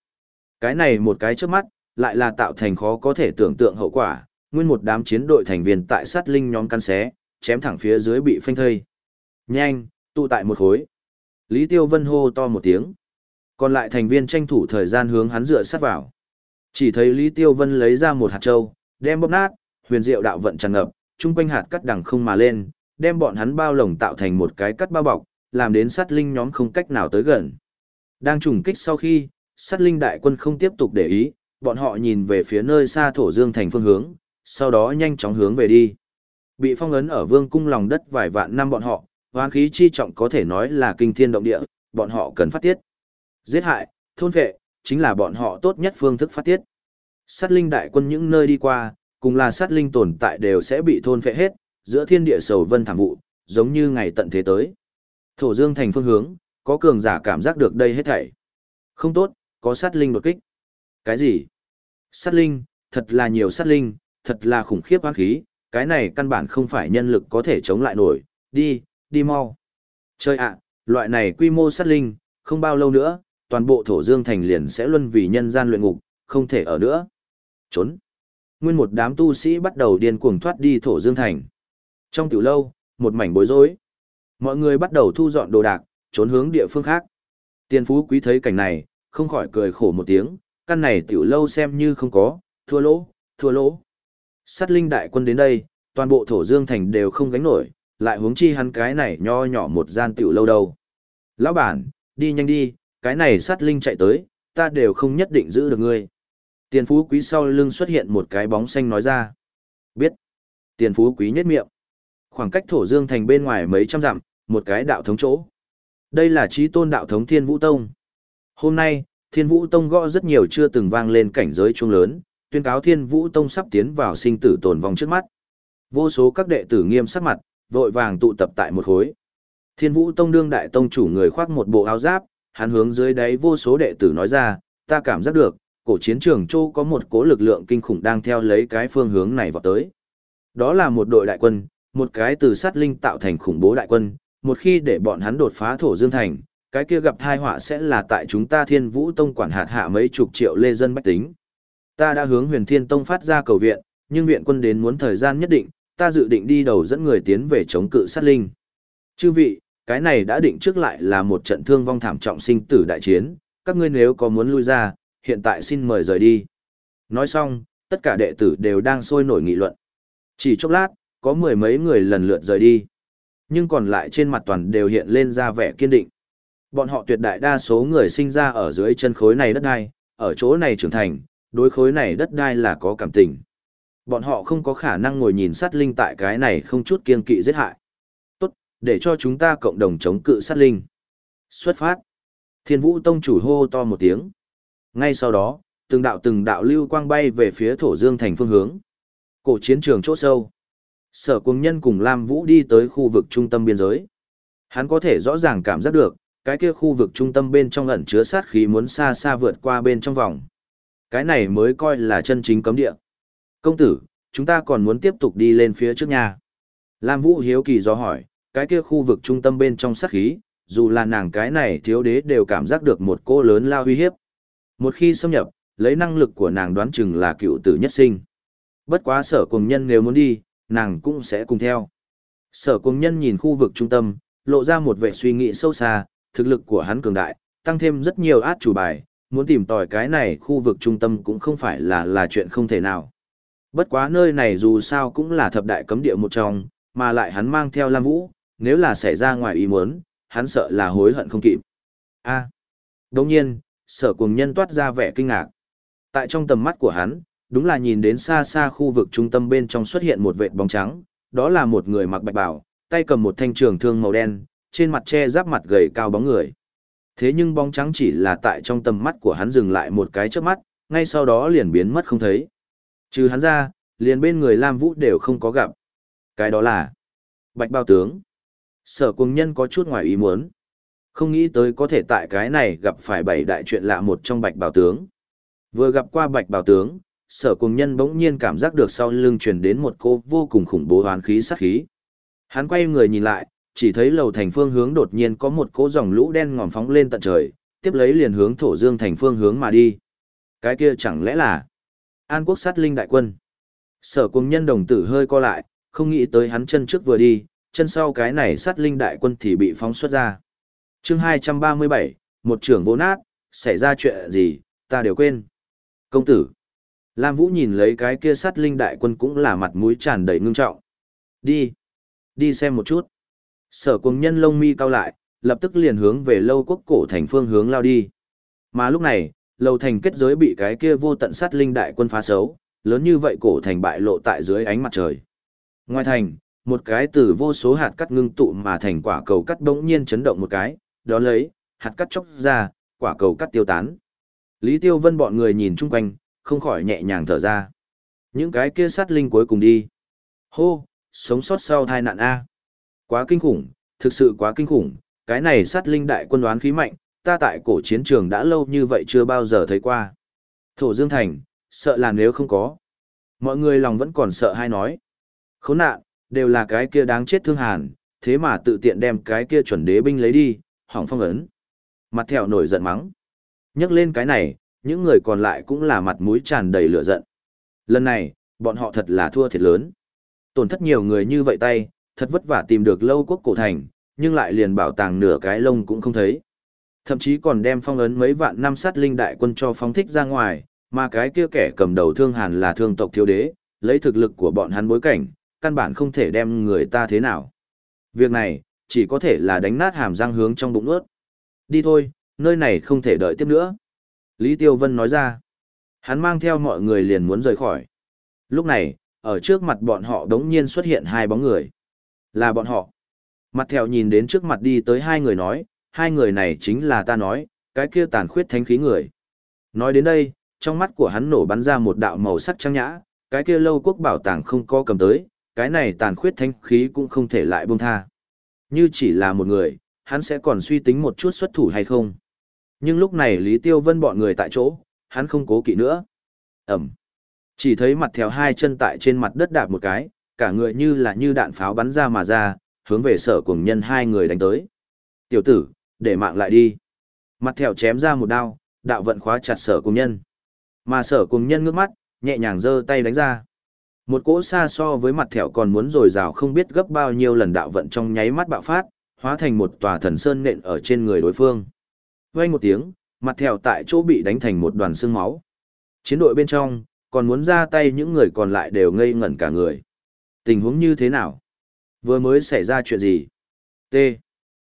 Cái này một cái trước mắt, lại là tạo thành khó có thể tưởng tượng hậu quả, nguyên một đám chiến đội thành viên tại sát linh nhóm căn xé, chém thẳng phía dưới bị phanh thây. Nhanh, tụ tại một khối. Lý Tiêu Vân hô to một tiếng. Còn lại thành viên tranh thủ thời gian hướng hắn dựa sát vào. Chỉ thấy Lý Tiêu Vân lấy ra một hạt châu, đem bóp nát, huyền diệu đạo vận tràn ngập, trung quanh hạt cắt đằng không mà lên, đem bọn hắn bao lồng tạo thành một cái cắt bao bọc, làm đến sát linh nhóm không cách nào tới gần. Đang trùng kích sau khi, sát linh đại quân không tiếp tục để ý, bọn họ nhìn về phía nơi xa thổ dương thành phương hướng, sau đó nhanh chóng hướng về đi. Bị phong ấn ở vương cung lòng đất vài vạn năm bọn họ, hoán khí chi trọng có thể nói là kinh thiên động địa, bọn họ cần phát tiết. Giết hại, thôn vệ, chính là bọn họ tốt nhất phương thức phát tiết. Sát linh đại quân những nơi đi qua, cùng là sát linh tồn tại đều sẽ bị thôn vệ hết, giữa thiên địa sầu vân thảm vụ, giống như ngày tận thế tới. Thổ Dương thành phương hướng, có cường giả cảm giác được đây hết thảy. Không tốt, có sát linh đột kích. Cái gì? Sát linh, thật là nhiều sát linh, thật là khủng khiếp hoang khí, cái này căn bản không phải nhân lực có thể chống lại nổi, đi, đi mau. Chơi ạ, loại này quy mô sát linh, không bao lâu nữa, toàn bộ thổ dương thành liền sẽ luân vì nhân gian luyện ngục, không thể ở nữa. Trốn. Nguyên một đám tu sĩ bắt đầu điên cuồng thoát đi thổ dương thành. Trong tiểu lâu, một mảnh bối rối. Mọi người bắt đầu thu dọn đồ đạc, trốn hướng địa phương khác. Tiên phú quý thấy cảnh này, không khỏi cười khổ một tiếng, căn này tiểu lâu xem như không có, thua lỗ, thua lỗ. Sát linh đại quân đến đây, toàn bộ thổ dương thành đều không gánh nổi, lại huống chi hắn cái này nho nhỏ một gian tiểu lâu đâu. Lão bản, đi nhanh đi, cái này sát linh chạy tới, ta đều không nhất định giữ được ngươi. Tiền phú quý sau lưng xuất hiện một cái bóng xanh nói ra. Biết. Tiền phú quý nhất miệng. Khoảng cách thổ dương thành bên ngoài mấy trăm dặm, một cái đạo thống chỗ. Đây là trí tôn đạo thống thiên vũ tông. Hôm nay, Thiên Vũ Tông gõ rất nhiều chưa từng vang lên cảnh giới trung lớn, tuyên cáo Thiên Vũ Tông sắp tiến vào sinh tử tồn vong trước mắt. Vô số các đệ tử nghiêm sắc mặt, vội vàng tụ tập tại một khối. Thiên Vũ Tông đương đại tông chủ người khoác một bộ áo giáp, hắn hướng dưới đáy vô số đệ tử nói ra, ta cảm giác được, cổ chiến trường châu có một cố lực lượng kinh khủng đang theo lấy cái phương hướng này vào tới. Đó là một đội đại quân, một cái từ sát linh tạo thành khủng bố đại quân, một khi để bọn hắn đột phá thổ dương thành, cái kia gặp tai họa sẽ là tại chúng ta thiên vũ tông quản hạt hạ mấy chục triệu lê dân bách tính. Ta đã hướng huyền thiên tông phát ra cầu viện, nhưng viện quân đến muốn thời gian nhất định, ta dự định đi đầu dẫn người tiến về chống cự sát linh. Chư vị, cái này đã định trước lại là một trận thương vong thảm trọng sinh tử đại chiến, các ngươi nếu có muốn lui ra, hiện tại xin mời rời đi. Nói xong, tất cả đệ tử đều đang sôi nổi nghị luận. Chỉ chốc lát, có mười mấy người lần lượt rời đi. Nhưng còn lại trên mặt toàn đều hiện lên ra vẻ kiên định. Bọn họ tuyệt đại đa số người sinh ra ở dưới chân khối này đất đai, ở chỗ này trưởng thành, đối khối này đất đai là có cảm tình. Bọn họ không có khả năng ngồi nhìn sát linh tại cái này không chút kiên kỵ giết hại. Tốt, để cho chúng ta cộng đồng chống cự sát linh. Xuất phát. Thiên vũ tông chủ hô to một tiếng. Ngay sau đó, từng đạo từng đạo lưu quang bay về phía thổ dương thành phương hướng. Cổ chiến trường chỗ sâu. Sở cung nhân cùng Lam Vũ đi tới khu vực trung tâm biên giới. Hắn có thể rõ ràng cảm giác được, cái kia khu vực trung tâm bên trong ẩn chứa sát khí muốn xa xa vượt qua bên trong vòng. Cái này mới coi là chân chính cấm địa. Công tử, chúng ta còn muốn tiếp tục đi lên phía trước nhà. Lam Vũ hiếu kỳ do hỏi, cái kia khu vực trung tâm bên trong sát khí, dù là nàng cái này thiếu đế đều cảm giác được một cô lớn lao uy hiếp. Một khi xâm nhập, lấy năng lực của nàng đoán chừng là cựu tử nhất sinh. Bất quá sở cùng nhân nếu muốn đi, nàng cũng sẽ cùng theo. Sở cùng nhân nhìn khu vực trung tâm, lộ ra một vẻ suy nghĩ sâu xa, thực lực của hắn cường đại, tăng thêm rất nhiều át chủ bài, muốn tìm tòi cái này khu vực trung tâm cũng không phải là là chuyện không thể nào. Bất quá nơi này dù sao cũng là thập đại cấm địa một trong, mà lại hắn mang theo Lam Vũ, nếu là xảy ra ngoài ý muốn, hắn sợ là hối hận không kịp. A. À, nhiên, sở cuồng nhân toát ra vẻ kinh ngạc. Tại trong tầm mắt của hắn, đúng là nhìn đến xa xa khu vực trung tâm bên trong xuất hiện một vệt bóng trắng, đó là một người mặc bạch bào, tay cầm một thanh trường thương màu đen, trên mặt che giáp mặt gầy cao bóng người. Thế nhưng bóng trắng chỉ là tại trong tầm mắt của hắn dừng lại một cái chớp mắt, ngay sau đó liền biến mất không thấy. Trừ hắn ra, liền bên người Lam Vũ đều không có gặp. Cái đó là Bạch Bao Tướng. Sở cùng nhân có chút ngoài ý muốn. Không nghĩ tới có thể tại cái này gặp phải bảy đại chuyện lạ một trong Bạch Bảo Tướng. Vừa gặp qua Bạch Bảo Tướng, sở cùng nhân bỗng nhiên cảm giác được sau lưng truyền đến một cô vô cùng khủng bố hoán khí sát khí. Hắn quay người nhìn lại, chỉ thấy lầu thành phương hướng đột nhiên có một cỗ dòng lũ đen ngòm phóng lên tận trời, tiếp lấy liền hướng thổ dương thành phương hướng mà đi. Cái kia chẳng lẽ là An quốc sát linh đại quân. Sở cùng nhân đồng tử hơi co lại, không nghĩ tới hắn chân trước vừa đi, chân sau cái này sát linh đại quân thì bị phóng xuất ra. chương 237, một trưởng vô nát, xảy ra chuyện gì, ta đều quên. Công tử. Lam Vũ nhìn lấy cái kia sát linh đại quân cũng là mặt mũi tràn đầy ngưng trọng. Đi. Đi xem một chút. Sở cùng nhân lông mi cao lại, lập tức liền hướng về lâu quốc cổ thành phương hướng lao đi. Mà lúc này, Lầu thành kết giới bị cái kia vô tận sát linh đại quân phá xấu, lớn như vậy cổ thành bại lộ tại dưới ánh mặt trời. Ngoài thành, một cái từ vô số hạt cắt ngưng tụ mà thành quả cầu cắt bỗng nhiên chấn động một cái, đó lấy, hạt cắt chóc ra, quả cầu cắt tiêu tán. Lý Tiêu Vân bọn người nhìn chung quanh, không khỏi nhẹ nhàng thở ra. Những cái kia sát linh cuối cùng đi. Hô, sống sót sau tai nạn A. Quá kinh khủng, thực sự quá kinh khủng, cái này sát linh đại quân đoán khí mạnh, ta tại cổ chiến trường đã lâu như vậy chưa bao giờ thấy qua. Thổ Dương Thành, sợ là nếu không có. Mọi người lòng vẫn còn sợ hay nói. Khốn nạn, đều là cái kia đáng chết thương hàn, thế mà tự tiện đem cái kia chuẩn đế binh lấy đi, hỏng phong ấn. Mặt thẹo nổi giận mắng. Nhắc lên cái này, những người còn lại cũng là mặt mũi tràn đầy lửa giận. Lần này, bọn họ thật là thua thiệt lớn. Tổn thất nhiều người như vậy tay, thật vất vả tìm được lâu quốc cổ thành, nhưng lại liền bảo tàng nửa cái lông cũng không thấy. Thậm chí còn đem phong ấn mấy vạn năm sát linh đại quân cho phóng thích ra ngoài, mà cái kia kẻ cầm đầu thương hàn là thương tộc thiếu đế, lấy thực lực của bọn hắn bối cảnh, căn bản không thể đem người ta thế nào. Việc này, chỉ có thể là đánh nát hàm răng hướng trong bụng ướt. Đi thôi, nơi này không thể đợi tiếp nữa. Lý Tiêu Vân nói ra. Hắn mang theo mọi người liền muốn rời khỏi. Lúc này, ở trước mặt bọn họ đống nhiên xuất hiện hai bóng người. Là bọn họ. Mặt theo nhìn đến trước mặt đi tới hai người nói, hai người này chính là ta nói, cái kia tàn khuyết thánh khí người. Nói đến đây, trong mắt của hắn nổ bắn ra một đạo màu sắc trắng nhã, cái kia lâu quốc bảo tàng không có cầm tới, cái này tàn khuyết thanh khí cũng không thể lại buông tha. Như chỉ là một người, hắn sẽ còn suy tính một chút xuất thủ hay không. Nhưng lúc này Lý Tiêu Vân bọn người tại chỗ, hắn không cố kỵ nữa. Ẩm. Chỉ thấy mặt theo hai chân tại trên mặt đất đạp một cái, cả người như là như đạn pháo bắn ra mà ra, hướng về sở cùng nhân hai người đánh tới. Tiểu tử, để mạng lại đi. Mặt theo chém ra một đao, đạo vận khóa chặt sở cùng nhân. Mà sở cùng nhân ngước mắt, nhẹ nhàng giơ tay đánh ra. Một cỗ xa so với mặt thẹo còn muốn rồi rào không biết gấp bao nhiêu lần đạo vận trong nháy mắt bạo phát, hóa thành một tòa thần sơn nện ở trên người đối phương. Vang một tiếng, mặt thẹo tại chỗ bị đánh thành một đoàn xương máu. Chiến đội bên trong, còn muốn ra tay những người còn lại đều ngây ngẩn cả người. Tình huống như thế nào? Vừa mới xảy ra chuyện gì? T.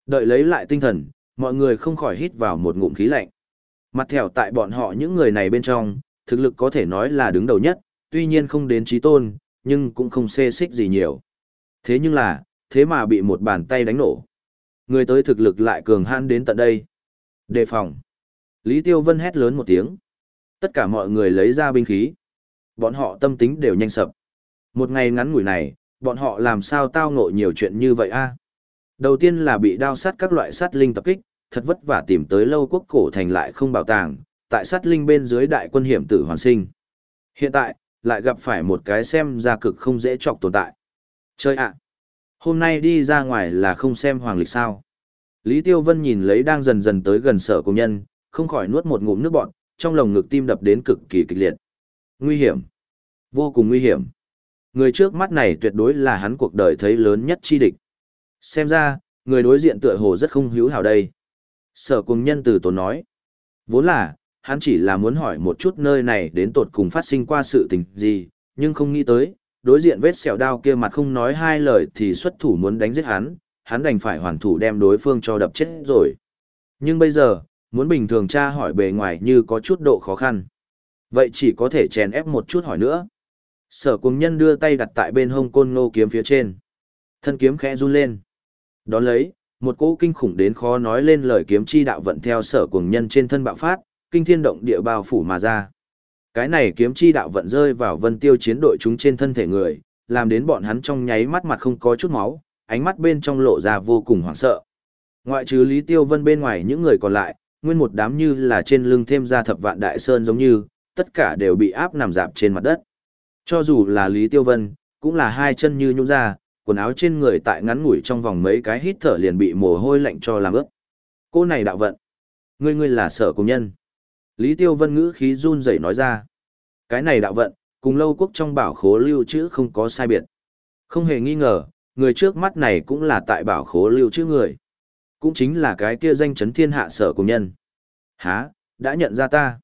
Đợi lấy lại tinh thần, mọi người không khỏi hít vào một ngụm khí lạnh. Mặt thẻo tại bọn họ những người này bên trong, thực lực có thể nói là đứng đầu nhất, tuy nhiên không đến trí tôn, nhưng cũng không xê xích gì nhiều. Thế nhưng là, thế mà bị một bàn tay đánh nổ. Người tới thực lực lại cường hãn đến tận đây. Đề phòng. Lý Tiêu Vân hét lớn một tiếng. Tất cả mọi người lấy ra binh khí. Bọn họ tâm tính đều nhanh sập. Một ngày ngắn ngủi này, bọn họ làm sao tao ngộ nhiều chuyện như vậy a? Đầu tiên là bị đao sát các loại sát linh tập kích, thật vất vả tìm tới lâu quốc cổ thành lại không bảo tàng, tại sát linh bên dưới đại quân hiểm tử hoàn sinh. Hiện tại, lại gặp phải một cái xem ra cực không dễ chọc tồn tại. Chơi ạ! Hôm nay đi ra ngoài là không xem hoàng lịch sao. Lý Tiêu Vân nhìn lấy đang dần dần tới gần sở công nhân, không khỏi nuốt một ngụm nước bọt, trong lồng ngực tim đập đến cực kỳ kịch liệt. Nguy hiểm! Vô cùng nguy hiểm! Người trước mắt này tuyệt đối là hắn cuộc đời thấy lớn nhất chi địch. Xem ra, người đối diện tựa hồ rất không hữu hảo đây. Sở cùng nhân từ tốn nói. Vốn là, hắn chỉ là muốn hỏi một chút nơi này đến tột cùng phát sinh qua sự tình gì, nhưng không nghĩ tới, đối diện vết sẹo đao kia mặt không nói hai lời thì xuất thủ muốn đánh giết hắn, hắn đành phải hoàn thủ đem đối phương cho đập chết rồi. Nhưng bây giờ, muốn bình thường tra hỏi bề ngoài như có chút độ khó khăn. Vậy chỉ có thể chèn ép một chút hỏi nữa. Sở cùng nhân đưa tay đặt tại bên hông côn ngô kiếm phía trên. Thân kiếm khẽ run lên. Đón lấy, một cỗ kinh khủng đến khó nói lên lời kiếm chi đạo vận theo sở cuồng nhân trên thân bạo phát, kinh thiên động địa bao phủ mà ra. Cái này kiếm chi đạo vận rơi vào vân tiêu chiến đội chúng trên thân thể người, làm đến bọn hắn trong nháy mắt mặt không có chút máu, ánh mắt bên trong lộ ra vô cùng hoảng sợ. Ngoại trừ Lý Tiêu Vân bên ngoài những người còn lại, nguyên một đám như là trên lưng thêm ra thập vạn đại sơn giống như, tất cả đều bị áp nằm dạp trên mặt đất. Cho dù là Lý Tiêu Vân, cũng là hai chân như nhũn ra, quần áo trên người tại ngắn ngủi trong vòng mấy cái hít thở liền bị mồ hôi lạnh cho làm ướt. Cô này đạo vận. Ngươi ngươi là sở công nhân. Lý Tiêu Vân ngữ khí run rẩy nói ra. Cái này đạo vận, cùng lâu quốc trong bảo khố lưu trữ không có sai biệt. Không hề nghi ngờ, người trước mắt này cũng là tại bảo khố lưu trữ người. Cũng chính là cái kia danh chấn thiên hạ sở công nhân. Hả, đã nhận ra ta.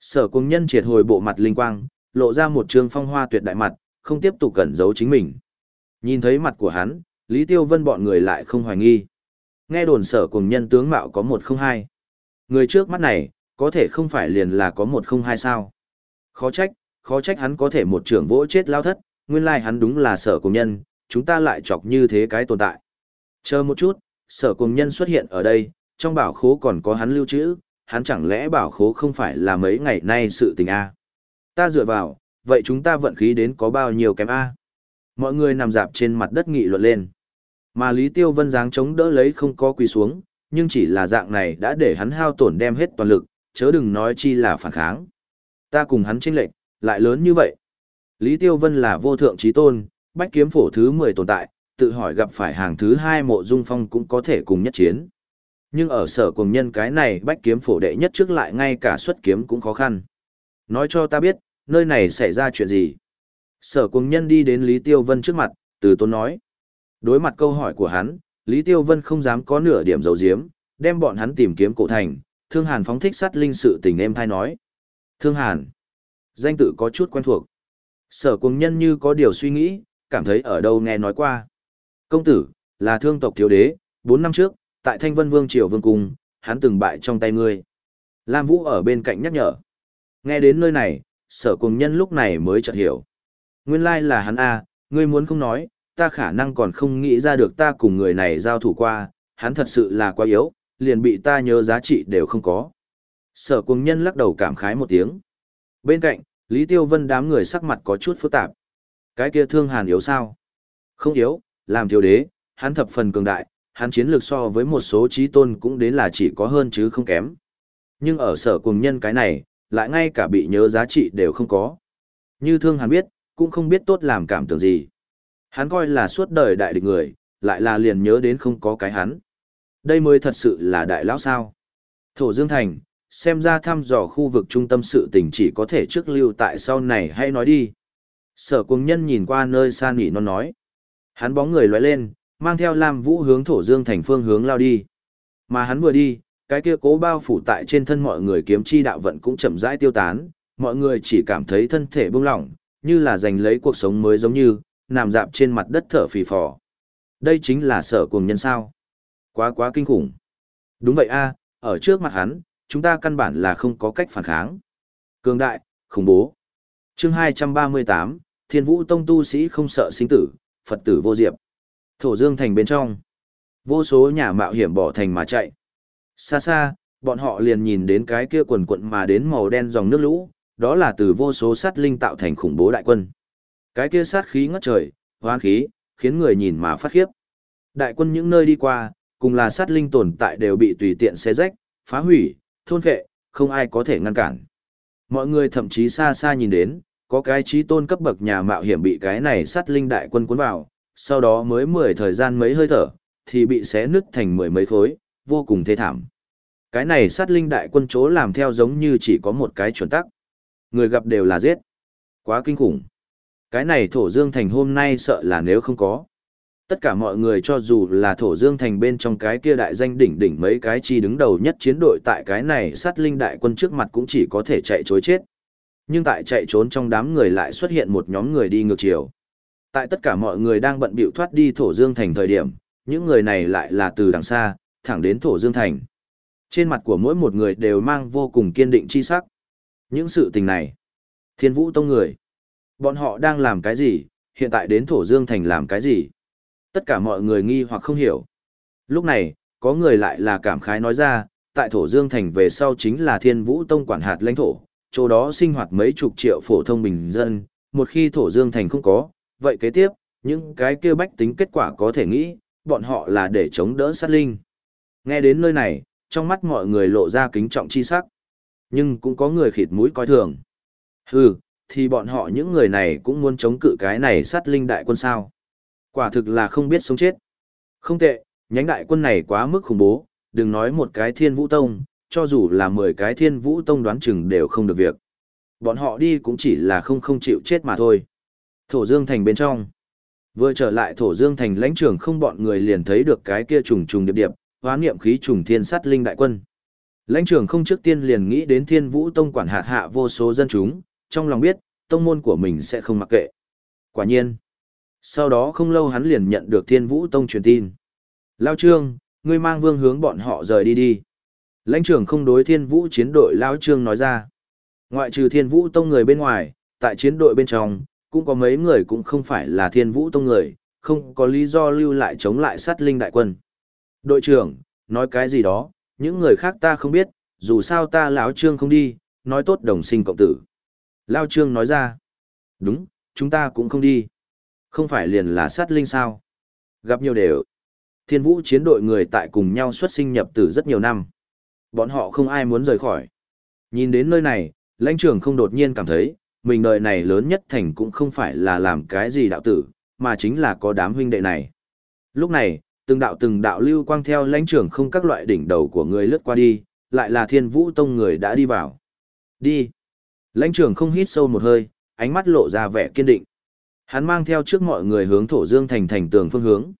Sở công nhân triệt hồi bộ mặt linh quang, lộ ra một trường phong hoa tuyệt đại mặt, không tiếp tục cẩn giấu chính mình. Nhìn thấy mặt của hắn, Lý Tiêu Vân bọn người lại không hoài nghi. Nghe đồn sở cùng nhân tướng mạo có một không hai. Người trước mắt này, có thể không phải liền là có một không hai sao. Khó trách, khó trách hắn có thể một trưởng vỗ chết lao thất, nguyên lai hắn đúng là sở cùng nhân, chúng ta lại chọc như thế cái tồn tại. Chờ một chút, sở cùng nhân xuất hiện ở đây, trong bảo khố còn có hắn lưu trữ, hắn chẳng lẽ bảo khố không phải là mấy ngày nay sự tình a? Ta dựa vào, vậy chúng ta vận khí đến có bao nhiêu kém a? Mọi người nằm dạp trên mặt đất nghị luận lên. Mà Lý Tiêu Vân dáng chống đỡ lấy không có quỳ xuống, nhưng chỉ là dạng này đã để hắn hao tổn đem hết toàn lực, chớ đừng nói chi là phản kháng. Ta cùng hắn chênh lệnh, lại lớn như vậy. Lý Tiêu Vân là vô thượng trí tôn, bách kiếm phổ thứ 10 tồn tại, tự hỏi gặp phải hàng thứ 2 mộ dung phong cũng có thể cùng nhất chiến. Nhưng ở sở cùng nhân cái này bách kiếm phổ đệ nhất trước lại ngay cả xuất kiếm cũng khó khăn. Nói cho ta biết, nơi này xảy ra chuyện gì. Sở cùng nhân đi đến Lý Tiêu Vân trước mặt, từ tôn nói. Đối mặt câu hỏi của hắn, Lý Tiêu Vân không dám có nửa điểm dấu diếm, đem bọn hắn tìm kiếm cổ thành, Thương Hàn phóng thích sát linh sự tình em thai nói. Thương Hàn. Danh tự có chút quen thuộc. Sở cùng nhân như có điều suy nghĩ, cảm thấy ở đâu nghe nói qua. Công tử, là thương tộc thiếu đế, 4 năm trước, tại Thanh Vân Vương Triều Vương Cung, hắn từng bại trong tay ngươi. Lam Vũ ở bên cạnh nhắc nhở. Nghe đến nơi này, sở cùng nhân lúc này mới chợt hiểu. Nguyên lai là hắn A, ngươi muốn không nói, ta khả năng còn không nghĩ ra được ta cùng người này giao thủ qua, hắn thật sự là quá yếu, liền bị ta nhớ giá trị đều không có. Sở cùng nhân lắc đầu cảm khái một tiếng. Bên cạnh, Lý Tiêu Vân đám người sắc mặt có chút phức tạp. Cái kia thương hàn yếu sao? Không yếu, làm thiếu đế, hắn thập phần cường đại, hắn chiến lược so với một số trí tôn cũng đến là chỉ có hơn chứ không kém. Nhưng ở sở cùng nhân cái này, lại ngay cả bị nhớ giá trị đều không có. Như thương hàn biết, cũng không biết tốt làm cảm tưởng gì. Hắn coi là suốt đời đại địch người, lại là liền nhớ đến không có cái hắn. Đây mới thật sự là đại lão sao. Thổ Dương Thành, xem ra thăm dò khu vực trung tâm sự tình chỉ có thể trước lưu tại sau này hay nói đi. Sở quân nhân nhìn qua nơi xa nghỉ nó nói. Hắn bóng người lóe lên, mang theo Lam Vũ hướng Thổ Dương thành phương hướng lao đi. Mà hắn vừa đi, cái kia cố bao phủ tại trên thân mọi người kiếm chi đạo vận cũng chậm rãi tiêu tán, mọi người chỉ cảm thấy thân thể bông lỏng, như là giành lấy cuộc sống mới giống như, nằm dạp trên mặt đất thở phì phò. Đây chính là sở cuồng nhân sao. Quá quá kinh khủng. Đúng vậy a, ở trước mặt hắn, chúng ta căn bản là không có cách phản kháng. Cường đại, khủng bố. Chương 238, Thiên Vũ Tông tu sĩ không sợ sinh tử, Phật tử vô diệp. Thổ Dương thành bên trong. Vô số nhà mạo hiểm bỏ thành mà chạy. Xa xa, bọn họ liền nhìn đến cái kia quần quận mà đến màu đen dòng nước lũ, đó là từ vô số sát linh tạo thành khủng bố đại quân. Cái kia sát khí ngất trời, hoang khí, khiến người nhìn mà phát khiếp. Đại quân những nơi đi qua, cùng là sát linh tồn tại đều bị tùy tiện xé rách, phá hủy, thôn phệ, không ai có thể ngăn cản. Mọi người thậm chí xa xa nhìn đến, có cái trí tôn cấp bậc nhà mạo hiểm bị cái này sát linh đại quân cuốn vào, sau đó mới mười thời gian mấy hơi thở, thì bị xé nứt thành mười mấy khối, vô cùng thê thảm. Cái này sát linh đại quân chỗ làm theo giống như chỉ có một cái chuẩn tắc. Người gặp đều là giết. Quá kinh khủng. Cái này thổ dương thành hôm nay sợ là nếu không có. Tất cả mọi người cho dù là thổ dương thành bên trong cái kia đại danh đỉnh đỉnh mấy cái chi đứng đầu nhất chiến đội tại cái này sát linh đại quân trước mặt cũng chỉ có thể chạy chối chết. Nhưng tại chạy trốn trong đám người lại xuất hiện một nhóm người đi ngược chiều. Tại tất cả mọi người đang bận bịu thoát đi thổ dương thành thời điểm, những người này lại là từ đằng xa, thẳng đến thổ dương thành. Trên mặt của mỗi một người đều mang vô cùng kiên định chi sắc. Những sự tình này, thiên vũ tông người, bọn họ đang làm cái gì, hiện tại đến thổ dương thành làm cái gì? Tất cả mọi người nghi hoặc không hiểu. Lúc này, có người lại là cảm khái nói ra, tại thổ dương thành về sau chính là thiên vũ tông quản hạt lãnh thổ, chỗ đó sinh hoạt mấy chục triệu phổ thông bình dân, một khi thổ dương thành không có, vậy kế tiếp, những cái kia bách tính kết quả có thể nghĩ, bọn họ là để chống đỡ sát linh. Nghe đến nơi này, trong mắt mọi người lộ ra kính trọng chi sắc. Nhưng cũng có người khịt mũi coi thường. Hừ, thì bọn họ những người này cũng muốn chống cự cái này sát linh đại quân sao. Quả thực là không biết sống chết. Không tệ, nhánh đại quân này quá mức khủng bố, đừng nói một cái thiên vũ tông, cho dù là 10 cái thiên vũ tông đoán chừng đều không được việc. Bọn họ đi cũng chỉ là không không chịu chết mà thôi. Thổ Dương Thành bên trong. Vừa trở lại Thổ Dương Thành lãnh trưởng không bọn người liền thấy được cái kia trùng trùng điệp điệp, hóa niệm khí trùng thiên sát linh đại quân. Lãnh trưởng không trước tiên liền nghĩ đến thiên vũ tông quản hạt hạ vô số dân chúng, trong lòng biết, tông môn của mình sẽ không mặc kệ. Quả nhiên. Sau đó không lâu hắn liền nhận được thiên vũ tông truyền tin. Lao trương, ngươi mang vương hướng bọn họ rời đi đi. Lãnh trưởng không đối thiên vũ chiến đội Lao trương nói ra. Ngoại trừ thiên vũ tông người bên ngoài, tại chiến đội bên trong, cũng có mấy người cũng không phải là thiên vũ tông người, không có lý do lưu lại chống lại sát linh đại quân. Đội trưởng, nói cái gì đó, những người khác ta không biết, dù sao ta lão trương không đi, nói tốt đồng sinh cộng tử. Lao trương nói ra, đúng, chúng ta cũng không đi. Không phải liền là sát linh sao? Gặp nhiều đều. Thiên vũ chiến đội người tại cùng nhau xuất sinh nhập tử rất nhiều năm. Bọn họ không ai muốn rời khỏi. Nhìn đến nơi này, lãnh trưởng không đột nhiên cảm thấy, mình đời này lớn nhất thành cũng không phải là làm cái gì đạo tử, mà chính là có đám huynh đệ này. Lúc này, từng đạo từng đạo lưu quang theo lãnh trưởng không các loại đỉnh đầu của người lướt qua đi, lại là thiên vũ tông người đã đi vào. Đi. Lãnh trưởng không hít sâu một hơi, ánh mắt lộ ra vẻ kiên định. Hắn mang theo trước mọi người hướng thổ dương thành thành tường phương hướng.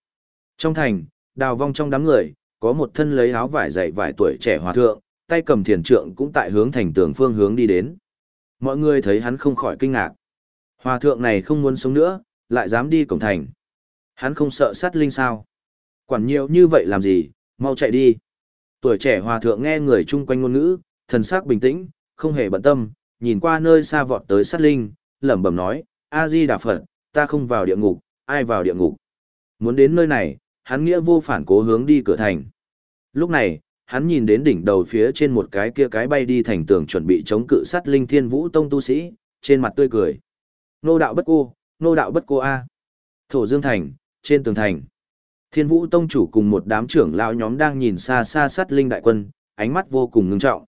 Trong thành, đào vong trong đám người, có một thân lấy áo vải dày vải tuổi trẻ hòa thượng, tay cầm thiền trượng cũng tại hướng thành tường phương hướng đi đến. Mọi người thấy hắn không khỏi kinh ngạc. Hòa thượng này không muốn sống nữa, lại dám đi cổng thành. Hắn không sợ sát linh sao. Quản nhiều như vậy làm gì, mau chạy đi. Tuổi trẻ hòa thượng nghe người chung quanh ngôn ngữ, thần sắc bình tĩnh, không hề bận tâm, nhìn qua nơi xa vọt tới sát linh, lẩm bẩm nói, A-di Đà Phật, ta không vào địa ngục, ai vào địa ngục. Muốn đến nơi này, hắn nghĩa vô phản cố hướng đi cửa thành. Lúc này, hắn nhìn đến đỉnh đầu phía trên một cái kia cái bay đi thành tường chuẩn bị chống cự sát linh thiên vũ tông tu sĩ, trên mặt tươi cười. Nô đạo bất cô, nô đạo bất cô A. Thổ Dương Thành, trên tường thành. Thiên vũ tông chủ cùng một đám trưởng lão nhóm đang nhìn xa xa sát linh đại quân, ánh mắt vô cùng ngưng trọng.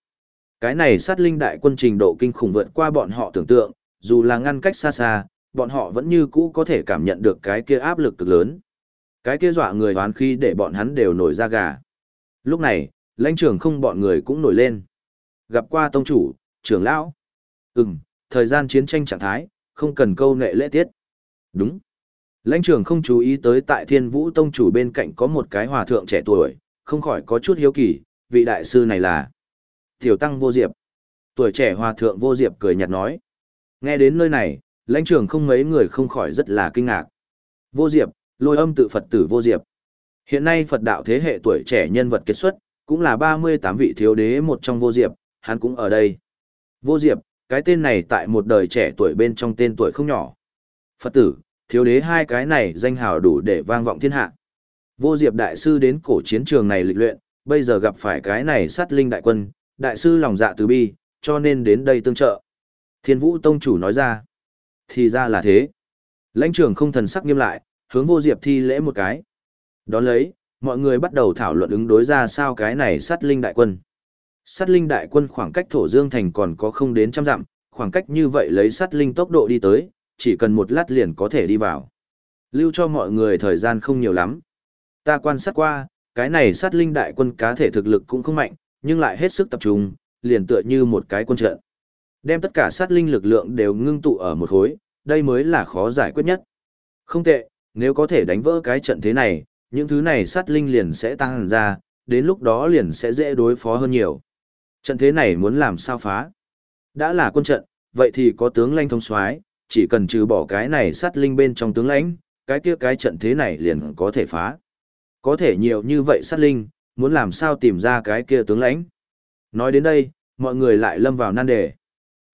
Cái này sát linh đại quân trình độ kinh khủng vượt qua bọn họ tưởng tượng, dù là ngăn cách xa xa, bọn họ vẫn như cũ có thể cảm nhận được cái kia áp lực cực lớn. Cái kia dọa người hoán khi để bọn hắn đều nổi ra gà. Lúc này, lãnh trưởng không bọn người cũng nổi lên. Gặp qua tông chủ, trưởng lão. Ừm, thời gian chiến tranh trạng thái, không cần câu nệ lễ tiết. Đúng. Lãnh trưởng không chú ý tới tại thiên vũ tông chủ bên cạnh có một cái hòa thượng trẻ tuổi, không khỏi có chút hiếu kỳ, vị đại sư này là Tiểu Tăng Vô Diệp. Tuổi trẻ hòa thượng Vô Diệp cười nhạt nói. Nghe đến nơi này, lãnh trưởng không mấy người không khỏi rất là kinh ngạc. Vô Diệp, lôi âm tự Phật tử Vô Diệp. Hiện nay Phật đạo thế hệ tuổi trẻ nhân vật kết xuất, cũng là 38 vị thiếu đế một trong Vô Diệp, hắn cũng ở đây. Vô Diệp, cái tên này tại một đời trẻ tuổi bên trong tên tuổi không nhỏ. Phật tử, thiếu đế hai cái này danh hào đủ để vang vọng thiên hạ. Vô Diệp đại sư đến cổ chiến trường này lịch luyện, bây giờ gặp phải cái này sát linh đại quân, đại sư lòng dạ từ bi, cho nên đến đây tương trợ. Thiên Vũ Tông chủ nói ra. Thì ra là thế. Lãnh trưởng không thần sắc nghiêm lại, hướng vô diệp thi lễ một cái. Đón lấy, mọi người bắt đầu thảo luận ứng đối ra sao cái này sát linh đại quân. Sát linh đại quân khoảng cách thổ dương thành còn có không đến trăm dặm, khoảng cách như vậy lấy sát linh tốc độ đi tới, chỉ cần một lát liền có thể đi vào. Lưu cho mọi người thời gian không nhiều lắm. Ta quan sát qua, cái này sát linh đại quân cá thể thực lực cũng không mạnh, nhưng lại hết sức tập trung, liền tựa như một cái quân trận. Đem tất cả sát linh lực lượng đều ngưng tụ ở một khối, đây mới là khó giải quyết nhất. Không tệ, nếu có thể đánh vỡ cái trận thế này, những thứ này sát linh liền sẽ tăng hẳn ra, đến lúc đó liền sẽ dễ đối phó hơn nhiều. Trận thế này muốn làm sao phá? Đã là quân trận, vậy thì có tướng lãnh thông soái, chỉ cần trừ bỏ cái này sát linh bên trong tướng lãnh, cái kia cái trận thế này liền có thể phá. Có thể nhiều như vậy sát linh, muốn làm sao tìm ra cái kia tướng lãnh. Nói đến đây, mọi người lại lâm vào nan đề.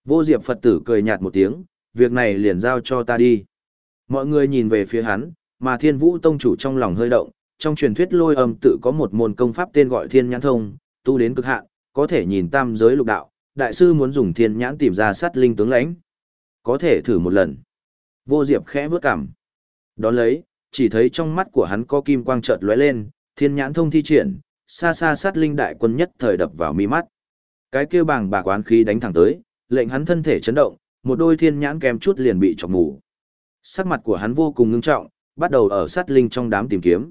Vô Diệp Phật tử cười nhạt một tiếng, việc này liền giao cho ta đi. Mọi người nhìn về phía hắn, mà Thiên Vũ Tông chủ trong lòng hơi động, trong truyền thuyết lôi âm tự có một môn công pháp tên gọi Thiên Nhãn Thông, tu đến cực hạn, có thể nhìn tam giới lục đạo, đại sư muốn dùng Thiên Nhãn tìm ra sát linh tướng lãnh. Có thể thử một lần. Vô Diệp khẽ vướt cằm. Đón lấy, chỉ thấy trong mắt của hắn có kim quang chợt lóe lên, Thiên Nhãn Thông thi triển, xa xa sát linh đại quân nhất thời đập vào mi mắt. Cái kia bàng bạc oán khí đánh thẳng tới, lệnh hắn thân thể chấn động, một đôi thiên nhãn kèm chút liền bị chọc mù. Sắc mặt của hắn vô cùng ngưng trọng, bắt đầu ở sát linh trong đám tìm kiếm.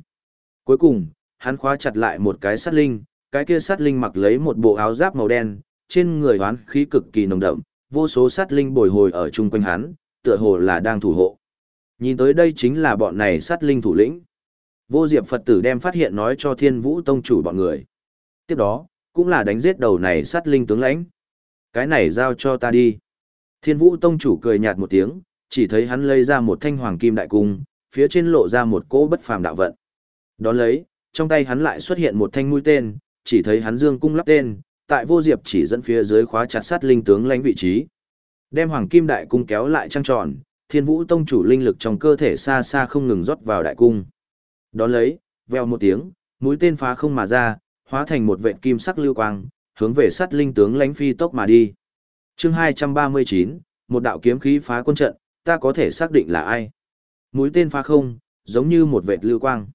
Cuối cùng, hắn khóa chặt lại một cái sát linh, cái kia sát linh mặc lấy một bộ áo giáp màu đen, trên người hoán khí cực kỳ nồng đậm, vô số sát linh bồi hồi ở chung quanh hắn, tựa hồ là đang thủ hộ. Nhìn tới đây chính là bọn này sát linh thủ lĩnh. Vô Diệp Phật tử đem phát hiện nói cho Thiên Vũ Tông chủ bọn người. Tiếp đó, cũng là đánh giết đầu này sát linh tướng lãnh. Cái này giao cho ta đi. Thiên Vũ Tông chủ cười nhạt một tiếng, chỉ thấy hắn lấy ra một thanh hoàng kim đại cung, phía trên lộ ra một cỗ bất phàm đạo vận. Đón lấy, trong tay hắn lại xuất hiện một thanh mũi tên, chỉ thấy hắn dương cung lắp tên, tại vô diệp chỉ dẫn phía dưới khóa chặt sát linh tướng lãnh vị trí. Đem hoàng kim đại cung kéo lại trăng tròn, Thiên Vũ Tông chủ linh lực trong cơ thể xa xa không ngừng rót vào đại cung. Đón lấy, veo một tiếng, mũi tên phá không mà ra, hóa thành một vệ kim sắc lưu quang, hướng về sát linh tướng lãnh phi tốc mà đi. Chương 239, một đạo kiếm khí phá quân trận, ta có thể xác định là ai. Mũi tên phá không, giống như một vệt lưu quang.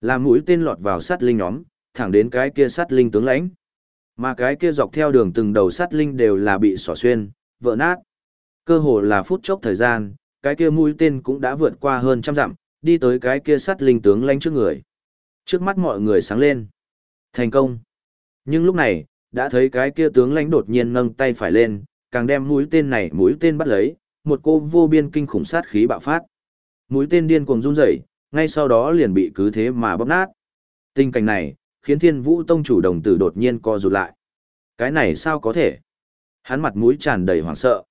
Là mũi tên lọt vào sát linh nhóm, thẳng đến cái kia sát linh tướng lãnh. Mà cái kia dọc theo đường từng đầu sát linh đều là bị xỏ xuyên, vỡ nát. Cơ hồ là phút chốc thời gian, cái kia mũi tên cũng đã vượt qua hơn trăm dặm, đi tới cái kia sát linh tướng lánh trước người. Trước mắt mọi người sáng lên. Thành công. Nhưng lúc này, đã thấy cái kia tướng lãnh đột nhiên nâng tay phải lên, càng đem mũi tên này mũi tên bắt lấy, một cô vô biên kinh khủng sát khí bạo phát. Mũi tên điên cuồng run rẩy, ngay sau đó liền bị cứ thế mà bóp nát. Tình cảnh này, khiến Thiên Vũ Tông chủ đồng tử đột nhiên co rụt lại. Cái này sao có thể? Hắn mặt mũi tràn đầy hoảng sợ.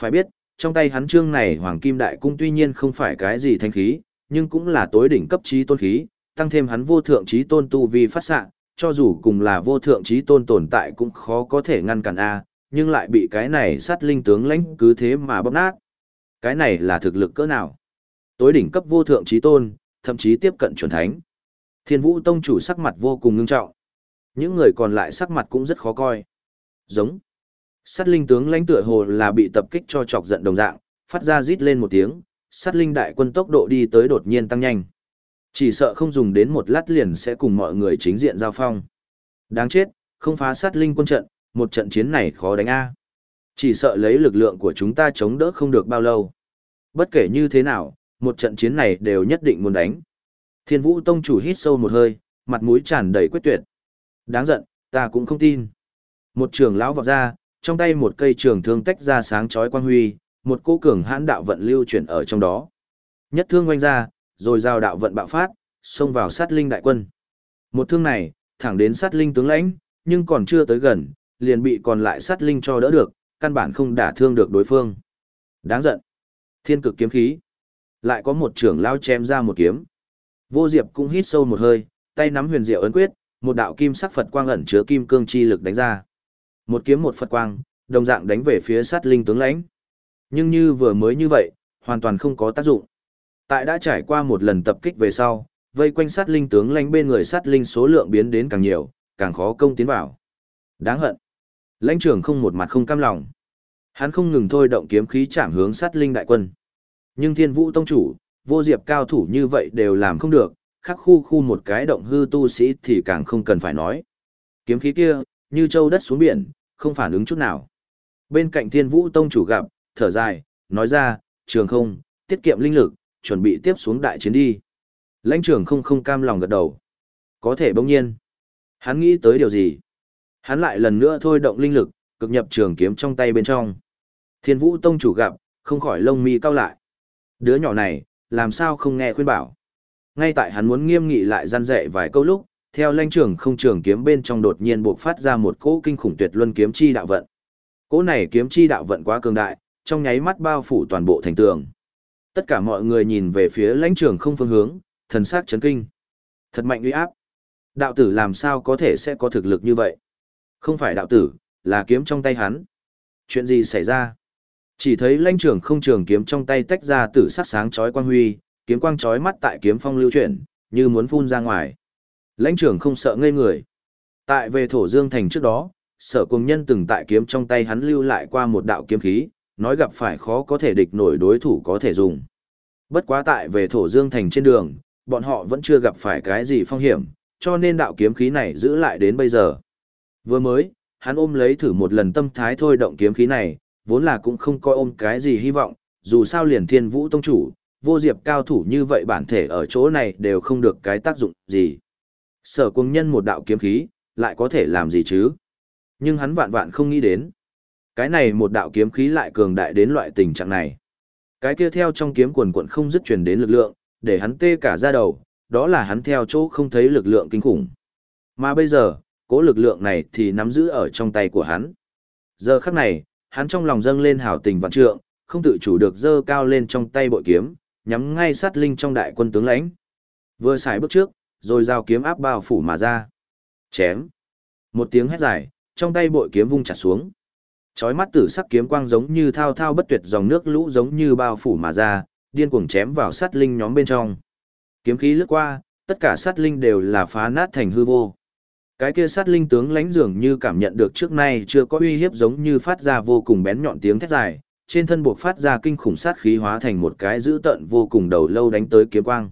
Phải biết, trong tay hắn trương này Hoàng Kim Đại Cung tuy nhiên không phải cái gì thanh khí, nhưng cũng là tối đỉnh cấp trí tôn khí, tăng thêm hắn vô thượng trí tôn tu vi phát sạng, cho dù cùng là vô thượng trí tôn tồn tại cũng khó có thể ngăn cản a, nhưng lại bị cái này sát linh tướng lãnh cứ thế mà bóp nát. Cái này là thực lực cỡ nào? Tối đỉnh cấp vô thượng trí tôn, thậm chí tiếp cận chuẩn thánh. Thiên Vũ tông chủ sắc mặt vô cùng ngưng trọng. Những người còn lại sắc mặt cũng rất khó coi. Giống. Sát linh tướng lãnh tựa hồ là bị tập kích cho chọc giận đồng dạng, phát ra rít lên một tiếng, sát linh đại quân tốc độ đi tới đột nhiên tăng nhanh. Chỉ sợ không dùng đến một lát liền sẽ cùng mọi người chính diện giao phong. Đáng chết, không phá sát linh quân trận, một trận chiến này khó đánh a. Chỉ sợ lấy lực lượng của chúng ta chống đỡ không được bao lâu. Bất kể như thế nào, một trận chiến này đều nhất định muốn đánh. Thiên Vũ Tông chủ hít sâu một hơi, mặt mũi tràn đầy quyết tuyệt. Đáng giận, ta cũng không tin. Một trường lão vọt ra, trong tay một cây trường thương tách ra sáng chói quang huy, một cô cường hãn đạo vận lưu chuyển ở trong đó. Nhất thương oanh ra, rồi giao đạo vận bạo phát, xông vào sát linh đại quân. Một thương này, thẳng đến sát linh tướng lãnh, nhưng còn chưa tới gần, liền bị còn lại sát linh cho đỡ được, căn bản không đả thương được đối phương. Đáng giận. Thiên cực kiếm khí. Lại có một trưởng lao chém ra một kiếm. Vô Diệp cũng hít sâu một hơi, tay nắm huyền diệu ấn quyết, một đạo kim sắc Phật quang ẩn chứa kim cương chi lực đánh ra. Một kiếm một Phật quang, đồng dạng đánh về phía sát linh tướng lãnh. Nhưng như vừa mới như vậy, hoàn toàn không có tác dụng. Tại đã trải qua một lần tập kích về sau, vây quanh sát linh tướng lãnh bên người sát linh số lượng biến đến càng nhiều, càng khó công tiến vào. Đáng hận. Lãnh trưởng không một mặt không cam lòng. Hắn không ngừng thôi động kiếm khí chạm hướng sát linh đại quân. Nhưng thiên vũ tông chủ, vô diệp cao thủ như vậy đều làm không được, khắc khu khu một cái động hư tu sĩ thì càng không cần phải nói. Kiếm khí kia, như châu đất xuống biển, không phản ứng chút nào. Bên cạnh thiên vũ tông chủ gặp, thở dài, nói ra, trường không, tiết kiệm linh lực, chuẩn bị tiếp xuống đại chiến đi. Lãnh trường không không cam lòng gật đầu. Có thể bỗng nhiên. Hắn nghĩ tới điều gì? Hắn lại lần nữa thôi động linh lực, cực nhập trường kiếm trong tay bên trong. Thiên vũ tông chủ gặp, không khỏi lông mi cao lại. Đứa nhỏ này, làm sao không nghe khuyên bảo. Ngay tại hắn muốn nghiêm nghị lại gian dạy vài câu lúc, theo lãnh trưởng không trường kiếm bên trong đột nhiên buộc phát ra một cỗ kinh khủng tuyệt luân kiếm chi đạo vận. Cỗ này kiếm chi đạo vận quá cường đại, trong nháy mắt bao phủ toàn bộ thành tường. Tất cả mọi người nhìn về phía lãnh trưởng không phương hướng, thần sắc chấn kinh. Thật mạnh uy áp. Đạo tử làm sao có thể sẽ có thực lực như vậy? Không phải đạo tử, là kiếm trong tay hắn. Chuyện gì xảy ra? Chỉ thấy lãnh trưởng không trường kiếm trong tay tách ra tử sắc sáng chói quang huy, kiếm quang chói mắt tại kiếm phong lưu chuyển, như muốn phun ra ngoài. Lãnh trưởng không sợ ngây người. Tại về thổ dương thành trước đó, sở cùng nhân từng tại kiếm trong tay hắn lưu lại qua một đạo kiếm khí, nói gặp phải khó có thể địch nổi đối thủ có thể dùng. Bất quá tại về thổ dương thành trên đường, bọn họ vẫn chưa gặp phải cái gì phong hiểm, cho nên đạo kiếm khí này giữ lại đến bây giờ. Vừa mới, hắn ôm lấy thử một lần tâm thái thôi động kiếm khí này, vốn là cũng không coi ôm cái gì hy vọng, dù sao liền thiên vũ tông chủ, vô diệp cao thủ như vậy bản thể ở chỗ này đều không được cái tác dụng gì. Sở cung nhân một đạo kiếm khí, lại có thể làm gì chứ? Nhưng hắn vạn vạn không nghĩ đến. Cái này một đạo kiếm khí lại cường đại đến loại tình trạng này. Cái kia theo trong kiếm quần quận không dứt truyền đến lực lượng, để hắn tê cả ra đầu, đó là hắn theo chỗ không thấy lực lượng kinh khủng. Mà bây giờ, cố lực lượng này thì nắm giữ ở trong tay của hắn. Giờ khắc này, hắn trong lòng dâng lên hào tình vạn trượng, không tự chủ được dơ cao lên trong tay bội kiếm, nhắm ngay sát linh trong đại quân tướng lãnh. Vừa xài bước trước, rồi giao kiếm áp bao phủ mà ra. Chém. Một tiếng hét dài, trong tay bội kiếm vung chặt xuống. Chói mắt tử sắc kiếm quang giống như thao thao bất tuyệt dòng nước lũ giống như bao phủ mà ra, điên cuồng chém vào sát linh nhóm bên trong. Kiếm khí lướt qua, tất cả sát linh đều là phá nát thành hư vô. Cái kia sát linh tướng lãnh dường như cảm nhận được trước nay chưa có uy hiếp giống như phát ra vô cùng bén nhọn tiếng thét dài, trên thân buộc phát ra kinh khủng sát khí hóa thành một cái dữ tợn vô cùng đầu lâu đánh tới kiếm quang.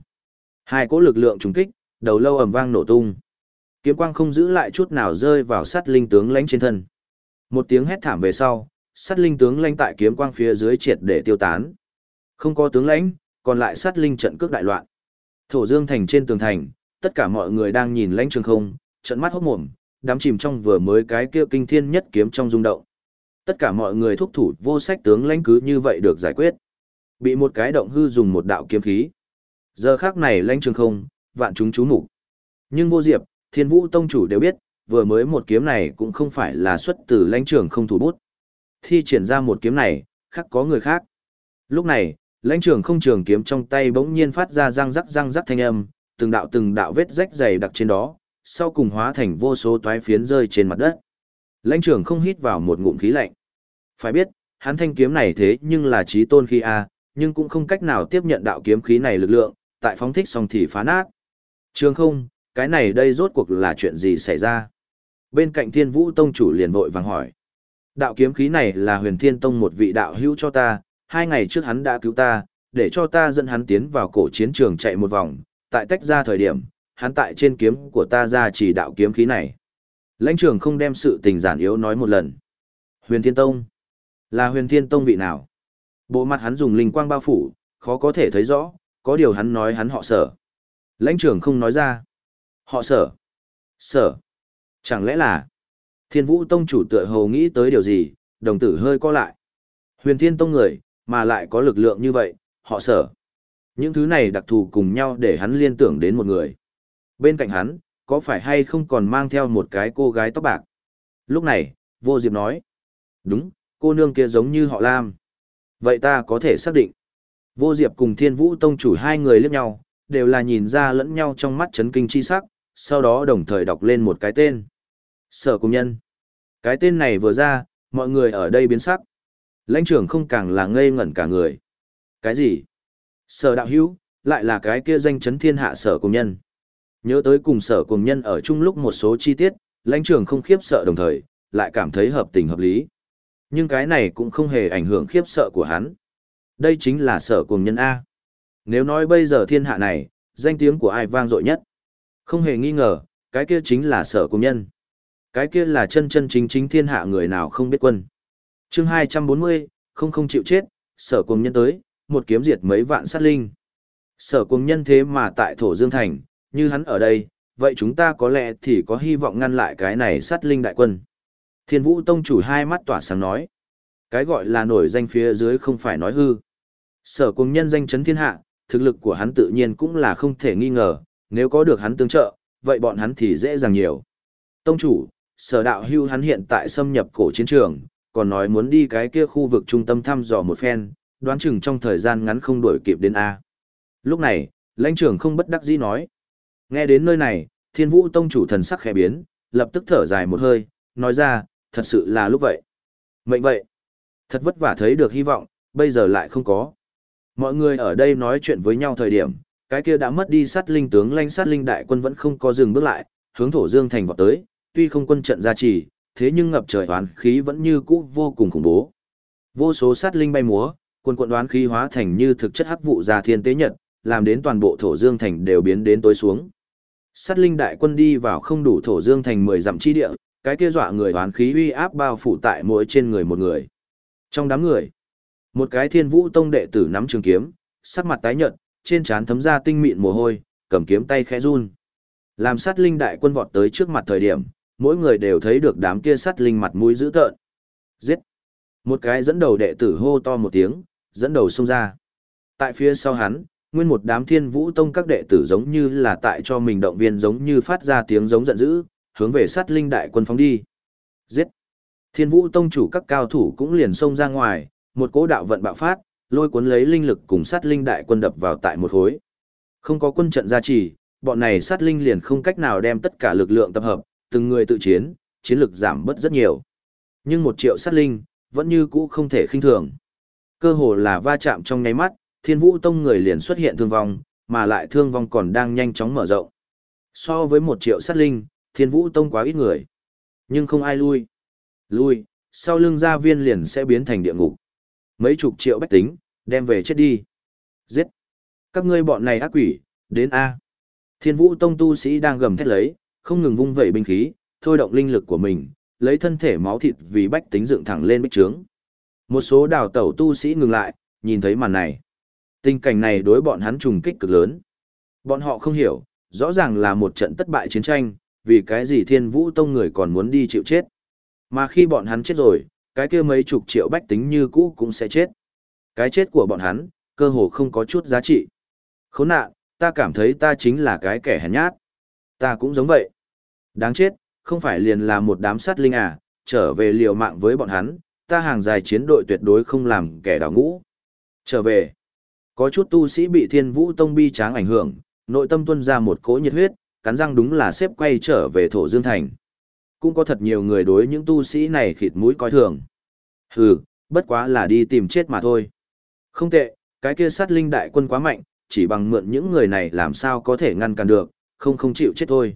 Hai cỗ lực lượng trùng kích, đầu lâu ầm vang nổ tung. Kiếm quang không giữ lại chút nào rơi vào sát linh tướng lãnh trên thân. Một tiếng hét thảm về sau, sát linh tướng lãnh tại kiếm quang phía dưới triệt để tiêu tán. Không có tướng lãnh, còn lại sát linh trận cước đại loạn. Thổ Dương thành trên tường thành, tất cả mọi người đang nhìn lãnh trường không, trận mắt hốt mồm, đám chìm trong vừa mới cái kia kinh thiên nhất kiếm trong rung động. Tất cả mọi người thúc thủ vô sách tướng lãnh cứ như vậy được giải quyết. Bị một cái động hư dùng một đạo kiếm khí. Giờ khác này lãnh trường không, vạn chúng chú mục Nhưng vô diệp, thiên vũ tông chủ đều biết, vừa mới một kiếm này cũng không phải là xuất từ lãnh trường không thủ bút. Thi triển ra một kiếm này, khác có người khác. Lúc này, lãnh trường không trường kiếm trong tay bỗng nhiên phát ra răng rắc răng rắc thanh âm, từng đạo từng đạo vết rách dày đặc trên đó, sau cùng hóa thành vô số toái phiến rơi trên mặt đất. Lãnh trưởng không hít vào một ngụm khí lạnh. Phải biết, hắn thanh kiếm này thế nhưng là trí tôn khí A, nhưng cũng không cách nào tiếp nhận đạo kiếm khí này lực lượng, tại phóng thích xong thì phá nát. Trường không, cái này đây rốt cuộc là chuyện gì xảy ra? Bên cạnh thiên vũ tông chủ liền vội vàng hỏi. Đạo kiếm khí này là huyền thiên tông một vị đạo hữu cho ta, hai ngày trước hắn đã cứu ta, để cho ta dẫn hắn tiến vào cổ chiến trường chạy một vòng, tại tách ra thời điểm, hắn tại trên kiếm của ta ra chỉ đạo kiếm khí này. Lãnh trưởng không đem sự tình giản yếu nói một lần. Huyền Thiên Tông. Là huyền Thiên Tông vị nào? Bộ mặt hắn dùng linh quang bao phủ, khó có thể thấy rõ, có điều hắn nói hắn họ sở. Lãnh trưởng không nói ra. Họ sở. Sở. Chẳng lẽ là... Thiên Vũ Tông chủ tựa hồ nghĩ tới điều gì, đồng tử hơi co lại. Huyền Thiên Tông người, mà lại có lực lượng như vậy, họ sở. Những thứ này đặc thù cùng nhau để hắn liên tưởng đến một người. Bên cạnh hắn, có phải hay không còn mang theo một cái cô gái tóc bạc? Lúc này, vô diệp nói. Đúng, cô nương kia giống như họ Lam. Vậy ta có thể xác định. Vô diệp cùng thiên vũ tông chủ hai người liếc nhau, đều là nhìn ra lẫn nhau trong mắt chấn kinh chi sắc, sau đó đồng thời đọc lên một cái tên. Sở công nhân. Cái tên này vừa ra, mọi người ở đây biến sắc. Lãnh trưởng không càng là ngây ngẩn cả người. Cái gì? Sở đạo hữu, lại là cái kia danh chấn thiên hạ sở công nhân. Nhớ tới cùng sở cùng nhân ở chung lúc một số chi tiết, lãnh trưởng không khiếp sợ đồng thời, lại cảm thấy hợp tình hợp lý. Nhưng cái này cũng không hề ảnh hưởng khiếp sợ của hắn. Đây chính là sở cùng nhân A. Nếu nói bây giờ thiên hạ này, danh tiếng của ai vang dội nhất? Không hề nghi ngờ, cái kia chính là sở cùng nhân. Cái kia là chân chân chính chính thiên hạ người nào không biết quân. chương 240, không không chịu chết, sở cùng nhân tới, một kiếm diệt mấy vạn sát linh. Sở cùng nhân thế mà tại Thổ Dương Thành, như hắn ở đây, vậy chúng ta có lẽ thì có hy vọng ngăn lại cái này sát linh đại quân. Thiên vũ tông chủ hai mắt tỏa sáng nói. Cái gọi là nổi danh phía dưới không phải nói hư. Sở cùng nhân danh chấn thiên hạ, thực lực của hắn tự nhiên cũng là không thể nghi ngờ, nếu có được hắn tương trợ, vậy bọn hắn thì dễ dàng nhiều. Tông chủ, sở đạo hưu hắn hiện tại xâm nhập cổ chiến trường, còn nói muốn đi cái kia khu vực trung tâm thăm dò một phen, đoán chừng trong thời gian ngắn không đuổi kịp đến A. Lúc này, lãnh trưởng không bất đắc dĩ nói. Nghe đến nơi này, thiên vũ tông chủ thần sắc khẽ biến, lập tức thở dài một hơi, nói ra, thật sự là lúc vậy. Mệnh vậy. Thật vất vả thấy được hy vọng, bây giờ lại không có. Mọi người ở đây nói chuyện với nhau thời điểm, cái kia đã mất đi sát linh tướng lanh sát linh đại quân vẫn không có dừng bước lại, hướng thổ dương thành vọt tới, tuy không quân trận gia trì, thế nhưng ngập trời oán khí vẫn như cũ vô cùng khủng bố. Vô số sát linh bay múa, quân quận đoán khí hóa thành như thực chất hắc vụ già thiên tế nhật, làm đến toàn bộ thổ dương thành đều biến đến tối xuống sát linh đại quân đi vào không đủ thổ dương thành mười dặm chi địa, cái kia dọa người hoán khí uy áp bao phủ tại mỗi trên người một người. Trong đám người, một cái thiên vũ tông đệ tử nắm trường kiếm, sắc mặt tái nhợt, trên trán thấm ra tinh mịn mồ hôi, cầm kiếm tay khẽ run. Làm sát linh đại quân vọt tới trước mặt thời điểm, mỗi người đều thấy được đám kia sát linh mặt mũi dữ tợn. Giết! Một cái dẫn đầu đệ tử hô to một tiếng, dẫn đầu xông ra. Tại phía sau hắn, nguyên một đám thiên vũ tông các đệ tử giống như là tại cho mình động viên giống như phát ra tiếng giống giận dữ, hướng về sát linh đại quân phóng đi. Giết! Thiên vũ tông chủ các cao thủ cũng liền xông ra ngoài, một cỗ đạo vận bạo phát, lôi cuốn lấy linh lực cùng sát linh đại quân đập vào tại một hối. Không có quân trận gia trì, bọn này sát linh liền không cách nào đem tất cả lực lượng tập hợp, từng người tự chiến, chiến lực giảm bớt rất nhiều. Nhưng một triệu sát linh, vẫn như cũ không thể khinh thường. Cơ hồ là va chạm trong nháy mắt, thiên vũ tông người liền xuất hiện thương vong, mà lại thương vong còn đang nhanh chóng mở rộng. So với một triệu sát linh, thiên vũ tông quá ít người. Nhưng không ai lui. Lui, sau lưng gia viên liền sẽ biến thành địa ngục. Mấy chục triệu bách tính, đem về chết đi. Giết. Các ngươi bọn này ác quỷ, đến A. Thiên vũ tông tu sĩ đang gầm thét lấy, không ngừng vung vẩy binh khí, thôi động linh lực của mình, lấy thân thể máu thịt vì bách tính dựng thẳng lên bích trướng. Một số đào tẩu tu sĩ ngừng lại, nhìn thấy màn này. Tình cảnh này đối bọn hắn trùng kích cực lớn. Bọn họ không hiểu, rõ ràng là một trận thất bại chiến tranh, vì cái gì thiên vũ tông người còn muốn đi chịu chết. Mà khi bọn hắn chết rồi, cái kia mấy chục triệu bách tính như cũ cũng sẽ chết. Cái chết của bọn hắn, cơ hồ không có chút giá trị. Khốn nạn, ta cảm thấy ta chính là cái kẻ hèn nhát. Ta cũng giống vậy. Đáng chết, không phải liền là một đám sát linh à, trở về liều mạng với bọn hắn, ta hàng dài chiến đội tuyệt đối không làm kẻ đào ngũ. Trở về. Có chút tu sĩ bị thiên vũ tông bi tráng ảnh hưởng, nội tâm tuân ra một cỗ nhiệt huyết, cắn răng đúng là xếp quay trở về thổ dương thành. Cũng có thật nhiều người đối những tu sĩ này khịt mũi coi thường. Hừ, bất quá là đi tìm chết mà thôi. Không tệ, cái kia sát linh đại quân quá mạnh, chỉ bằng mượn những người này làm sao có thể ngăn cản được, không không chịu chết thôi.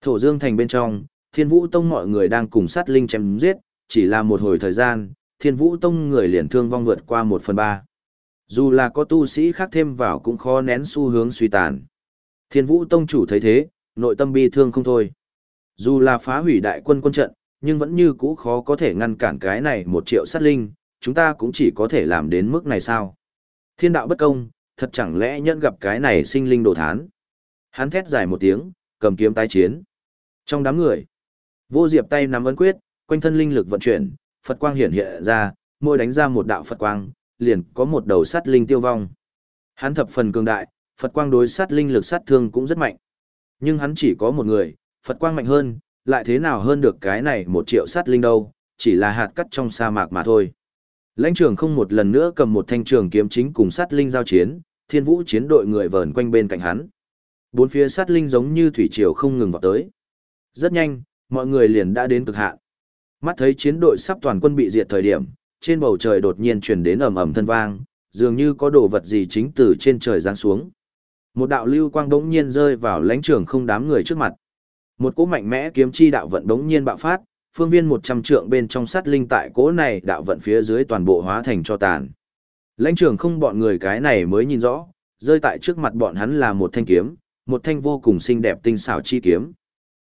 Thổ dương thành bên trong, Thiên Vũ Tông mọi người đang cùng sát linh chém giết, chỉ là một hồi thời gian, Thiên Vũ Tông người liền thương vong vượt qua một phần ba. Dù là có tu sĩ khác thêm vào cũng khó nén xu hướng suy tàn. Thiên Vũ Tông chủ thấy thế, nội tâm bi thương không thôi. Dù là phá hủy đại quân quân trận, nhưng vẫn như cũ khó có thể ngăn cản cái này một triệu sát linh, chúng ta cũng chỉ có thể làm đến mức này sao. Thiên đạo bất công, thật chẳng lẽ nhận gặp cái này sinh linh đồ thán. Hắn thét dài một tiếng, cầm kiếm tái chiến. Trong đám người, vô diệp tay nắm ấn quyết, quanh thân linh lực vận chuyển, Phật quang hiển hiện ra, môi đánh ra một đạo Phật quang, liền có một đầu sát linh tiêu vong. Hắn thập phần cường đại, Phật quang đối sát linh lực sát thương cũng rất mạnh. Nhưng hắn chỉ có một người, Phật quang mạnh hơn, lại thế nào hơn được cái này một triệu sát linh đâu, chỉ là hạt cắt trong sa mạc mà thôi. Lãnh trưởng không một lần nữa cầm một thanh trường kiếm chính cùng sát linh giao chiến, thiên vũ chiến đội người vờn quanh bên cạnh hắn. Bốn phía sát linh giống như thủy triều không ngừng vào tới. Rất nhanh, mọi người liền đã đến cực hạn. Mắt thấy chiến đội sắp toàn quân bị diệt thời điểm, trên bầu trời đột nhiên truyền đến ầm ầm thân vang, dường như có đồ vật gì chính từ trên trời giáng xuống. Một đạo lưu quang đống nhiên rơi vào lãnh trường không đám người trước mặt. Một cỗ mạnh mẽ kiếm chi đạo vận đống nhiên bạo phát, phương viên 100 trượng bên trong sát linh tại cỗ này đạo vận phía dưới toàn bộ hóa thành cho tàn. Lãnh trường không bọn người cái này mới nhìn rõ, rơi tại trước mặt bọn hắn là một thanh kiếm, một thanh vô cùng xinh đẹp tinh xảo chi kiếm.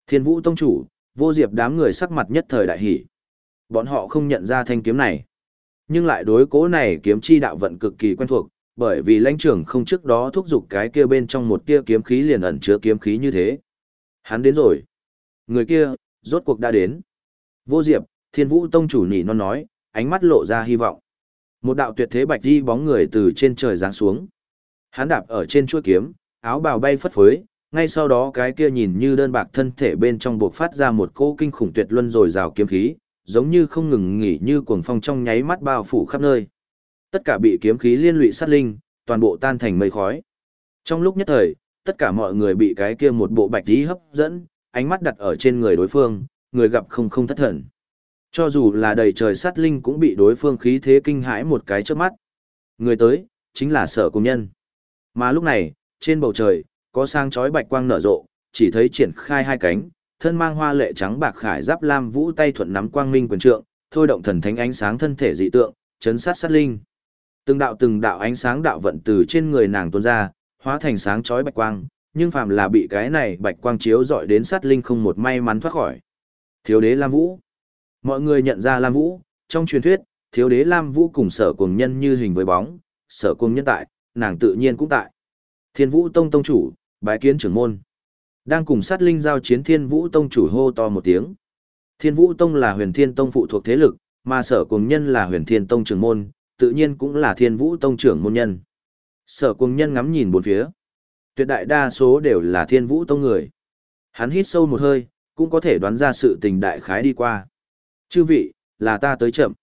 Thiên vũ tông chủ, vô diệp đám người sắc mặt nhất thời đại hỷ. Bọn họ không nhận ra thanh kiếm này. Nhưng lại đối cố này kiếm chi đạo vận cực kỳ quen thuộc, bởi vì lãnh trưởng không trước đó thúc giục cái kia bên trong một tia kiếm khí liền ẩn chứa kiếm khí như thế. Hắn đến rồi. Người kia, rốt cuộc đã đến. Vô diệp, thiên vũ tông chủ nỉ non nói, ánh mắt lộ ra hy vọng. Một đạo tuyệt thế bạch đi bóng người từ trên trời giáng xuống. Hắn đạp ở trên chuôi kiếm, áo bào bay phất phới, ngay sau đó cái kia nhìn như đơn bạc thân thể bên trong buộc phát ra một cỗ kinh khủng tuyệt luân rồi rào kiếm khí, giống như không ngừng nghỉ như cuồng phong trong nháy mắt bao phủ khắp nơi. Tất cả bị kiếm khí liên lụy sát linh, toàn bộ tan thành mây khói. Trong lúc nhất thời, tất cả mọi người bị cái kia một bộ bạch tí hấp dẫn, ánh mắt đặt ở trên người đối phương, người gặp không không thất thần. Cho dù là đầy trời sát linh cũng bị đối phương khí thế kinh hãi một cái trước mắt. Người tới, chính là sở công nhân. Mà lúc này, trên bầu trời, có sang chói bạch quang nở rộ, chỉ thấy triển khai hai cánh, thân mang hoa lệ trắng bạc khải giáp lam vũ tay thuận nắm quang minh quyền trượng, thôi động thần thánh ánh sáng thân thể dị tượng, chấn sát sát linh. Từng đạo từng đạo ánh sáng đạo vận từ trên người nàng tuôn ra, hóa thành sáng chói bạch quang, nhưng phàm là bị cái này bạch quang chiếu dọi đến sát linh không một may mắn thoát khỏi. Thiếu đế Lam Vũ. Mọi người nhận ra Lam Vũ, trong truyền thuyết, thiếu đế Lam Vũ cùng sở cùng nhân như hình với bóng, sở cùng nhân tại, nàng tự nhiên cũng tại. Thiên Vũ Tông Tông chủ, bái kiến trưởng môn. Đang cùng sát linh giao chiến Thiên Vũ Tông chủ hô to một tiếng. Thiên Vũ Tông là huyền thiên tông phụ thuộc thế lực, mà sở cùng nhân là huyền thiên tông trưởng môn, tự nhiên cũng là Thiên Vũ Tông trưởng môn nhân. Sở cùng nhân ngắm nhìn bốn phía. Tuyệt đại đa số đều là Thiên Vũ Tông người. Hắn hít sâu một hơi, cũng có thể đoán ra sự tình đại khái đi qua. Chư vị, là ta tới chậm.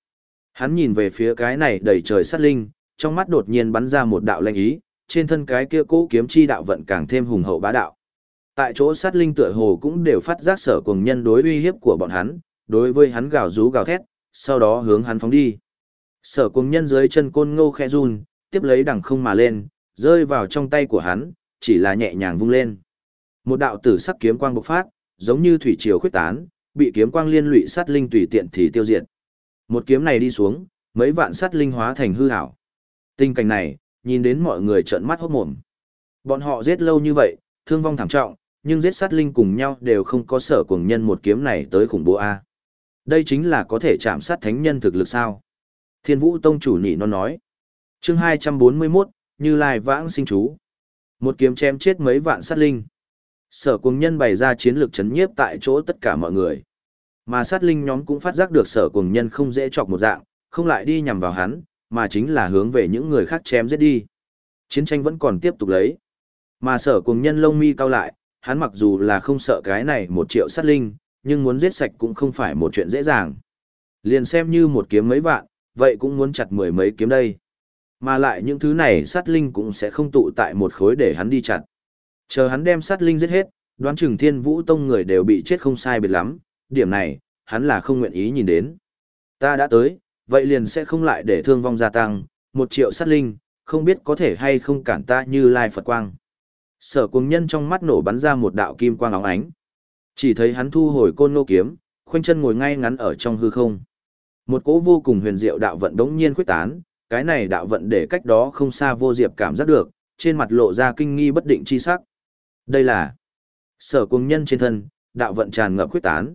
Hắn nhìn về phía cái này đầy trời sát linh, trong mắt đột nhiên bắn ra một đạo lanh ý, trên thân cái kia cũ kiếm chi đạo vận càng thêm hùng hậu bá đạo. Tại chỗ sát linh tựa hồ cũng đều phát giác sở cùng nhân đối uy hiếp của bọn hắn, đối với hắn gào rú gào thét, sau đó hướng hắn phóng đi. Sở cùng nhân dưới chân côn ngô khẽ run, tiếp lấy đằng không mà lên, rơi vào trong tay của hắn, chỉ là nhẹ nhàng vung lên. Một đạo tử sắc kiếm quang bộc phát, giống như thủy triều khuyết tán, bị kiếm quang liên lụy sát linh tùy tiện thì tiêu diệt. Một kiếm này đi xuống, mấy vạn sát linh hóa thành hư ảo. Tình cảnh này, nhìn đến mọi người trợn mắt hốt mồm. Bọn họ giết lâu như vậy, thương vong thảm trọng, nhưng giết sát linh cùng nhau đều không có sở cuồng nhân một kiếm này tới khủng bố A. Đây chính là có thể chạm sát thánh nhân thực lực sao. Thiên vũ tông chủ nhị nó nói. chương 241, như lai vãng sinh chú. Một kiếm chém chết mấy vạn sát linh. Sở cuồng nhân bày ra chiến lược chấn nhiếp tại chỗ tất cả mọi người. Mà sát linh nhóm cũng phát giác được sở cuồng nhân không dễ chọc một dạng, không lại đi nhằm vào hắn, mà chính là hướng về những người khác chém giết đi. Chiến tranh vẫn còn tiếp tục lấy. Mà sở cuồng nhân lông mi cao lại, hắn mặc dù là không sợ cái này một triệu sát linh, nhưng muốn giết sạch cũng không phải một chuyện dễ dàng. Liền xem như một kiếm mấy vạn, vậy cũng muốn chặt mười mấy kiếm đây. Mà lại những thứ này sát linh cũng sẽ không tụ tại một khối để hắn đi chặt. Chờ hắn đem sát linh giết hết, đoán chừng thiên vũ tông người đều bị chết không sai biệt lắm, điểm này, hắn là không nguyện ý nhìn đến. Ta đã tới, vậy liền sẽ không lại để thương vong gia tăng, một triệu sát linh, không biết có thể hay không cản ta như lai Phật quang. Sở cuồng nhân trong mắt nổ bắn ra một đạo kim quang óng ánh. Chỉ thấy hắn thu hồi côn lô kiếm, khoanh chân ngồi ngay ngắn ở trong hư không. Một cỗ vô cùng huyền diệu đạo vận đống nhiên khuyết tán, cái này đạo vận để cách đó không xa vô diệp cảm giác được, trên mặt lộ ra kinh nghi bất định chi sắc. Đây là sở cuồng nhân trên thân, đạo vận tràn ngập khuyết tán.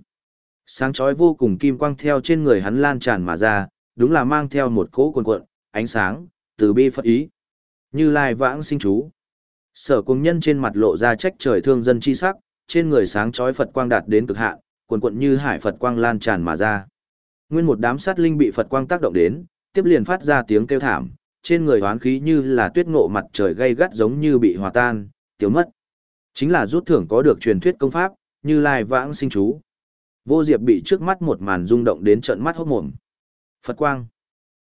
Sáng chói vô cùng kim quang theo trên người hắn lan tràn mà ra, đúng là mang theo một cỗ cuồn cuộn, ánh sáng, từ bi phật ý. Như lai vãng sinh chú. Sở cung nhân trên mặt lộ ra trách trời thương dân chi sắc, trên người sáng chói Phật quang đạt đến cực hạn, cuồn cuộn như hải Phật quang lan tràn mà ra. Nguyên một đám sát linh bị Phật quang tác động đến, tiếp liền phát ra tiếng kêu thảm, trên người hoán khí như là tuyết ngộ mặt trời gay gắt giống như bị hòa tan, tiêu mất. Chính là rút thưởng có được truyền thuyết công pháp, như lai vãng sinh chú. Vô Diệp bị trước mắt một màn rung động đến trận mắt hốt mồm. Phật quang.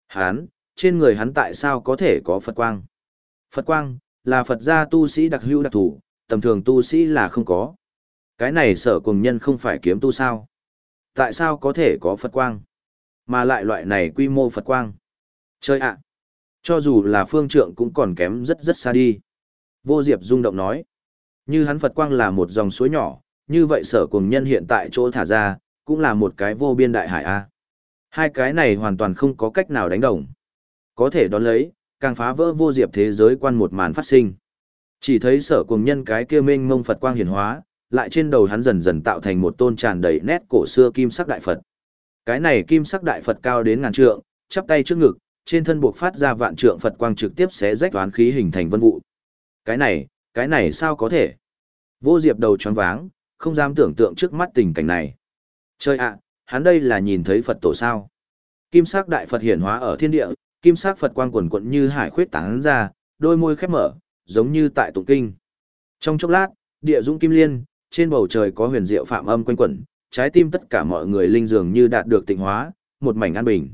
Hán, trên người hắn tại sao có thể có Phật quang? Phật quang, là Phật gia tu sĩ đặc hữu đặc thủ, tầm thường tu sĩ là không có. Cái này sở cùng nhân không phải kiếm tu sao? Tại sao có thể có Phật quang? Mà lại loại này quy mô Phật quang. Chơi ạ! Cho dù là phương trượng cũng còn kém rất rất xa đi. Vô Diệp rung động nói. Như hắn Phật quang là một dòng suối nhỏ, như vậy sở cùng nhân hiện tại chỗ thả ra, cũng là một cái vô biên đại hải A. Hai cái này hoàn toàn không có cách nào đánh đồng. Có thể đón lấy, càng phá vỡ vô diệp thế giới quan một màn phát sinh. Chỉ thấy sở cùng nhân cái kia mênh mông Phật quang hiển hóa, lại trên đầu hắn dần dần tạo thành một tôn tràn đầy nét cổ xưa kim sắc đại Phật. Cái này kim sắc đại Phật cao đến ngàn trượng, chắp tay trước ngực, trên thân buộc phát ra vạn trượng Phật quang trực tiếp xé rách toán khí hình thành vân vụ. Cái này, cái này sao có thể? Vô Diệp đầu choáng váng, không dám tưởng tượng trước mắt tình cảnh này. Chơi ạ, hắn đây là nhìn thấy Phật tổ sao? Kim sắc đại Phật hiển hóa ở thiên địa, kim sắc Phật quang quần quận như hải khuyết tán ra, đôi môi khép mở, giống như tại tụng kinh. Trong chốc lát, địa dũng kim liên, trên bầu trời có huyền diệu phạm âm quanh quẩn, trái tim tất cả mọi người linh dường như đạt được tịnh hóa, một mảnh an bình.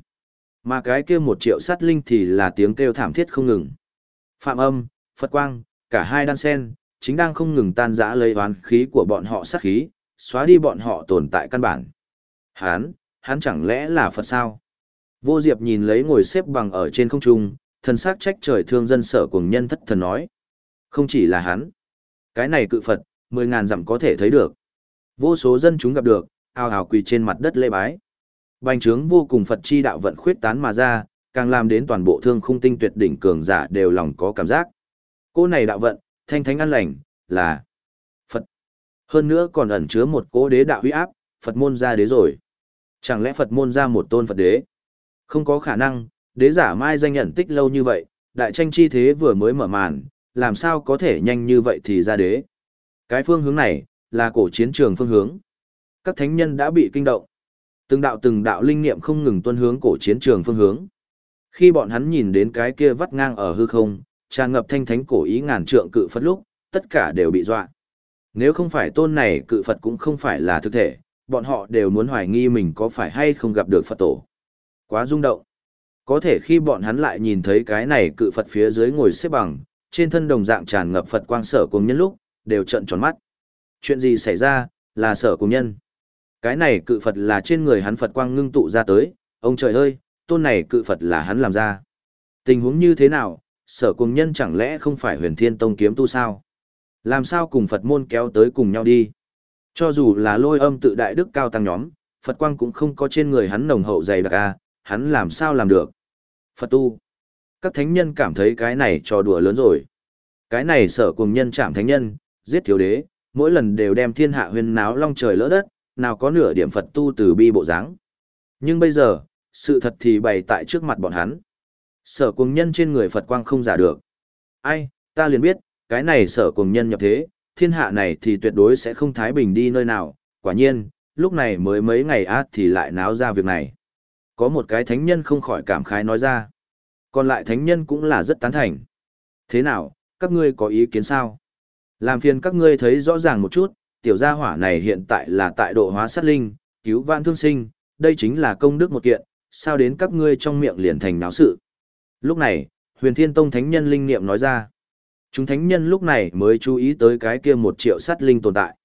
Mà cái kia một triệu sát linh thì là tiếng kêu thảm thiết không ngừng. Phạm âm, Phật quang, cả hai đan sen, chính đang không ngừng tan rã lấy oán khí của bọn họ sát khí, xóa đi bọn họ tồn tại căn bản. Hán, hắn chẳng lẽ là Phật sao? Vô Diệp nhìn lấy ngồi xếp bằng ở trên không trung, thần sắc trách trời thương dân sở cùng nhân thất thần nói. Không chỉ là hắn. Cái này cự Phật, mười ngàn dặm có thể thấy được. Vô số dân chúng gặp được, ào ào quỳ trên mặt đất lễ bái. Bành trướng vô cùng Phật chi đạo vận khuyết tán mà ra, càng làm đến toàn bộ thương khung tinh tuyệt đỉnh cường giả đều lòng có cảm giác. Cô này đạo vận, thanh thánh an lành, là Phật. Hơn nữa còn ẩn chứa một cố đế đạo huy áp, Phật môn ra đế rồi. Chẳng lẽ Phật môn ra một tôn Phật đế? Không có khả năng, đế giả mai danh nhận tích lâu như vậy, đại tranh chi thế vừa mới mở màn, làm sao có thể nhanh như vậy thì ra đế. Cái phương hướng này, là cổ chiến trường phương hướng. Các thánh nhân đã bị kinh động. Từng đạo từng đạo linh niệm không ngừng tuân hướng cổ chiến trường phương hướng. Khi bọn hắn nhìn đến cái kia vắt ngang ở hư không, tràn ngập thanh thánh cổ ý ngàn trượng cự Phật lúc, tất cả đều bị dọa. Nếu không phải tôn này cự Phật cũng không phải là thực thể, bọn họ đều muốn hoài nghi mình có phải hay không gặp được Phật tổ. Quá rung động. Có thể khi bọn hắn lại nhìn thấy cái này cự Phật phía dưới ngồi xếp bằng, trên thân đồng dạng tràn ngập Phật quang sở cùng nhân lúc, đều trợn tròn mắt. Chuyện gì xảy ra, là sở cùng nhân. Cái này cự Phật là trên người hắn Phật quang ngưng tụ ra tới, ông trời ơi, tôn này cự Phật là hắn làm ra. Tình huống như thế nào, sở cùng nhân chẳng lẽ không phải huyền thiên tông kiếm tu sao? Làm sao cùng Phật môn kéo tới cùng nhau đi? Cho dù là lôi âm tự đại đức cao tăng nhóm, Phật quang cũng không có trên người hắn nồng hậu dày đặc a, hắn làm sao làm được? Phật tu. Các thánh nhân cảm thấy cái này trò đùa lớn rồi. Cái này sở cùng nhân chạm thánh nhân, giết thiếu đế, mỗi lần đều đem thiên hạ huyên náo long trời lỡ đất, nào có nửa điểm Phật tu từ bi bộ dáng. Nhưng bây giờ, sự thật thì bày tại trước mặt bọn hắn. Sở cùng nhân trên người Phật quang không giả được. Ai, ta liền biết, cái này sở cùng nhân nhập thế, thiên hạ này thì tuyệt đối sẽ không thái bình đi nơi nào. Quả nhiên, lúc này mới mấy ngày át thì lại náo ra việc này. Có một cái thánh nhân không khỏi cảm khái nói ra. Còn lại thánh nhân cũng là rất tán thành. Thế nào, các ngươi có ý kiến sao? Làm phiền các ngươi thấy rõ ràng một chút, tiểu gia hỏa này hiện tại là tại độ hóa sát linh, cứu vãn thương sinh, đây chính là công đức một kiện, sao đến các ngươi trong miệng liền thành náo sự. Lúc này, huyền thiên tông thánh nhân linh niệm nói ra. Chúng thánh nhân lúc này mới chú ý tới cái kia một triệu sát linh tồn tại.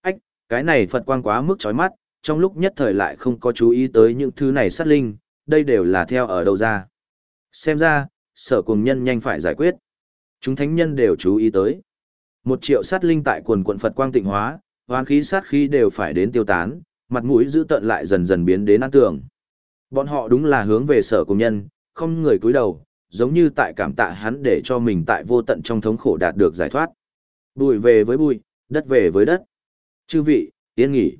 Ách, cái này Phật quang quá mức chói mắt, trong lúc nhất thời lại không có chú ý tới những thứ này sát linh, đây đều là theo ở đâu ra. Xem ra, sở cùng nhân nhanh phải giải quyết. Chúng thánh nhân đều chú ý tới. Một triệu sát linh tại quần quận Phật quang tịnh hóa, hoán khí sát khí đều phải đến tiêu tán, mặt mũi giữ tận lại dần dần biến đến an tường. Bọn họ đúng là hướng về sở cùng nhân, không người cúi đầu, giống như tại cảm tạ hắn để cho mình tại vô tận trong thống khổ đạt được giải thoát. Bụi về với bụi, đất về với đất. Chư vị, yên nghỉ.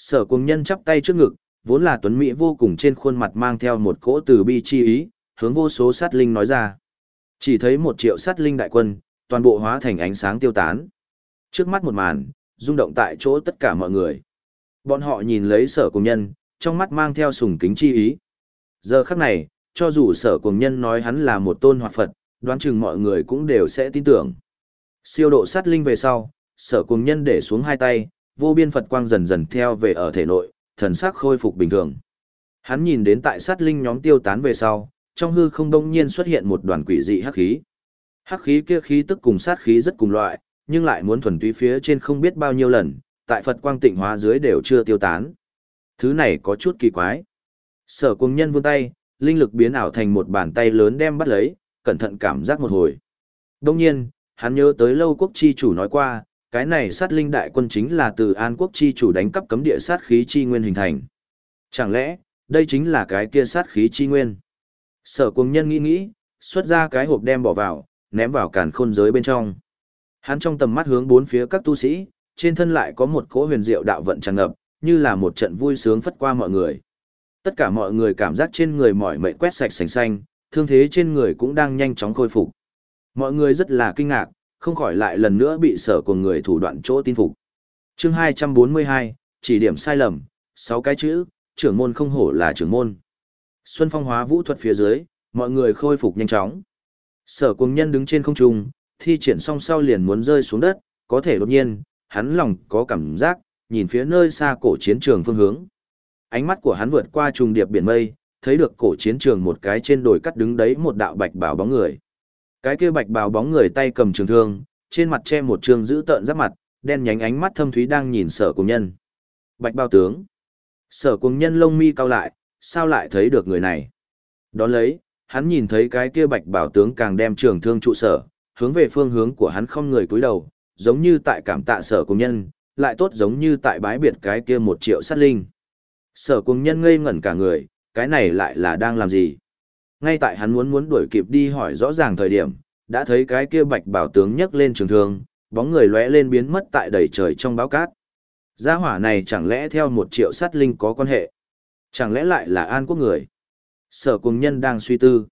Sở cùng nhân chắp tay trước ngực, vốn là tuấn mỹ vô cùng trên khuôn mặt mang theo một cỗ từ bi chi ý, hướng vô số sát linh nói ra. Chỉ thấy một triệu sát linh đại quân, toàn bộ hóa thành ánh sáng tiêu tán. Trước mắt một màn, rung động tại chỗ tất cả mọi người. Bọn họ nhìn lấy sở cùng nhân, trong mắt mang theo sùng kính chi ý. Giờ khắc này, cho dù sở cùng nhân nói hắn là một tôn hoạt Phật, đoán chừng mọi người cũng đều sẽ tin tưởng. Siêu độ sát linh về sau, sở cùng nhân để xuống hai tay, vô biên Phật quang dần dần theo về ở thể nội, thần sắc khôi phục bình thường. Hắn nhìn đến tại sát linh nhóm tiêu tán về sau, trong hư không đông nhiên xuất hiện một đoàn quỷ dị hắc khí. Hắc khí kia khí tức cùng sát khí rất cùng loại, nhưng lại muốn thuần túy phía trên không biết bao nhiêu lần, tại Phật quang tịnh hóa dưới đều chưa tiêu tán. Thứ này có chút kỳ quái. Sở cung nhân vươn tay, linh lực biến ảo thành một bàn tay lớn đem bắt lấy, cẩn thận cảm giác một hồi. Đông nhiên, hắn nhớ tới lâu quốc chi chủ nói qua, cái này sát linh đại quân chính là từ an quốc chi chủ đánh cắp cấm địa sát khí chi nguyên hình thành. Chẳng lẽ, đây chính là cái kia sát khí chi nguyên? Sở cung nhân nghĩ nghĩ, xuất ra cái hộp đem bỏ vào, ném vào càn khôn giới bên trong. Hắn trong tầm mắt hướng bốn phía các tu sĩ, trên thân lại có một cỗ huyền diệu đạo vận tràn ngập, như là một trận vui sướng phất qua mọi người. Tất cả mọi người cảm giác trên người mỏi mệt quét sạch sành xanh, thương thế trên người cũng đang nhanh chóng khôi phục. Mọi người rất là kinh ngạc, không khỏi lại lần nữa bị sở của người thủ đoạn chỗ tin phục. Chương 242, chỉ điểm sai lầm, 6 cái chữ, trưởng môn không hổ là trưởng môn. Xuân phong hóa vũ thuật phía dưới, mọi người khôi phục nhanh chóng. Sở cùng nhân đứng trên không trung, thi triển xong sau liền muốn rơi xuống đất, có thể đột nhiên, hắn lòng có cảm giác, nhìn phía nơi xa cổ chiến trường phương hướng. Ánh mắt của hắn vượt qua trùng điệp biển mây, thấy được cổ chiến trường một cái trên đồi cắt đứng đấy một đạo bạch bào bóng người. Cái kia bạch bào bóng người tay cầm trường thương, trên mặt che một trường giữ tợn giáp mặt, đen nhánh ánh mắt thâm thúy đang nhìn sở cùng nhân. Bạch bào tướng. Sở cùng nhân lông mi cao lại, sao lại thấy được người này? Đón lấy, hắn nhìn thấy cái kia bạch bảo tướng càng đem trường thương trụ sở, hướng về phương hướng của hắn không người cúi đầu, giống như tại cảm tạ sở cùng nhân, lại tốt giống như tại bái biệt cái kia một triệu sát linh. Sở cùng nhân ngây ngẩn cả người, cái này lại là đang làm gì? Ngay tại hắn muốn muốn đuổi kịp đi hỏi rõ ràng thời điểm, đã thấy cái kia bạch bảo tướng nhấc lên trường thương, bóng người lóe lên biến mất tại đầy trời trong báo cát. Gia hỏa này chẳng lẽ theo một triệu sát linh có quan hệ? Chẳng lẽ lại là an quốc người? Sở cùng nhân đang suy tư.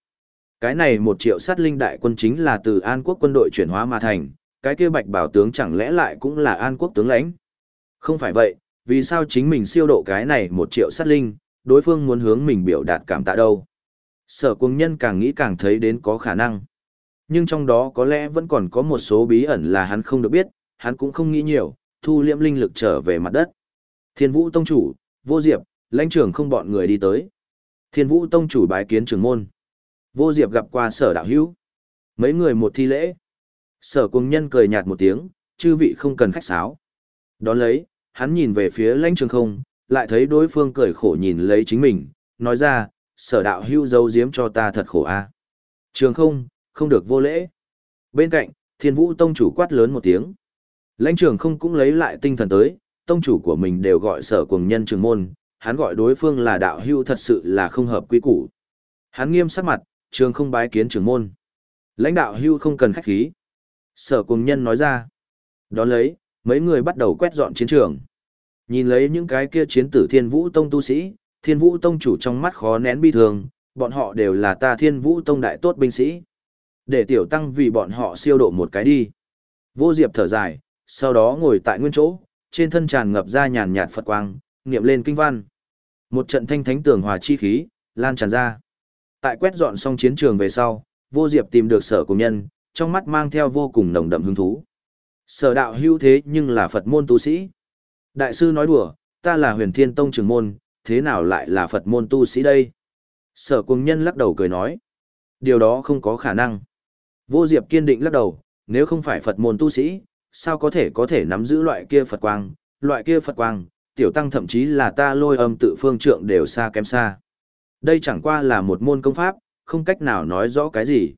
Cái này một triệu sát linh đại quân chính là từ An quốc quân đội chuyển hóa mà thành, cái kia bạch bảo tướng chẳng lẽ lại cũng là An quốc tướng lãnh? Không phải vậy, vì sao chính mình siêu độ cái này một triệu sát linh, đối phương muốn hướng mình biểu đạt cảm tạ đâu? Sở cùng nhân càng nghĩ càng thấy đến có khả năng. Nhưng trong đó có lẽ vẫn còn có một số bí ẩn là hắn không được biết, hắn cũng không nghĩ nhiều, thu liễm linh lực trở về mặt đất. Thiên vũ tông chủ, vô diệp, lãnh trưởng không bọn người đi tới. Thiên vũ tông chủ bái kiến trưởng môn. Vô Diệp gặp qua sở đạo hữu. Mấy người một thi lễ. Sở cùng nhân cười nhạt một tiếng, chư vị không cần khách sáo. Đón lấy, hắn nhìn về phía lãnh trường không, lại thấy đối phương cười khổ nhìn lấy chính mình, nói ra, sở đạo hưu dấu diếm cho ta thật khổ a. Trường không, không được vô lễ. Bên cạnh, thiên vũ tông chủ quát lớn một tiếng. Lãnh trường không cũng lấy lại tinh thần tới, tông chủ của mình đều gọi sở quần nhân trường môn, hắn gọi đối phương là đạo hưu thật sự là không hợp quy củ. Hắn nghiêm sắc mặt, trường không bái kiến trưởng môn. Lãnh đạo hưu không cần khách khí. Sở quần nhân nói ra. Đón lấy, mấy người bắt đầu quét dọn chiến trường. Nhìn lấy những cái kia chiến tử thiên vũ tông tu sĩ, thiên vũ tông chủ trong mắt khó nén bi thường, bọn họ đều là ta thiên vũ tông đại tốt binh sĩ. Để tiểu tăng vì bọn họ siêu độ một cái đi. Vô diệp thở dài, sau đó ngồi tại nguyên chỗ, trên thân tràn ngập ra nhàn nhạt Phật quang, niệm lên kinh văn. Một trận thanh thánh tường hòa chi khí, lan tràn ra. Tại quét dọn xong chiến trường về sau, vô diệp tìm được sở cùng nhân, trong mắt mang theo vô cùng nồng đậm hứng thú. Sở đạo hữu thế nhưng là Phật môn tu sĩ. Đại sư nói đùa, ta là huyền thiên tông trưởng môn, thế nào lại là Phật môn tu sĩ đây? Sở cùng nhân lắc đầu cười nói. Điều đó không có khả năng. Vô diệp kiên định lắc đầu, nếu không phải Phật môn tu sĩ, sao có thể có thể nắm giữ loại kia Phật quang, loại kia Phật quang, tiểu tăng thậm chí là ta lôi âm tự phương trượng đều xa kém xa. Đây chẳng qua là một môn công pháp, không cách nào nói rõ cái gì.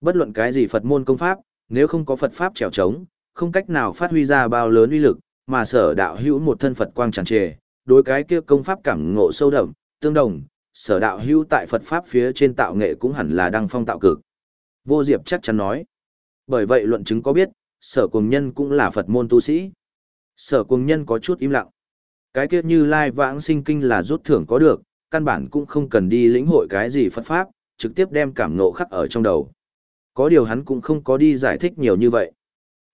Bất luận cái gì Phật môn công pháp, nếu không có Phật pháp trèo trống, không cách nào phát huy ra bao lớn uy lực, mà sở đạo hữu một thân Phật quang tràn trề, đối cái kia công pháp cảm ngộ sâu đậm, tương đồng, sở đạo hữu tại Phật Pháp phía trên tạo nghệ cũng hẳn là đăng phong tạo cực. Vô Diệp chắc chắn nói. Bởi vậy luận chứng có biết, sở cùng nhân cũng là Phật môn tu sĩ. Sở cùng nhân có chút im lặng. Cái kia như lai vãng sinh kinh là rút thưởng có được, căn bản cũng không cần đi lĩnh hội cái gì Phật Pháp, trực tiếp đem cảm ngộ khắc ở trong đầu. Có điều hắn cũng không có đi giải thích nhiều như vậy.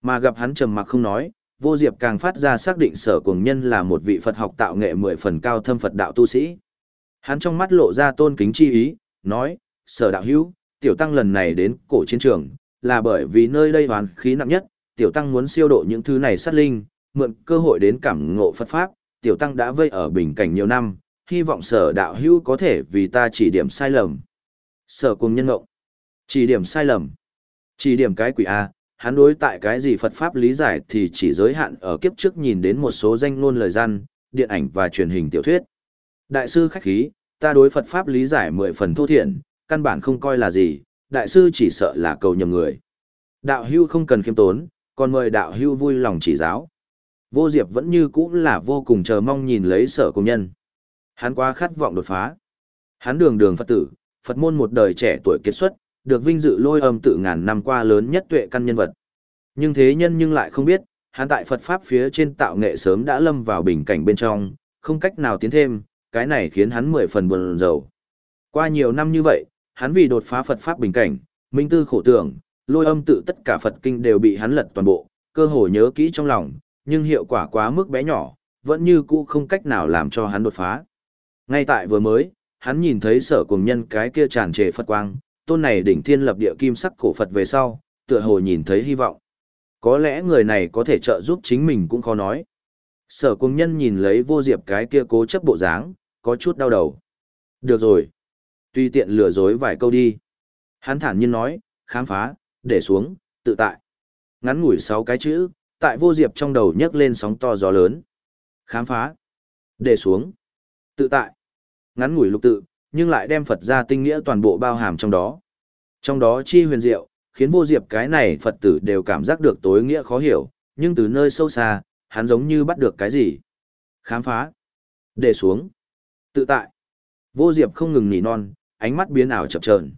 Mà gặp hắn trầm mặc không nói, vô diệp càng phát ra xác định sở Cuồng nhân là một vị Phật học tạo nghệ mười phần cao thâm Phật đạo tu sĩ. Hắn trong mắt lộ ra tôn kính chi ý, nói, sở đạo hữu, tiểu tăng lần này đến cổ chiến trường, là bởi vì nơi đây hoàn khí nặng nhất, tiểu tăng muốn siêu độ những thứ này sát linh, mượn cơ hội đến cảm ngộ Phật Pháp, tiểu tăng đã vây ở bình cảnh nhiều năm, hy vọng sở đạo hữu có thể vì ta chỉ điểm sai lầm. Sở Cuồng nhân ngộng, chỉ điểm sai lầm, chỉ điểm cái quỷ A, hắn đối tại cái gì Phật Pháp lý giải thì chỉ giới hạn ở kiếp trước nhìn đến một số danh ngôn lời gian, điện ảnh và truyền hình tiểu thuyết. Đại sư khách khí, ta đối Phật Pháp lý giải mười phần thô thiện, căn bản không coi là gì, đại sư chỉ sợ là cầu nhầm người. Đạo hưu không cần khiêm tốn, còn mời đạo hưu vui lòng chỉ giáo. Vô Diệp vẫn như cũ là vô cùng chờ mong nhìn lấy sở công nhân. Hắn quá khát vọng đột phá. Hắn đường đường Phật tử, Phật môn một đời trẻ tuổi kết xuất, được vinh dự lôi âm tự ngàn năm qua lớn nhất tuệ căn nhân vật. Nhưng thế nhân nhưng lại không biết, hắn tại Phật Pháp phía trên tạo nghệ sớm đã lâm vào bình cảnh bên trong, không cách nào tiến thêm, cái này khiến hắn mười phần buồn rầu. Qua nhiều năm như vậy, hắn vì đột phá Phật Pháp bình cảnh, minh tư khổ tưởng, lôi âm tự tất cả Phật kinh đều bị hắn lật toàn bộ, cơ hồ nhớ kỹ trong lòng, nhưng hiệu quả quá mức bé nhỏ, vẫn như cũ không cách nào làm cho hắn đột phá. Ngay tại vừa mới, hắn nhìn thấy sở cùng nhân cái kia tràn trề Phật quang, tôn này đỉnh thiên lập địa kim sắc cổ Phật về sau, tựa hồ nhìn thấy hy vọng. Có lẽ người này có thể trợ giúp chính mình cũng khó nói. Sở cung nhân nhìn lấy vô diệp cái kia cố chấp bộ dáng, có chút đau đầu. Được rồi. Tuy tiện lừa dối vài câu đi. Hắn thản nhiên nói, khám phá, để xuống, tự tại. Ngắn ngủi sáu cái chữ, tại vô diệp trong đầu nhấc lên sóng to gió lớn. Khám phá, để xuống, tự tại. Ngắn ngủi lục tự, nhưng lại đem Phật ra tinh nghĩa toàn bộ bao hàm trong đó. Trong đó chi huyền diệu, khiến vô diệp cái này Phật tử đều cảm giác được tối nghĩa khó hiểu, nhưng từ nơi sâu xa, hắn giống như bắt được cái gì. Khám phá, để xuống, tự tại. Vô diệp không ngừng nỉ non, ánh mắt biến ảo chập chờn.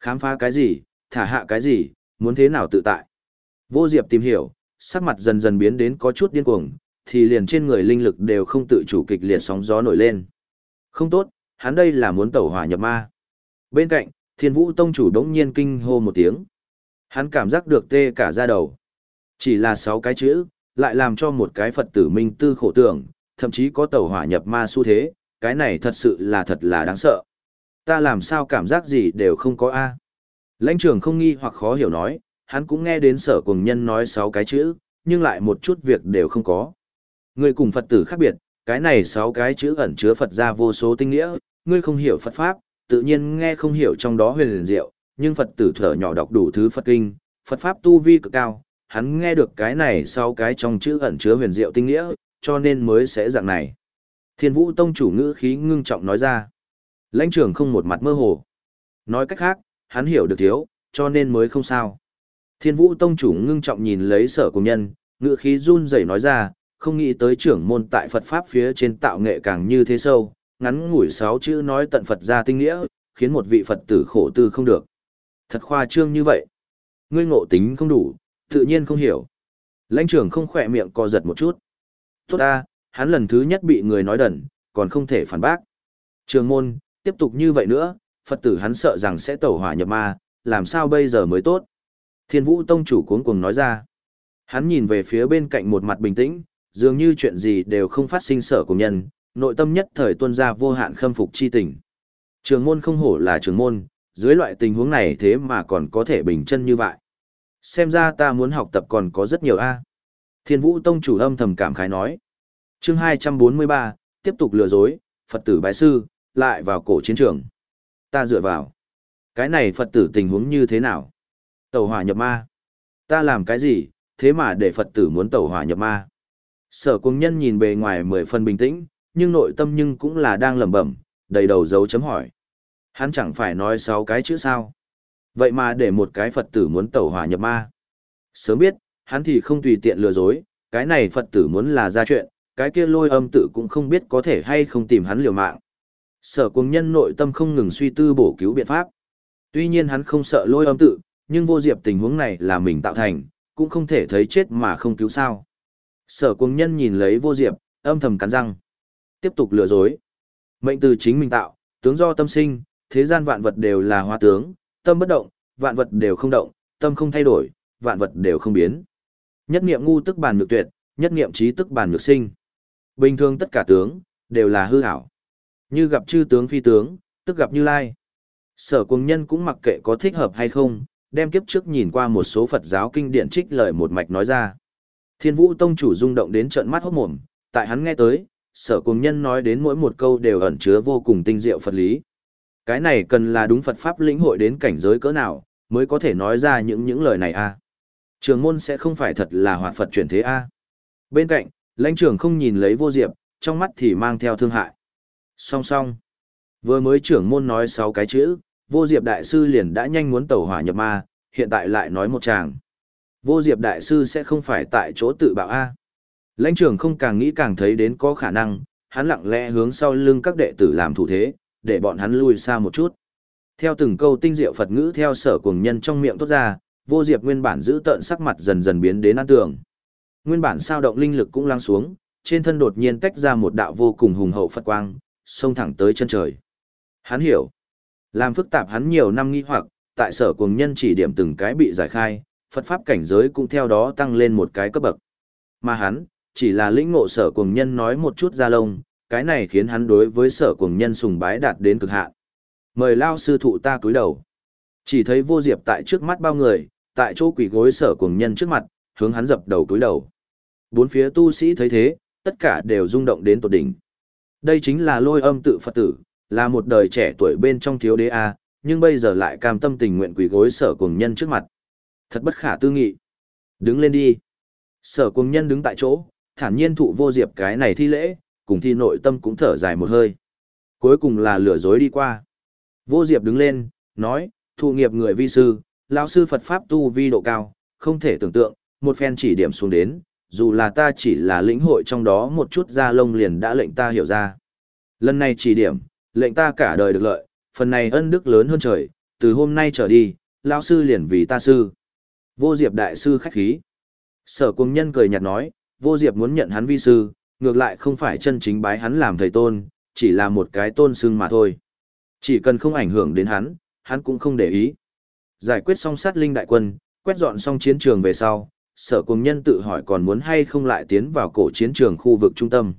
Khám phá cái gì, thả hạ cái gì, muốn thế nào tự tại. Vô diệp tìm hiểu, sắc mặt dần dần biến đến có chút điên cuồng, thì liền trên người linh lực đều không tự chủ kịch liệt sóng gió nổi lên. Không tốt, hắn đây là muốn tẩu hỏa nhập ma. Bên cạnh, thiên vũ tông chủ đống nhiên kinh hô một tiếng. Hắn cảm giác được tê cả da đầu. Chỉ là sáu cái chữ, lại làm cho một cái Phật tử minh tư khổ tưởng, thậm chí có tẩu hỏa nhập ma xu thế, cái này thật sự là thật là đáng sợ. Ta làm sao cảm giác gì đều không có A. Lãnh trưởng không nghi hoặc khó hiểu nói, hắn cũng nghe đến sở cùng nhân nói sáu cái chữ, nhưng lại một chút việc đều không có. Người cùng Phật tử khác biệt, cái này sáu cái chữ ẩn chứa Phật ra vô số tinh nghĩa, ngươi không hiểu Phật Pháp, tự nhiên nghe không hiểu trong đó huyền liền diệu, nhưng Phật tử thở nhỏ đọc đủ thứ Phật kinh, Phật Pháp tu vi cực cao, hắn nghe được cái này sau cái trong chữ ẩn chứa huyền diệu tinh nghĩa, cho nên mới sẽ dạng này. Thiên vũ tông chủ ngữ khí ngưng trọng nói ra. Lãnh trưởng không một mặt mơ hồ. Nói cách khác, hắn hiểu được thiếu, cho nên mới không sao. Thiên vũ tông chủ ngưng trọng nhìn lấy sở công nhân, ngữ khí run rẩy nói ra, không nghĩ tới trưởng môn tại Phật Pháp phía trên tạo nghệ càng như thế sâu, ngắn ngủi sáu chữ nói tận Phật ra tinh nghĩa, khiến một vị Phật tử khổ tư không được. Thật khoa trương như vậy. Ngươi ngộ tính không đủ, tự nhiên không hiểu. Lãnh trưởng không khỏe miệng co giật một chút. Tốt ta, hắn lần thứ nhất bị người nói đần, còn không thể phản bác. Trường môn, tiếp tục như vậy nữa, Phật tử hắn sợ rằng sẽ tẩu hỏa nhập ma, làm sao bây giờ mới tốt. Thiên vũ tông chủ cuống cuồng nói ra. Hắn nhìn về phía bên cạnh một mặt bình tĩnh, dường như chuyện gì đều không phát sinh sở cùng nhân, nội tâm nhất thời tuân ra vô hạn khâm phục chi tình. Trường môn không hổ là trường môn, dưới loại tình huống này thế mà còn có thể bình chân như vậy. Xem ra ta muốn học tập còn có rất nhiều A. Thiên vũ tông chủ âm thầm cảm khái nói. chương 243, tiếp tục lừa dối, Phật tử bái sư, lại vào cổ chiến trường. Ta dựa vào. Cái này Phật tử tình huống như thế nào? Tẩu hỏa nhập ma. Ta làm cái gì, thế mà để Phật tử muốn tẩu hỏa nhập ma? Sở cung nhân nhìn bề ngoài mười phần bình tĩnh, nhưng nội tâm nhưng cũng là đang lẩm bẩm, đầy đầu dấu chấm hỏi. Hắn chẳng phải nói sáu cái chữ sao. Vậy mà để một cái Phật tử muốn tẩu hỏa nhập ma. Sớm biết, hắn thì không tùy tiện lừa dối, cái này Phật tử muốn là ra chuyện, cái kia lôi âm tự cũng không biết có thể hay không tìm hắn liều mạng. Sở cuồng nhân nội tâm không ngừng suy tư bổ cứu biện pháp. Tuy nhiên hắn không sợ lôi âm tự, nhưng vô diệp tình huống này là mình tạo thành, cũng không thể thấy chết mà không cứu sao. Sở cuồng nhân nhìn lấy vô diệp, âm thầm cắn răng. Tiếp tục lừa dối. Mệnh từ chính mình tạo, tướng do tâm sinh, thế gian vạn vật đều là hóa tướng, tâm bất động, vạn vật đều không động, tâm không thay đổi, vạn vật đều không biến. Nhất niệm ngu tức bàn nhược tuyệt, nhất niệm trí tức bàn nhược sinh. Bình thường tất cả tướng, đều là hư ảo. Như gặp chư tướng phi tướng, tức gặp như lai. Sở cùng nhân cũng mặc kệ có thích hợp hay không, đem kiếp trước nhìn qua một số Phật giáo kinh điển trích lời một mạch nói ra. Thiên vũ tông chủ rung động đến trận mắt hốt mồm, tại hắn nghe tới, sở cùng nhân nói đến mỗi một câu đều ẩn chứa vô cùng tinh diệu Phật lý. Cái này cần là đúng Phật Pháp lĩnh hội đến cảnh giới cỡ nào, mới có thể nói ra những những lời này a Trường môn sẽ không phải thật là hoạt Phật chuyển thế a Bên cạnh, lãnh trưởng không nhìn lấy vô diệp, trong mắt thì mang theo thương hại. Song song. Vừa mới trưởng môn nói sáu cái chữ, vô diệp đại sư liền đã nhanh muốn tẩu hỏa nhập ma, hiện tại lại nói một chàng. Vô diệp đại sư sẽ không phải tại chỗ tự bạo A. Lãnh trưởng không càng nghĩ càng thấy đến có khả năng, hắn lặng lẽ hướng sau lưng các đệ tử làm thủ thế, để bọn hắn lui xa một chút. Theo từng câu tinh diệu Phật ngữ theo sở cuồng nhân trong miệng tốt ra, vô diệp nguyên bản giữ tợn sắc mặt dần dần biến đến an tường. Nguyên bản sao động linh lực cũng lắng xuống, trên thân đột nhiên tách ra một đạo vô cùng hùng hậu Phật quang, xông thẳng tới chân trời. Hắn hiểu. Làm phức tạp hắn nhiều năm nghi hoặc, tại sở cuồng nhân chỉ điểm từng cái bị giải khai, Phật Pháp cảnh giới cũng theo đó tăng lên một cái cấp bậc. Mà hắn, chỉ là lĩnh ngộ sở cuồng nhân nói một chút ra lông, cái này khiến hắn đối với sở cuồng nhân sùng bái đạt đến cực hạn. Mời lao sư thụ ta cúi đầu. Chỉ thấy vô diệp tại trước mắt bao người, tại chỗ quỷ gối sở cuồng nhân trước mặt, hướng hắn dập đầu cúi đầu. Bốn phía tu sĩ thấy thế, tất cả đều rung động đến tột đỉnh. Đây chính là lôi âm tự Phật tử, là một đời trẻ tuổi bên trong thiếu đế A, nhưng bây giờ lại cam tâm tình nguyện quỷ gối sở cuồng nhân trước mặt. Thật bất khả tư nghị. Đứng lên đi. Sở cuồng nhân đứng tại chỗ, thản nhiên thụ vô diệp cái này thi lễ, cùng thi nội tâm cũng thở dài một hơi. Cuối cùng là lừa dối đi qua. Vô diệp đứng lên, nói, thụ nghiệp người vi sư, lão sư Phật Pháp tu vi độ cao, không thể tưởng tượng, một phen chỉ điểm xuống đến, dù là ta chỉ là lĩnh hội trong đó một chút da lông liền đã lệnh ta hiểu ra. Lần này chỉ điểm, lệnh ta cả đời được lợi, phần này ân đức lớn hơn trời, từ hôm nay trở đi, lão sư liền vì ta sư. Vô Diệp đại sư khách khí. Sở cung nhân cười nhạt nói, Vô Diệp muốn nhận hắn vi sư, ngược lại không phải chân chính bái hắn làm thầy tôn, chỉ là một cái tôn xưng mà thôi. Chỉ cần không ảnh hưởng đến hắn, hắn cũng không để ý. Giải quyết xong sát linh đại quân, quét dọn xong chiến trường về sau, sở cùng nhân tự hỏi còn muốn hay không lại tiến vào cổ chiến trường khu vực trung tâm.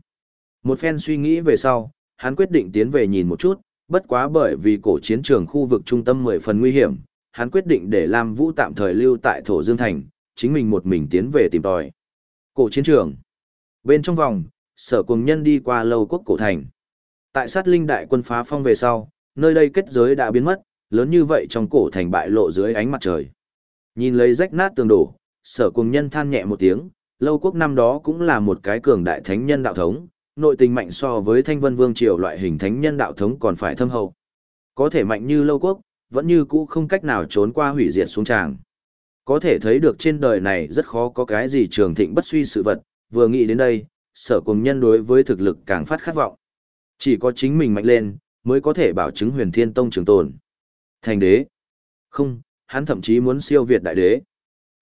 Một phen suy nghĩ về sau, hắn quyết định tiến về nhìn một chút, bất quá bởi vì cổ chiến trường khu vực trung tâm mười phần nguy hiểm, hắn quyết định để Lam Vũ tạm thời lưu tại Thổ Dương Thành, chính mình một mình tiến về tìm tòi. Cổ chiến trường. Bên trong vòng, sở cùng nhân đi qua lâu quốc cổ thành. Tại sát linh đại quân phá phong về sau, nơi đây kết giới đã biến mất, lớn như vậy trong cổ thành bại lộ dưới ánh mặt trời. Nhìn lấy rách nát tường đổ, sở cùng nhân than nhẹ một tiếng, lâu quốc năm đó cũng là một cái cường đại thánh nhân đạo thống, nội tình mạnh so với thanh vân vương triều loại hình thánh nhân đạo thống còn phải thâm hậu. Có thể mạnh như lâu quốc, vẫn như cũ không cách nào trốn qua hủy diệt xuống tràng. Có thể thấy được trên đời này rất khó có cái gì trường thịnh bất suy sự vật, vừa nghĩ đến đây, sở cùng nhân đối với thực lực càng phát khát vọng. Chỉ có chính mình mạnh lên, mới có thể bảo chứng huyền thiên tông trường tồn. Thành đế. Không, hắn thậm chí muốn siêu việt đại đế.